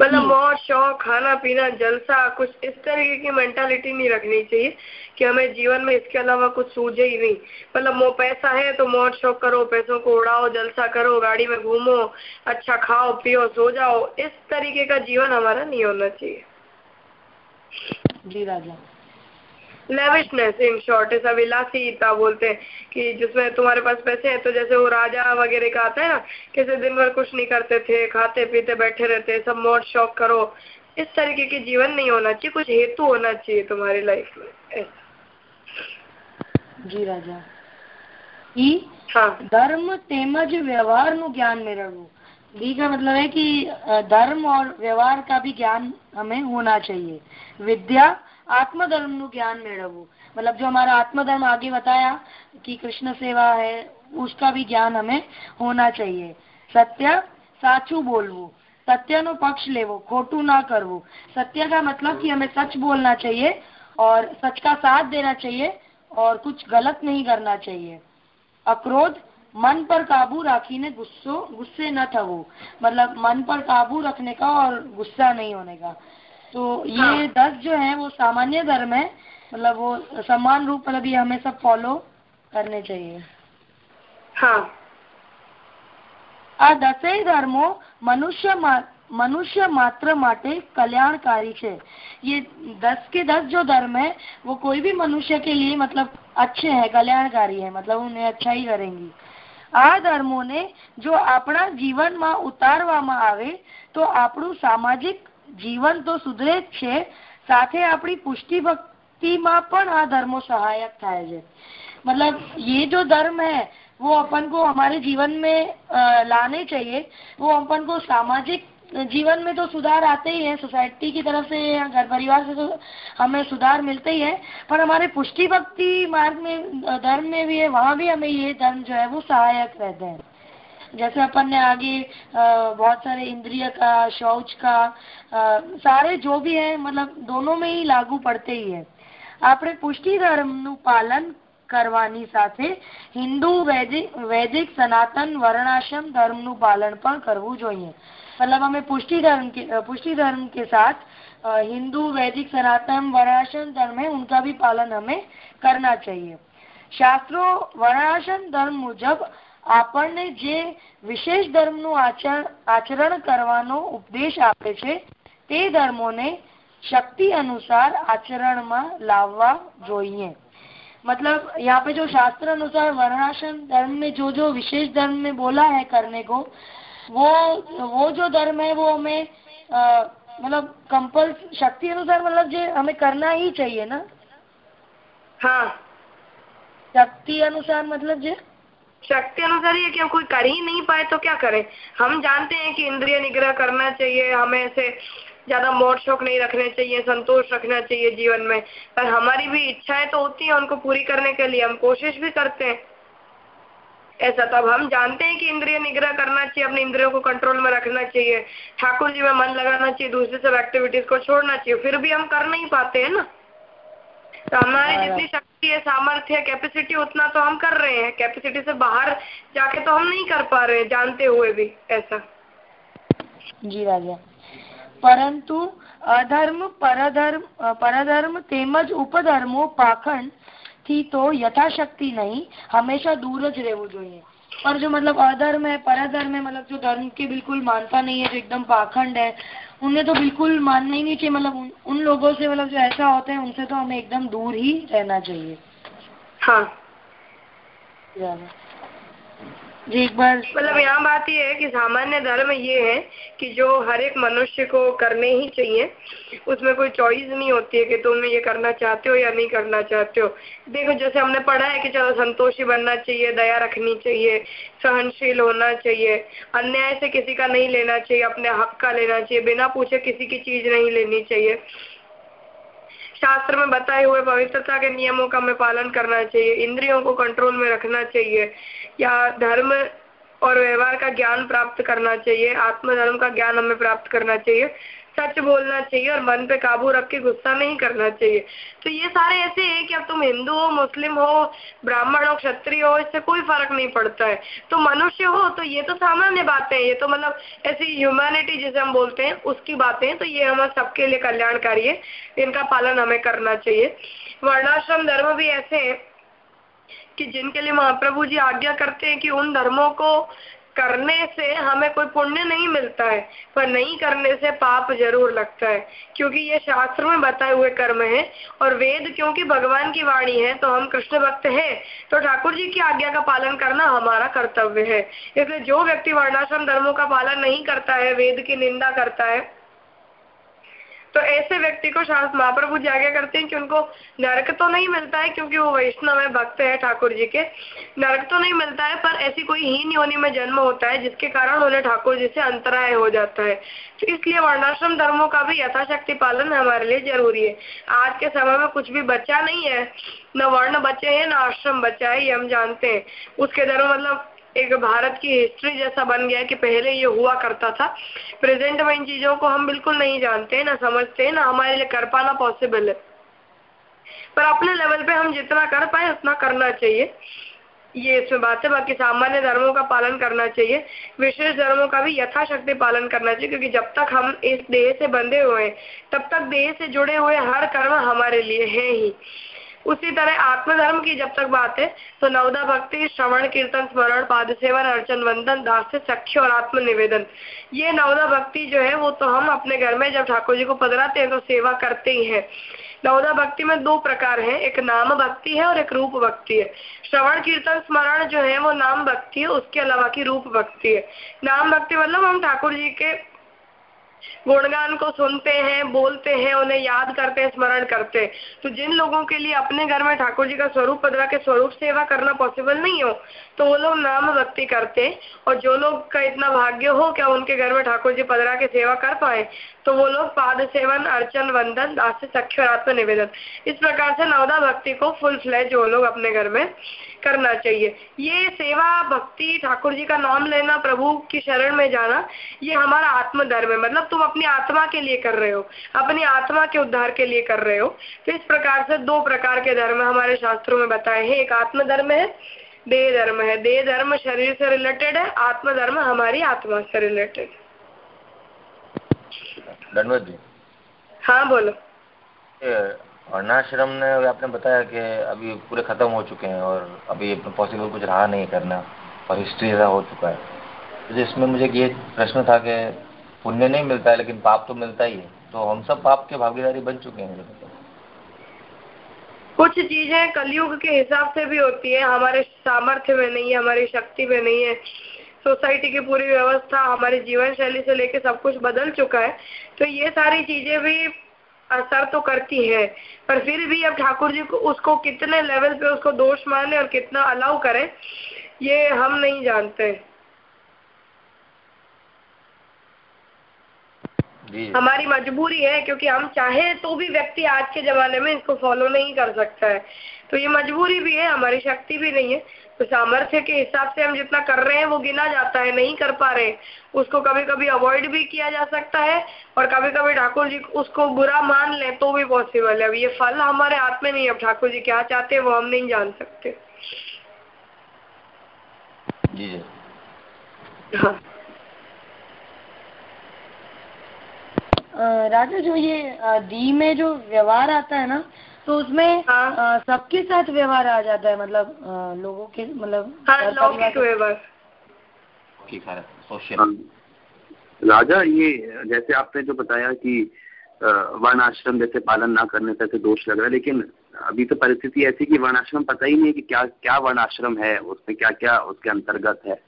मतलब मौत शौक खाना पीना जलसा कुछ इस तरीके की मेंटालिटी नहीं रखनी चाहिए कि हमें जीवन में इसके अलावा कुछ सूझे ही नहीं। मतलब वो पैसा है तो मौत शौक करो पैसों को उड़ाओ जलसा करो गाड़ी में घूमो अच्छा खाओ पियो सो जाओ। इस तरीके का जीवन हमारा नहीं होना चाहिए। जी राजा। लेविशनेस इन शॉर्ट ऐसा विलासीता बोलते हैं कि जिसमें तुम्हारे पास पैसे हैं तो जैसे वो राजा वगैरह का आता है ना कैसे दिन भर कुछ नहीं करते थे खाते पीते बैठे रहते सब मौत शौक करो। इस तरीके की जीवन नहीं होना चाहिए कुछ हेतु होना चाहिए तुम्हारी लाइफ में। जी राजा। ई हाँ। धर्म तेमज व्यवहार नु ज्ञान मेळवવું डी का मतलब है कि धर्म और व्यवहार का भी ज्ञान हमें होना चाहिए। विद्या आत्मधर्म नु ज्ञान मेड़वू मतलब जो हमारा आत्मधर्म आगे बताया कि कृष्ण सेवा है, उसका भी ज्ञान हमें होना चाहिए। सत्य साचू बोलवू सत्य नो पक्ष लेवो, खोटू ना करवू। सत्य का मतलब कि हमें सच बोलना चाहिए और सच का साथ देना चाहिए और कुछ गलत नहीं करना चाहिए। अक्रोध, मन पर काबू राखी ने गुस्सो, गुस्से न थवो मतलब मन पर काबू रखने का और गुस्सा नहीं होने का। तो ये दस जो है वो सामान्य धर्म है मतलब वो समान रूप मतलब ये हमें सब फॉलो करने चाहिए हाँ આ દસેય ધર્મો मनुष्य मनुष्य मात्र माटे कल्याणकारी છે ये दस के दस जो धर्म है वो कोई भी मनुष्य के लिए मतलब अच्छे हैं कल्याणकारी है मतलब उन्हें अच्छा ही करेंगी આ ધર્મોને જો આપણા જીવનમાં ઉતારવામાં આવે તો આપણું સામાજિક જીવન તો સુધરે જ છે સાથે આપણી પુષ્ટિ ભક્તિમાં પણ આ ધર્મો સહાયક થાય છે मतलब ये जो धर्म है वो अपन को हमारे जीवन में लाने चाहिए वो अपन को सामाजिक जीवन में तो सुधार आते ही है सोसाइटी की तरफ से या घर परिवार से तो हमें सुधार मिलते ही है पर हमारे पुष्टि भक्ति मार्ग में धर्म में भी है वहाँ भी हमें ये धर्म जो है वो सहायक रहते हैं जैसे अपन ने आगे बहुत सारे इंद्रिय का शौच का सारे जो भी है मतलब दोनों में ही लागू पड़ते ही है આપણે પુષ્ટિ ધર્મ નું પાલન કરવાની સાથે હિન્દુ વૈદિક વૈદિક સનાતન વર્ણાશ્રમ ધર્મ નું પાલન પણ કરવું જોઈએ मतलब हमें पुष्टि धर्म के पुष्टि धर्म के साथ हिंदू वैदिक सनातन वर्णाश्रम धर्म है उनका भी पालन हमें करना चाहिए શાસ્ત્રો વર્ણાશ્રમ ધર્મ મુજબ આપણને જે વિશેષ ધર્મ નું આચરણ કરવાનો ઉપદેશ આપે છે તે ધર્મોને शक्ति अनुसार आचरण में लाववा જોઈએ मतलब यहाँ पे जो शास्त्र अनुसार वर्णाश्रम धर्म में जो जो विशेष धर्म में बोला है करने को वो वो जो धर्म है वो हमें मतलब कंपल शक्ति अनुसार मतलब जो हमें करना ही चाहिए ना हाँ शक्ति अनुसार मतलब जो शक्ति अनुसार ये कि हम कोई कर ही नहीं पाए तो क्या करें? हम जानते हैं कि इंद्रिय निग्रह करना चाहिए, हमें ऐसे ज़्यादा मोट शोक नहीं रखने चाहिए, संतोष रखना चाहिए जीवन में। पर हमारी भी इच्छाएँ तो होती है उनको पूरी करने के लिए, हम कोशिश भी करते हैं। ऐसा तब हम जानते हैं कि इंद्रिय निग्रह करना चाहिए, अपने इंद्रियों को कंट्रोल में रखना चाहिए। ठाकुर जी में मन लगाना चाहिए, दूसरे सब एक्टिविटीज़ को छोड़ना चाहिए, फिर भी हम कर नहीं पाते हैं ना। तो हमारी जितनी शक्ति है सामर्थ्य है कैपेसिटी उतना तो हम कर रहे हैं कैपेसिटी से बाहर जाके तो हम नहीं कर पा रहे हैं जानते हुए भी ऐसा जी राजा પરંતુ અધર્મ પરધર્મ પરધર્મ તેમજ ઉપધર્મો પાખંડ થી તો યથાશક્તિ नहीं हमेशा दूर ज રહેવું જોઈએ पर जो मतलब अधर्म है परधर्म है मतलब जो धर्म के बिल्कुल मानता नहीं है जो एकदम पाखंड है उन्हें तो बिल्कुल मानना ही नहीं चाहिए मतलब उन, उन लोगों से मतलब जो ऐसा होते हैं उनसे तो हमें एकदम दूर ही रहना चाहिए हाँ जी, एक बार। मतलब यहाँ बात ये है कि सामान्य धर्म ये है कि जो हर एक मनुष्य को करने ही चाहिए, उसमें कोई चॉइस नहीं होती है कि तुम ये करना चाहते हो या नहीं करना चाहते हो। देखो, जैसे हमने पढ़ा है कि चलो संतोषी बनना चाहिए, दया रखनी चाहिए, सहनशील होना चाहिए, अन्याय से किसी का नहीं लेना चाहिए, अपने हक का लेना चाहिए, बिना पूछे किसी की चीज़ नहीं लेनी चाहिए। शास्त्र में बताए हुए पवित्रता के नियमों का हमें पालन करना चाहिए, इंद्रियों को कंट्रोल में रखना चाहिए या धर्म और व्यवहार का ज्ञान प्राप्त करना चाहिए आत्म धर्म का ज्ञान हमें प्राप्त करना चाहिए, सच बोलना चाहिए और मन पे काबू रख के गुस्सा नहीं करना चाहिए। तो ये सारे ऐसे हैं कि अब तुम हिंदू हो, मुस्लिम हो, ब्राह्मण हो, क्षत्रिय हो, इससे कोई फ़र्क नहीं पड़ता है। तो मनुष्य हो तो ये तो सामान्य बातें हैं, ये तो मतलब ऐसी ह्यूमैनिटी जिसे हम बोलते हैं, उसकी बातें हैं। तो ये हमारे सबके लिए कल्याणकारी है, इनका पालन हमें करना चाहिए। वर्णाश्रम धर्म भी ऐसे हैं कि जिनके लिए महाप्रभु जी आज्ञा करते हैं कि उन धर्मों को करने से हमें कोई पुण्य नहीं मिलता है, पर नहीं करने से पाप ज़रूर लगता है। क्योंकि ये शास्त्र में बताए हुए कर्म है, और वेद क्योंकि भगवान की वाणी है तो हम कृष्ण भक्त हैं तो ठाकुर जी की आज्ञा का पालन करना हमारा कर्तव्य है। इसलिए जो व्यक्ति वर्णाश्रम धर्मों का पालन नहीं करता है, वेद की निंदा करता है तो ऐसे व्यक्ति को महाप्रभु जी आज्ञा करते हैं कि उनको नरक तो नहीं मिलता है, क्योंकि वो वैष्णव है, भक्त है ठाकुर जी के। नरक तो नहीं मिलता है, पर ऐसी कोई हीन योनि में जन्म होता है, जिसके कारण उन्हें ठाकुर जी से अंतराय हो जाता है। तो इसलिए वर्णाश्रम धर्मों का भी यथाशक्ति पालन हमारे लिए ज़रूरी है। आज के समय में कुछ भी बच्चा नहीं है, न वर्ण बचे हैं, न आश्रम बचा है, ये हम जानते हैं। उसके धर्म मतलब एक भारत की हिस्ट्री जैसा बन गया कि पहले ये हुआ करता था। प्रेजेंट में इन चीज़ों को हम बिल्कुल नहीं जानते, ना समझते, ना हमारे लिए कर पाना पॉसिबल है। पर अपने लेवल पे हम जितना कर पाए, उतना करना चाहिए। ये इसमें बात है, बाकी सामान्य धर्मों का पालन करना चाहिए। विशेष धर्मों का भी यथाशक्ति पालन करना चाहिए, क्योंकि जब तक हम इस देह से बंधे हुए हैं, तब तक देह से जुड़े हुए हर कर्म हमारे लिए है ही। उसी तरह आत्मधर्म की जब तक बात है तो नवदा भक्ति, श्रवण, कीर्तन, स्मरण, पाद सेवन, अर्चन, वंदन दास सख्य और आत्म निवेदन ये नवदा भक्ति जो है, वो तो हम अपने घर में जब ठाकुर जी को पधराते हैं तो सेवा करते ही है। नवदा भक्ति में दो प्रकार है, एक नाम भक्ति है और एक रूप भक्ति है। श्रवण, कीर्तन, स्मरण जो है, वो नाम भक्ति है, उसके अलावा की रूप भक्ति है। नाम भक्ति मतलब हम ठाकुर जी के गुणगान को सुनते हैं, बोलते हैं, उन्हें याद करते हैं, स्मरण करते हैं। तो जिन लोगों के लिए अपने घर में ठाकुर जी का स्वरूप पदरा के स्वरूप सेवा करना पॉसिबल नहीं हो तो वो लोग नाम भक्ति करते और जो लोग का इतना भाग्य हो क्या उनके घर में ठाकुर जी पदरा के सेवा कर पाए तो वो लोग पाद सेवन, अर्चन, वंदन, दास सख्य और आत्म निवेदन इस प्रकार से नवदा भक्ति को फुल फ्लैज वो लोग अपने घर में करना चाहिए। ये सेवा भक्ति ठाकुर जी का नाम लेना प्रभु की शरण में जाना ये हमारा आत्मधर्म है। मतलब तुम अपनी आत्मा के लिए कर रहे हो अपनी आत्मा के उद्धार के लिए कर रहे हो। तो इस प्रकार से दो प्रकार के धर्म हमारे शास्त्रों में बताए हैं। एक आत्मधर्म है देह धर्म है। देह धर्म शरीर से रिलेटेड है आत्मधर्म हमारी आत्मा से रिलेटेड जी। हाँ बोलो। वर्णाश्रम ने आपने बताया कि अभी पूरे खत्म हो चुके हैं और अभी पॉसिबल कुछ रहा नहीं करना और हिस्ट्री ऐसा हो चुका है। तो इसमें मुझे ये प्रश्न था कि पुण्य नहीं मिलता है, लेकिन पाप तो मिलता ही है। तो हम सब पाप के भागीदारी बन चुके हैं। कुछ चीज़ें कलयुग के हिसाब से भी होती है। हमारे सामर्थ्य में नहीं है, हमारी शक्ति में नहीं है। सोसाइटी की पूरी व्यवस्था हमारी जीवन शैली से लेके सब कुछ बदल चुका है। तो ये सारी चीज़ें भी असर तो करती है पर फिर भी अब ठाकुर जी को उसको कितने लेवल पे उसको दोष माने और कितना अलाउ करें ये हम नहीं जानते। हमारी मजबूरी है क्योंकि हम चाहे तो भी व्यक्ति आज के जमाने में इसको फॉलो नहीं कर सकता है। तो ये मजबूरी भी है हमारी शक्ति भी नहीं है। तो सामर्थ्य के हिसाब से हम जितना कर रहे हैं वो गिना जाता है नहीं कर पा रहे। उसको कभी कभी अवॉइड भी किया जा सकता है और कभी कभी ठाकुर जी उसको बुरा मान ले तो भी पॉसिबल है। अब ये फल हमारे हाथ में नहीं अब ठाकुर जी क्या चाहते हैं वो हम नहीं जान सकते। जी जी। हाँ। राजा जो ये दी में जो व्यवहार आता है ना तो उसमें हाँ। सबके साथ व्यवहार आ जाता है मतलब आ, लोगों के मतलब हाँ, लौकिक व्यवहार। हाँ। राजा ये जैसे आपने जो बताया कि वर्ण आश्रम जैसे पालन ना करने से दोष लग रहा है लेकिन अभी तो परिस्थिति ऐसी कि वर्ण आश्रम पता ही नहीं है कि क्या क्या वर्ण आश्रम है उसमें क्या क्या उसके अंतर्गत है।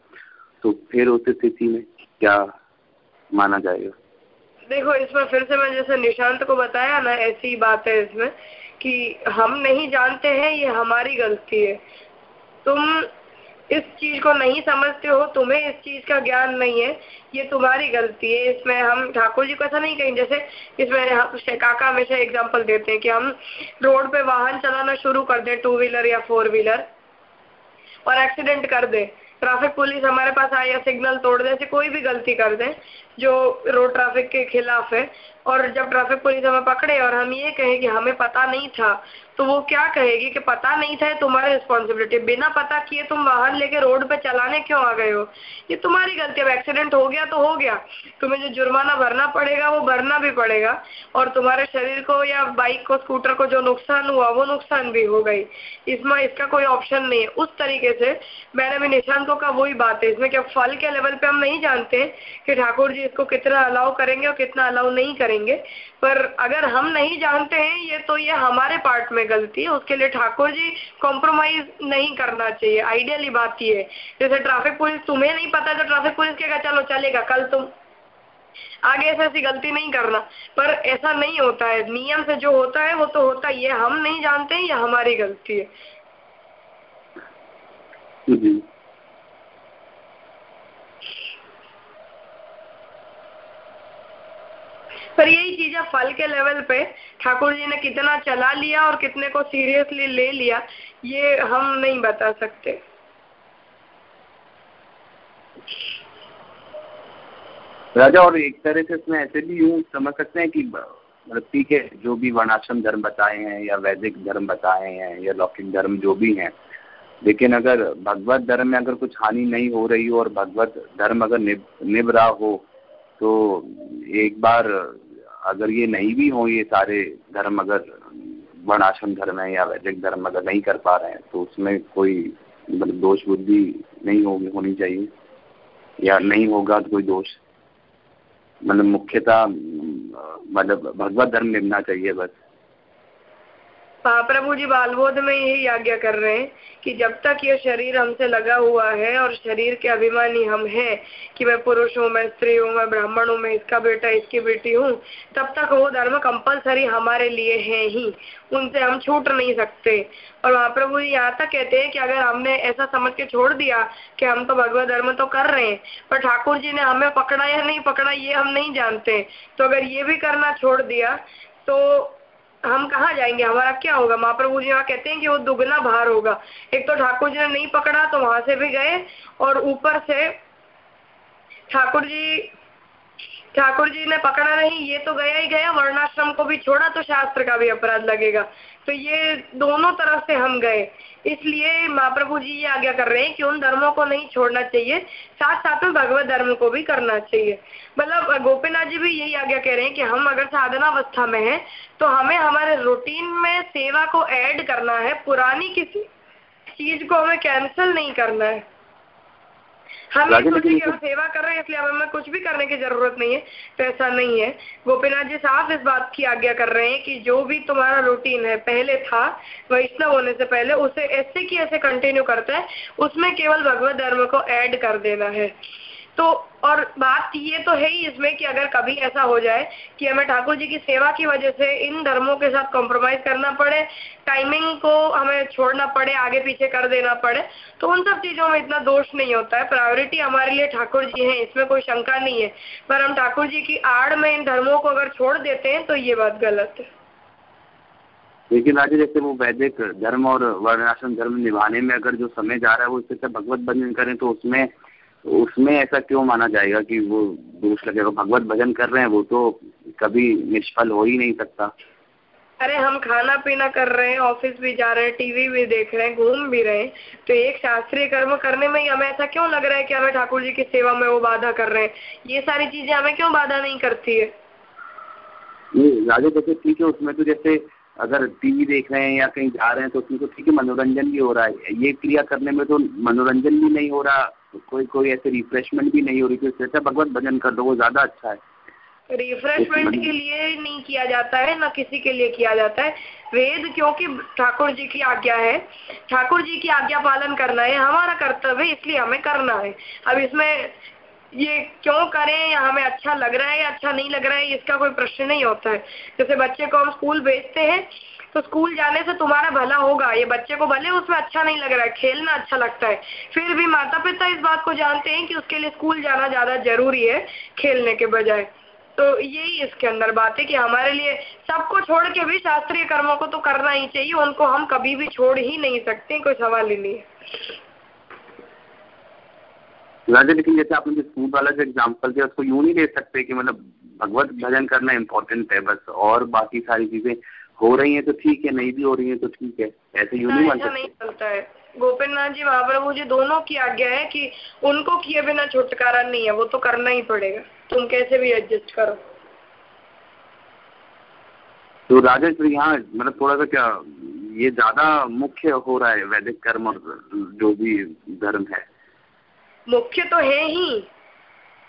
तो फिर उस स्थिति में क्या माना जाएगा? देखो इसमें फिर से मैं जैसे निशांत को बताया ना ऐसी बात है इसमें कि हम नहीं जानते हैं, ये हमारी गलती है। तुम इस चीज़ को नहीं समझते हो, तुम्हें इस चीज़ का ज्ञान नहीं है, ये तुम्हारी गलती है। इसमें हम ठाकुर जी को ऐसा नहीं कहें जैसे इसमें काका हमेशा एग्ज़ाम्पल देते हैं कि हम रोड पे वाहन चलाना शुरू कर दें टू व्हीलर या फोर व्हीलर और एक्सीडेंट कर दे। ट्रैफिक पुलिस हमारे पास आए या सिग्नल तोड़ दे ऐसे कोई भी गलती कर दे जो रोड ट्रैफिक के खिलाफ है और जब ट्रैफिक पुलिस हमें पकड़े और हम ये कहें कि हमें पता नहीं था तो वो क्या कहेगी कि पता नहीं था तुम्हारी रिस्पॉन्सिबिलिटी बिना पता किए तुम वाहन लेके रोड पे चलाने क्यों आ गए हो? ये तुम्हारी गलती अब एक्सीडेंट हो गया तो हो गया। तुम्हें जो जुर्माना भरना पड़ेगा, वो भरना भी पड़ेगा। और तुम्हारे शरीर को या बाइक को स्कूटर को जो नुकसान हुआ, वो नुकसान भी हो गई। इसमें इसका कोई ऑप्शन नहीं है। उस तरीके से मैंने भी निशांतों का वही बात है। इसमें क्या फल के लेवल पे हम नहीं जानते कि ठाकुर जी इसको कितना अलाउ करेंगे और कितना अलाउ नहीं करेंगे। पर अगर हम नहीं जानते हैं, ये तो ये हमारे पार्ट में गलती है। उसके लिए ठाकुर जी कॉम्प्रोमाइज नहीं करना चाहिए। आइडियली बात ये जैसे ट्रैफ़िक पुलिस तुम्हें नहीं पता तो ट्रैफ़िक पुलिस कहेगा, चलो, चलेगा, कल तुम आगे ऐसे ऐसी गलती नहीं करना। पर ऐसा नहीं होता है। नियम से जो होता है, वो तो होता ही है। हम नहीं जानते हैं, ये हमारी गलती है। जी। पर यही चीज़ें फल के लेवल पे ठाकुर जी ने कितना चला लिया और कितने को सीरियसली ले लिया, ये हम नहीं बता सकते। राजा, और एक तरह से इसमें ऐसे भी यूँ समझ सकते हैं कि मतलब के जो भी वर्णाश्रम धर्म बताए हैं, या वैदिक धर्म बताए हैं, या लौकिक धर्म जो भी हैं, लेकिन अगर भगवत धर्म में अगर कुछ हानि नहीं हो रही हो और भगवत धर्म अगर निभ रहा हो तो एक बार अगर ये नहीं भी हो, ये सारे धर्म अगर, वर्णाश्रम धर्म है या वैदिक धर्म अगर नहीं कर पा रहे हैं तो उसमें कोई मतलब दोष बुद्धि नहीं होगी, होनी चाहिए। या नहीं होगा तो कोई दोष। मतलब मुख्यतः मतलब भगवत धर्म लिखना चाहिए बस। महाप्रभु जी बालबोध में यही आज्ञा कर रहे हैं कि जब तक ये शरीर हमसे लगा हुआ है और शरीर के अभिमानी हम हैं कि मैं पुरुष हूँ, मैं स्त्री हूँ, मैं ब्राह्मण हूँ, मैं इसका बेटा, इसकी बेटी हूँ, तब तक वो धर्म कंपलसरी हमारे लिए है ही। उनसे हम छूट नहीं सकते। और महाप्रभु जी यहाँ तक कहते हैं कि अगर हमने ऐसा समझ के छोड़ दिया कि हम तो भगवत धर्म तो कर रहे हैं, पर ठाकुर जी ने हमें पकड़ा या नहीं पकड़ा, ये हम नहीं जानते। तो अगर ये भी करना छोड़ दिया तो हम कहाँ जाएँगे? हमारा क्या होगा? महाप्रभु जी यहाँ कहते हैं कि वो दुगना भार होगा। एक तो ठाकुर जी ने नहीं पकड़ा तो वहाँ से भी गए और ऊपर से ठाकुर जी ठाकुर जी ने पकड़ा नहीं, ये तो गया ही गया, वर्णाश्रम को भी छोड़ा तो शास्त्र का भी अपराध लगेगा। तो ये दोनों तरफ़ से हम गए। इसलिए महाप्रभु जी ये आज्ञा कर रहे हैं कि उन धर्मों को नहीं छोड़ना चाहिए साथ साथ में भगवत धर्म को भी करना चाहिए। मतलब गोपीनाथ जी भी यही आज्ञा कह रहे हैं कि हम अगर साधनावस्था में हैं तो हमें हमारे रूटीन में सेवा को ऐड करना है, पुरानी किसी चीज़ को हमें कैंसिल नहीं करना है। हम ये सोचे कि हम सेवा कर रहे हैं इसलिए हमें कुछ भी करने की ज़रूरत नहीं है तो ऐसा नहीं है। गोपीनाथ जी साफ़ इस बात की आज्ञा कर रहे हैं कि जो भी तुम्हारा रूटीन है पहले था वैष्णव होने से पहले उसे ऐसे की ऐसे कंटिन्यू करता है उसमें केवल भगवत धर्म को ऐड कर देना है। तो और बात ये तो है ही इसमें कि अगर कभी ऐसा हो जाए कि हमें ठाकुर जी की सेवा की वजह से इन धर्मों के साथ कॉम्प्रोमाइज करना पड़े टाइमिंग को हमें छोड़ना पड़े, आगे पीछे कर देना पड़े तो उन सब चीज़ों में इतना दोष नहीं होता है। प्रायोरिटी हमारे लिए ठाकुर जी है, इसमें कोई शंका नहीं है। पर हम ठाकुर जी की आड़ में इन धर्मों को अगर छोड़ देते हैं तो ये बात गलत है। लेकिन आज जैसे वो वैदिक धर्म और वर्णाश्रम धर्म निभाने में अगर जो समय जा रहा है, वो इससे भगवत बंधन करें तो उसमें उसमें ऐसा क्यों माना जाएगा कि वो दोष लगेगा भगवत भजन कर रहे हैं वो तो कभी निष्फल हो ही नहीं सकता। अरे हम खाना पीना कर रहे हैं ऑफ़िस भी जा रहे हैं टीवी भी देख रहे हैं घूम भी रहे हैं। तो एक शास्त्रीय कर्म करने में ही हमें ऐसा क्यों लग रहा है कि हमें ठाकुर जी की सेवा में वो बाधा कर रहे हैं? ये सारी चीज़ें हमें क्यों बाधा नहीं करती है? राजा जैसे ठीक है उसमें तो जैसे अगर टीवी देख रहे हैं या कहीं जा रहे हैं तो उसमें तो ठीक है मनोरंजन भी हो रहा है। ये क्रिया करने में तो मनोरंजन भी नहीं हो रहा कोई कोई ऐसे रिफ्रेशमेंट भी नहीं हो रही तो इससे भगवत भजन कर दो वो ज़्यादा अच्छा है। रिफ्रेशमेंट के लिए नहीं किया जाता है ना किसी के लिए किया जाता है। वेद क्योंकि ठाकुर जी की आज्ञा है ठाकुर जी की आज्ञा पालन करना है हमारा कर्तव्य है इसलिए हमें करना है। अब इसमें ये क्यों करें या हमें अच्छा लग रहा है या अच्छा नहीं लग रहा है इसका कोई प्रश्न नहीं होता है। जैसे बच्चे को हम स्कूल भेजते हैं तो स्कूल जाने से तुम्हारा भला होगा। ये बच्चे को भले उसमें अच्छा नहीं लग रहा है, खेलना अच्छा लगता है। फिर भी माता पिता इस बात को जानते हैं कि उसके लिए स्कूल जाना ज़्यादा ज़रूरी है खेलने के बजाय। तो यही इसके अंदर बात है कि हमारे लिए सबको छोड़ के भी शास्त्रीय कर्मों को तो करना ही चाहिए, उनको हम कभी भी छोड़ ही नहीं सकते, कोई सवाल ही नहीं राजा लेकिन जैसे आपने जो स्कूल वाला जो एग्ज़ाम्पल दिया, उसको यूँ नहीं ले सकते कि मतलब भगवत भजन करना इम्पोर्टेंट है बस, और बाकी सारी चीज़ें हो रही है तो ठीक है नहीं भी हो रही है तो ठीक है। ऐसे यूँ नहीं मान नहीं चलता है। गोपीनाथ जी महाप्रभु जी दोनों की आज्ञा है कि उनको किए बिना छुटकारा नहीं है वो तो करना ही पड़ेगा। तुम कैसे भी एडजस्ट करो। तो राजा फिर यहाँ मतलब थोड़ा सा क्या ये ज़्यादा मुख्य हो रहा है वैदिक कर्म और जो भी धर्म है? मुख्य तो है ही।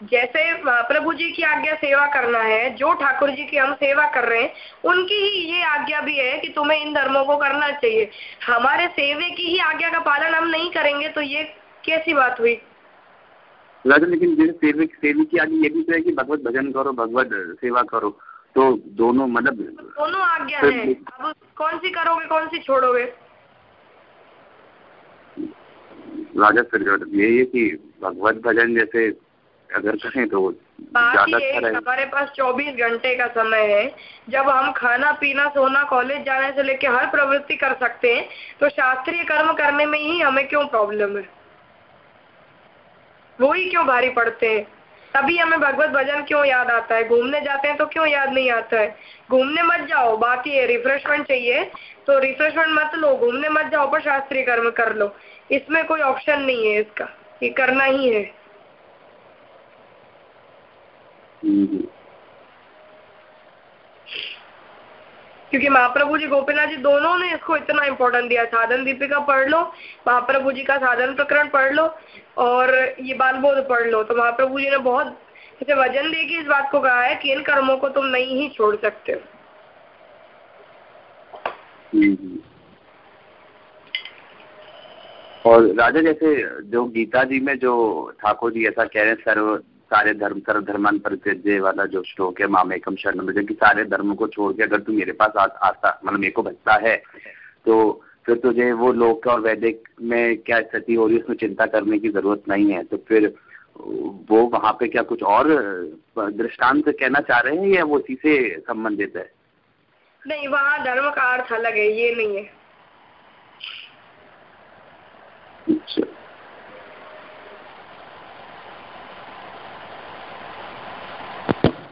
जैसे प्रभु जी की आज्ञा सेवा करना है जो ठाकुर जी की हम सेवा कर रहे हैं उनकी ही ये आज्ञा भी है कि तुम्हें इन धर्मों को करना चाहिए। हमारे सेवे की ही आज्ञा का पालन हम नहीं करेंगे तो ये कैसी बात हुई? राजा लेकिन जैसे सेवक सेवी की आगे ये भी तो है कि भगवत भजन करो भगवत सेवा करो। तो दोनों मतलब दोनों आज्ञा है। अब कौन सी करोगे कौन सी छोड़ोगे? राजा फिर यही है कि भगवत भजन जैसे अगर करें तो ज़्यादा अच्छा है, हमारे पास 24 घंटे का समय है। जब हम खाना पीना सोना कॉलेज जाने से लेके हर प्रवृत्ति कर सकते हैं तो शास्त्रीय कर्म करने में ही हमें क्यों प्रॉब्लम है? वो ही क्यों भारी पड़ते हैं? तभी हमें भगवत भजन क्यों याद आता है? घूमने जाते हैं तो क्यों याद नहीं आता है? घूमने मत जाओ बात ये रिफ्रेशमेंट चाहिए। तो रिफ्रेशमेंट मत लो घूमने मत जाओ पर शास्त्रीय कर्म कर लो। इसमें कोई ऑप्शन नहीं है इसका ये करना ही है। क्योंकि महाप्रभु जी गोपीनाथ जी दोनों ने इसको इतना इम्पोर्टेंट दिया। साधन दीपिका पढ़ लो महाप्रभु जी का साधन प्रकरण पढ़ लो और ये बाल बोध पढ़ लो। तो महाप्रभु जी ने बहुत इसे वज़न दे के इस बात को कहा है कि इन कर्मों को तुम नहीं ही छोड़ सकते। हो हम्म। और राजा जैसे जो गीता जी में जो ठाकुर जी ऐसा कह रहे हैं सर्व सारे धर्म सर्व धर्मान परित्यज्य वाला जो श्लोक है मामेकम शरण में कि सारे धर्म को छोड़ के अगर तू मेरे पास आ, आता मतलब मेरे को भजता है तो फिर तुझे वो लोक और वैदिक में क्या स्थिति हो रही है उसमें चिंता करने की ज़रूरत नहीं है। तो फिर वो वहाँ पे क्या कुछ और दृष्टांत कहना चाह रहे हैं या वो उसी से संबंधित है? नहीं वहाँ धर्म का अर्थ अलग है ये नहीं है। अच्छा।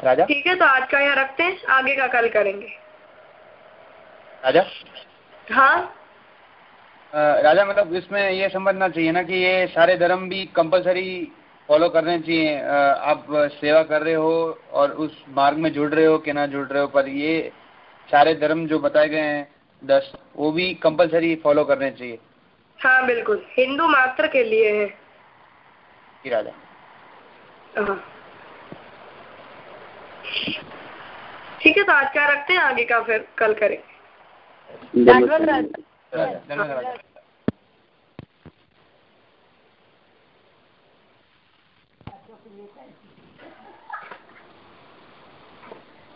राजा? ठीक है तो आज का यहाँ रखते हैं आगे का कल करेंगे। राजा? हाँ? अ, राजा मतलब इसमें ये समझना चाहिए ना कि ये सारे धर्म भी कंपलसरी फॉलो करने चाहिए। आप सेवा कर रहे हो और उस मार्ग में जुड़ रहे हो कि ना जुड़ रहे हो पर ये सारे धर्म जो बताए गए हैं दस वो भी कंपलसरी फॉलो करने चाहिए। हाँ बिल्कुल। हिंदू मात्र के लिए है। राजा। हाँ। ठीक है तो आज का रखते हैं आगे का फिर कल करेंगे धन्यवाद राजा राजा धन्यवाद राजा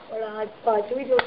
और आज पांचवी जो